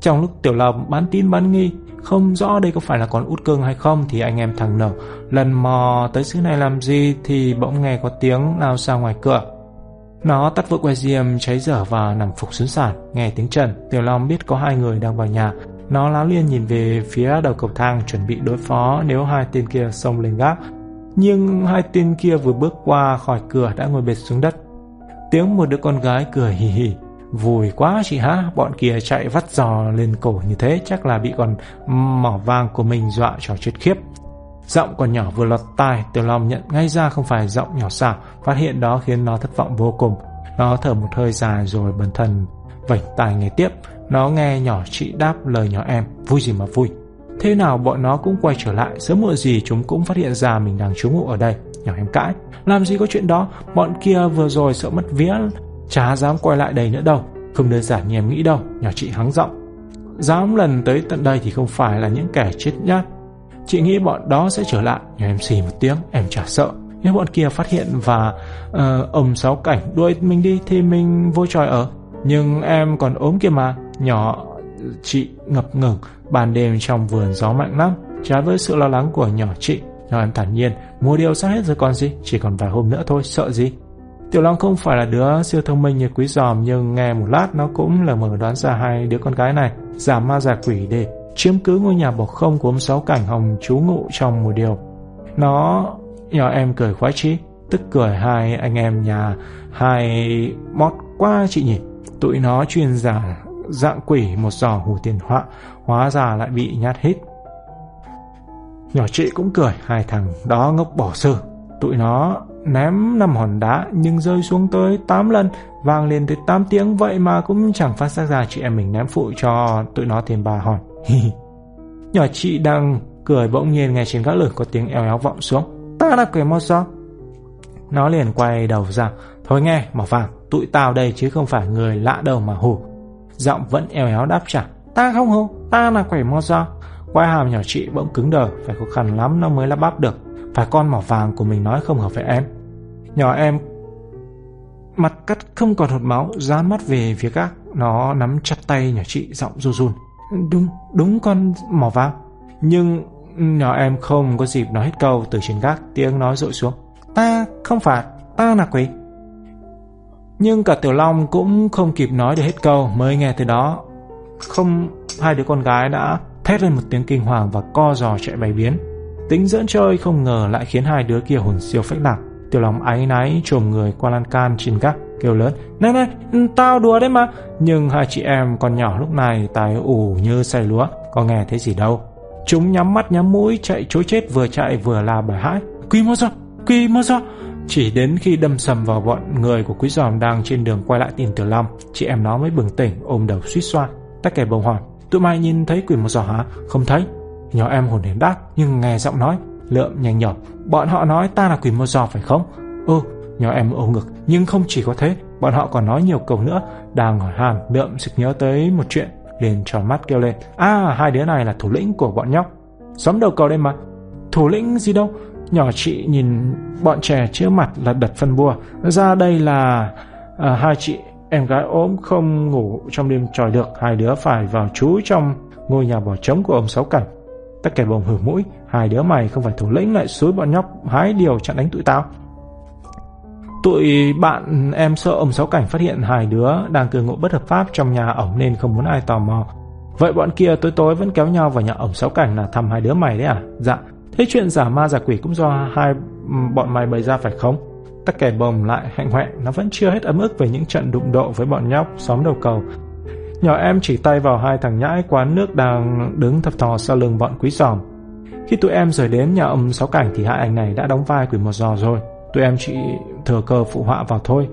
Trong lúc Tiểu Lộc bán tin bán nghi, Không rõ đây có phải là con út cưng hay không, Thì anh em thằng nở lần mò tới xứ này làm gì Thì bỗng nghe có tiếng lao ra ngoài cửa. Nó tắt vội que diêm, cháy dở và nằm phục xuống sàn, Nghe tiếng trần. Tiểu Long biết có hai người đang vào nhà. Nó láo liên nhìn về phía đầu cầu thang, Chuẩn bị đối phó nếu hai tên kia xông lên gác. Nhưng hai tên kia vừa bước qua khỏi cửa Đã ngồi bệt xuống đất. Tiếng một đứa con gái cười hì hì. Vui quá chị hả Bọn kia chạy vắt giò lên cổ như thế Chắc là bị con mỏ vàng của mình dọa cho chết khiếp Giọng còn nhỏ vừa lọt tai, Tiểu Long nhận ngay ra không phải giọng nhỏ xảo, phát hiện đó khiến nó thất vọng vô cùng. Nó thở một hơi dài rồi bần thần vảnh tai nghe tiếp. Nó nghe nhỏ chị đáp lời nhỏ em, vui gì mà vui. Thế nào bọn nó cũng quay trở lại, sớm muộn gì chúng cũng phát hiện ra mình đang trú ngụ ở đây. Nhỏ em cãi, làm gì có chuyện đó, bọn kia vừa rồi sợ mất vía, chả dám quay lại đây nữa đâu. Không đơn giản như em nghĩ đâu, nhỏ chị hắng giọng. Dám lần tới tận đây thì không phải là những kẻ chết nhát Chị nghĩ bọn đó sẽ trở lại Nhưng em xì một tiếng Em chả sợ Nếu bọn kia phát hiện và ờ, uh, ông sáu cảnh đuổi mình đi Thì mình vô tròi ở Nhưng em còn ốm kia mà Nhỏ chị ngập ngừng Ban đêm trong vườn gió mạnh lắm Trái với sự lo lắng của nhỏ chị Nhỏ em thản nhiên Mua điều sắp hết rồi còn gì Chỉ còn vài hôm nữa thôi sợ gì Tiểu Long không phải là đứa siêu thông minh như quý giòm Nhưng nghe một lát nó cũng là mở đoán ra hai đứa con gái này Giả ma giả quỷ để chiếm cứ ngôi nhà bỏ không của ông Sáu Cảnh Hồng trú ngụ trong một điều. Nó nhỏ em cười khoái chí, tức cười hai anh em nhà hai mót quá chị nhỉ. Tụi nó chuyên giả dạng quỷ một giò hù tiền họa, hóa ra lại bị nhát hít. Nhỏ chị cũng cười, hai thằng đó ngốc bỏ sơ Tụi nó ném năm hòn đá nhưng rơi xuống tới 8 lần, vang lên tới 8 tiếng vậy mà cũng chẳng phát giác ra chị em mình ném phụ cho tụi nó thêm ba hòn. Nhỏ chị đang cười bỗng nhiên nghe trên gác lửng có tiếng eo éo vọng xuống. Ta là quỷ một sao? Nó liền quay đầu ra. Thôi nghe, mỏ vàng, tụi tao đây chứ không phải người lạ đâu mà hù. Giọng vẫn eo éo đáp trả. Ta không hù, ta là quỷ một sao? Quai hàm nhỏ chị bỗng cứng đờ, phải khó khăn lắm nó mới lắp bắp được. Phải con mỏ vàng của mình nói không hợp với em. Nhỏ em mặt cắt không còn hột máu, dán mắt về phía các Nó nắm chặt tay nhỏ chị giọng run run. Đúng, đúng con mỏ vàng. Nhưng nhỏ em không có dịp nói hết câu từ trên gác, tiếng nói rội xuống. Ta không phải, ta là quỷ. Nhưng cả Tiểu Long cũng không kịp nói được hết câu mới nghe từ đó. Không, hai đứa con gái đã thét lên một tiếng kinh hoàng và co giò chạy bay biến. Tính dẫn chơi không ngờ lại khiến hai đứa kia hồn siêu phách lạc. Tiểu Long áy náy trồm người qua lan can trên gác, kêu lớn, này này, tao đùa đấy mà. Nhưng hai chị em còn nhỏ lúc này tài ủ như say lúa, có nghe thấy gì đâu. Chúng nhắm mắt nhắm mũi chạy chối chết, vừa chạy vừa la bởi hãi, quy mô do quy mô do chỉ đến khi đâm sầm vào bọn người của quý giòm đang trên đường quay lại tìm tiểu long, chị em nó mới bừng tỉnh, ôm đầu suýt xoa. Tắc kẻ bầu hỏi tụi mày nhìn thấy quỷ một giò hả? Không thấy nhỏ em hồn hển đáp nhưng nghe giọng nói lượm nhanh nhỏ bọn họ nói ta là quỷ mô giò phải không? Ừ nhỏ em ôm ngực nhưng không chỉ có thế. Bọn họ còn nói nhiều câu nữa. Đang hỏi hàm lượm sực nhớ tới một chuyện liền tròn mắt kêu lên. À hai đứa này là thủ lĩnh của bọn nhóc. Xóm đầu cầu đây mà. Thủ lĩnh gì đâu? Nhỏ chị nhìn bọn trẻ trước mặt là đật phân bua. Ra đây là à, hai chị em gái ốm không ngủ trong đêm tròi được hai đứa phải vào trú trong ngôi nhà bỏ trống của ông sáu cảnh tất cả bồng hử mũi, hai đứa mày không phải thủ lĩnh lại suối bọn nhóc hái điều chặn đánh tụi tao Tụi bạn em sợ ông Sáu Cảnh phát hiện hai đứa đang cư ngụ bất hợp pháp trong nhà ổng nên không muốn ai tò mò. Vậy bọn kia tối tối vẫn kéo nhau vào nhà ổng Sáu Cảnh là thăm hai đứa mày đấy à? Dạ. Thế chuyện giả ma giả quỷ cũng do hai bọn mày bày ra phải không? Tắc kẻ bồng lại hạnh hoẹ nó vẫn chưa hết ấm ức về những trận đụng độ với bọn nhóc xóm đầu cầu. Nhỏ em chỉ tay vào hai thằng nhãi quán nước đang đứng thập thò sau lưng bọn quý giòm. Khi tụi em rời đến nhà ông Sáu Cảnh thì hai anh này đã đóng vai quỷ một giò rồi. Tụi em chỉ thừa cơ phụ họa vào thôi.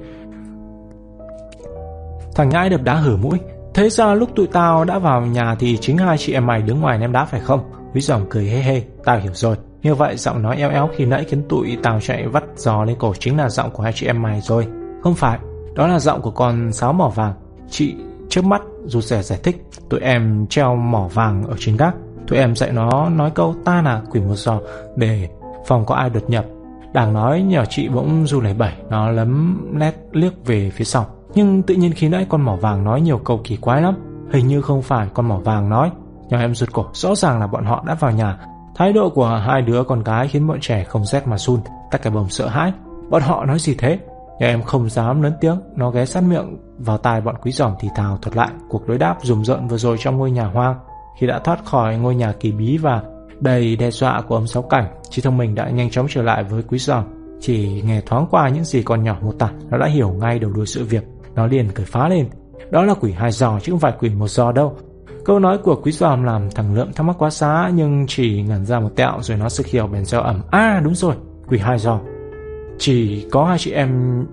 Thằng nhãi đập đá hử mũi. Thế ra lúc tụi tao đã vào nhà Thì chính hai chị em mày đứng ngoài ném đá phải không? Quý giòm cười hê hê. Tao hiểu rồi. Như vậy giọng nói eo éo khi nãy khiến tụi tao chạy vắt giò lên cổ Chính là giọng của hai chị em mày rồi. Không phải, Đó là giọng của con sáo mỏ vàng. Chị trước mắt, rụt rè giải thích, Tụi em treo mỏ vàng ở trên gác. Tụi em dạy nó nói câu ta là quỷ một giò Để phòng có ai đột nhập. Đang nói nhỏ chị bỗng du lấy bảy Nó lấm lét liếc về phía sau. Nhưng tự nhiên khi nãy con mỏ vàng nói nhiều câu kỳ quái lắm, Hình như không phải con mỏ vàng nói. Nhỏ em rụt cổ, Rõ ràng là bọn họ đã vào nhà. Thái độ của hai đứa con gái khiến bọn trẻ không rét mà run Tất cả bồng sợ hãi. Bọn họ nói gì thế? Nhà em không dám lớn tiếng Nó ghé sát miệng vào tai bọn quý giòm thì thào thuật lại. Cuộc đối đáp rùng rợn vừa rồi trong ngôi nhà hoang Khi đã thoát khỏi ngôi nhà kỳ bí và đầy đe dọa của ông Sáu Cảnh Chị thông minh đã nhanh chóng trở lại với quý giòm. Chỉ nghe thoáng qua những gì còn nhỏ một tả Nó đã hiểu ngay đầu đuôi sự việc. Nó liền cười phá lên. Đó là quỷ hai giò chứ không phải quỷ một giò đâu. Câu nói của quý giòm làm thằng Lượm thắc mắc quá xá Nhưng chỉ ngẩn ra một tẹo rồi nó sực hiểu bèn gieo ẩm. À đúng rồi, quỷ hai giò chỉ có hai chị em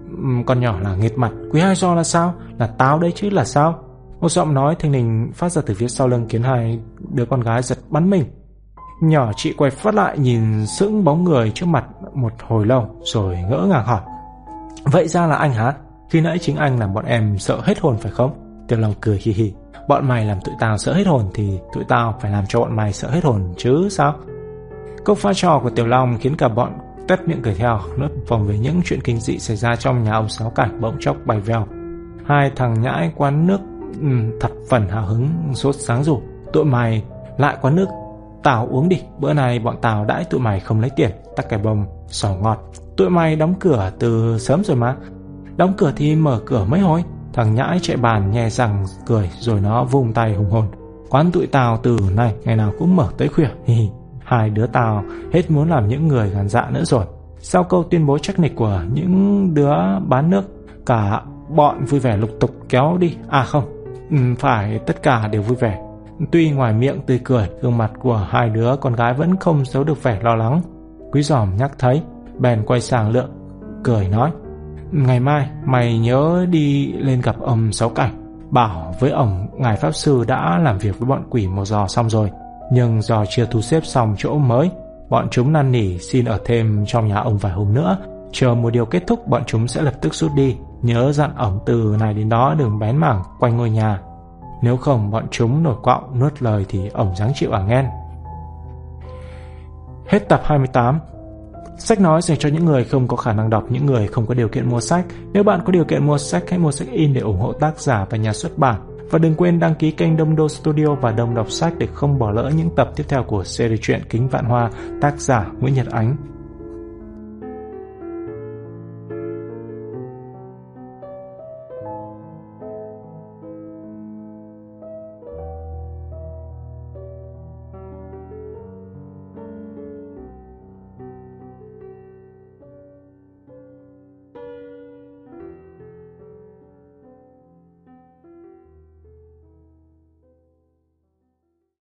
con nhỏ là nghệt mặt. Quý hai do là sao? Là tao đấy chứ là sao? Một giọng nói thanh đình phát ra từ phía sau lưng Khiến hai đứa con gái giật bắn mình. Nhỏ chị quay phát lại Nhìn sững bóng người trước mặt Một hồi lâu rồi ngỡ ngàng hỏi, Vậy ra là anh hả? Khi nãy chính anh làm bọn em sợ hết hồn phải không? Tiểu Long cười hi hi Bọn mày làm tụi tao sợ hết hồn Thì tụi tao phải làm cho bọn mày sợ hết hồn chứ sao? Câu pha trò của Tiểu Long khiến cả bọn Tất miệng cười theo, nốt phòng về những chuyện kinh dị xảy ra trong nhà ông Sáu Cảnh bỗng chốc bay vèo. Hai thằng nhãi quán nước ừ, thập phần hào hứng sốt sáng rủ. Tụi mày lại quán nước, tao uống đi. Bữa nay bọn tao đãi tụi mày không lấy tiền, tắc cái bông, sò ngọt. Tụi mày đóng cửa từ sớm rồi mà. Đóng cửa thì mở cửa mấy hồi. Thằng nhãi chạy bàn nhè rằng cười rồi nó vung tay hùng hồn. Quán tụi tao từ này ngày nào cũng mở tới khuya. Hi hi. Hai đứa tao hết muốn làm những người gàn dạ nữa rồi. Sau câu tuyên bố chắc nịch của những đứa bán nước, cả bọn vui vẻ lục tục kéo đi. À không, ừ, phải tất cả đều vui vẻ. Tuy ngoài miệng tươi cười, gương mặt của hai đứa con gái vẫn không giấu được vẻ lo lắng. Quý giòm nhắc thấy, bèn quay sang lượng, cười nói. Ngày mai, mày nhớ đi lên gặp ông Sáu Cảnh. Bảo với ông, Ngài Pháp Sư đã làm việc với bọn quỷ một giò xong rồi. Nhưng do chưa thu xếp xong chỗ mới, bọn chúng năn nỉ xin ở thêm trong nhà ông vài hôm nữa. Chờ một điều kết thúc bọn chúng sẽ lập tức rút đi. Nhớ dặn ổng từ này đến đó đừng bén mảng quanh ngôi nhà. Nếu không bọn chúng nổi quọng nuốt lời thì ổng dáng chịu à nghen. Hết tập 28 Sách nói dành cho những người không có khả năng đọc, những người không có điều kiện mua sách. Nếu bạn có điều kiện mua sách, hãy mua sách in để ủng hộ tác giả và nhà xuất bản. Và đừng quên đăng ký kênh Đông Đô Studio và Đông Đọc Sách để không bỏ lỡ những tập tiếp theo của series truyện Kính Vạn Hoa, tác giả Nguyễn Nhật Ánh.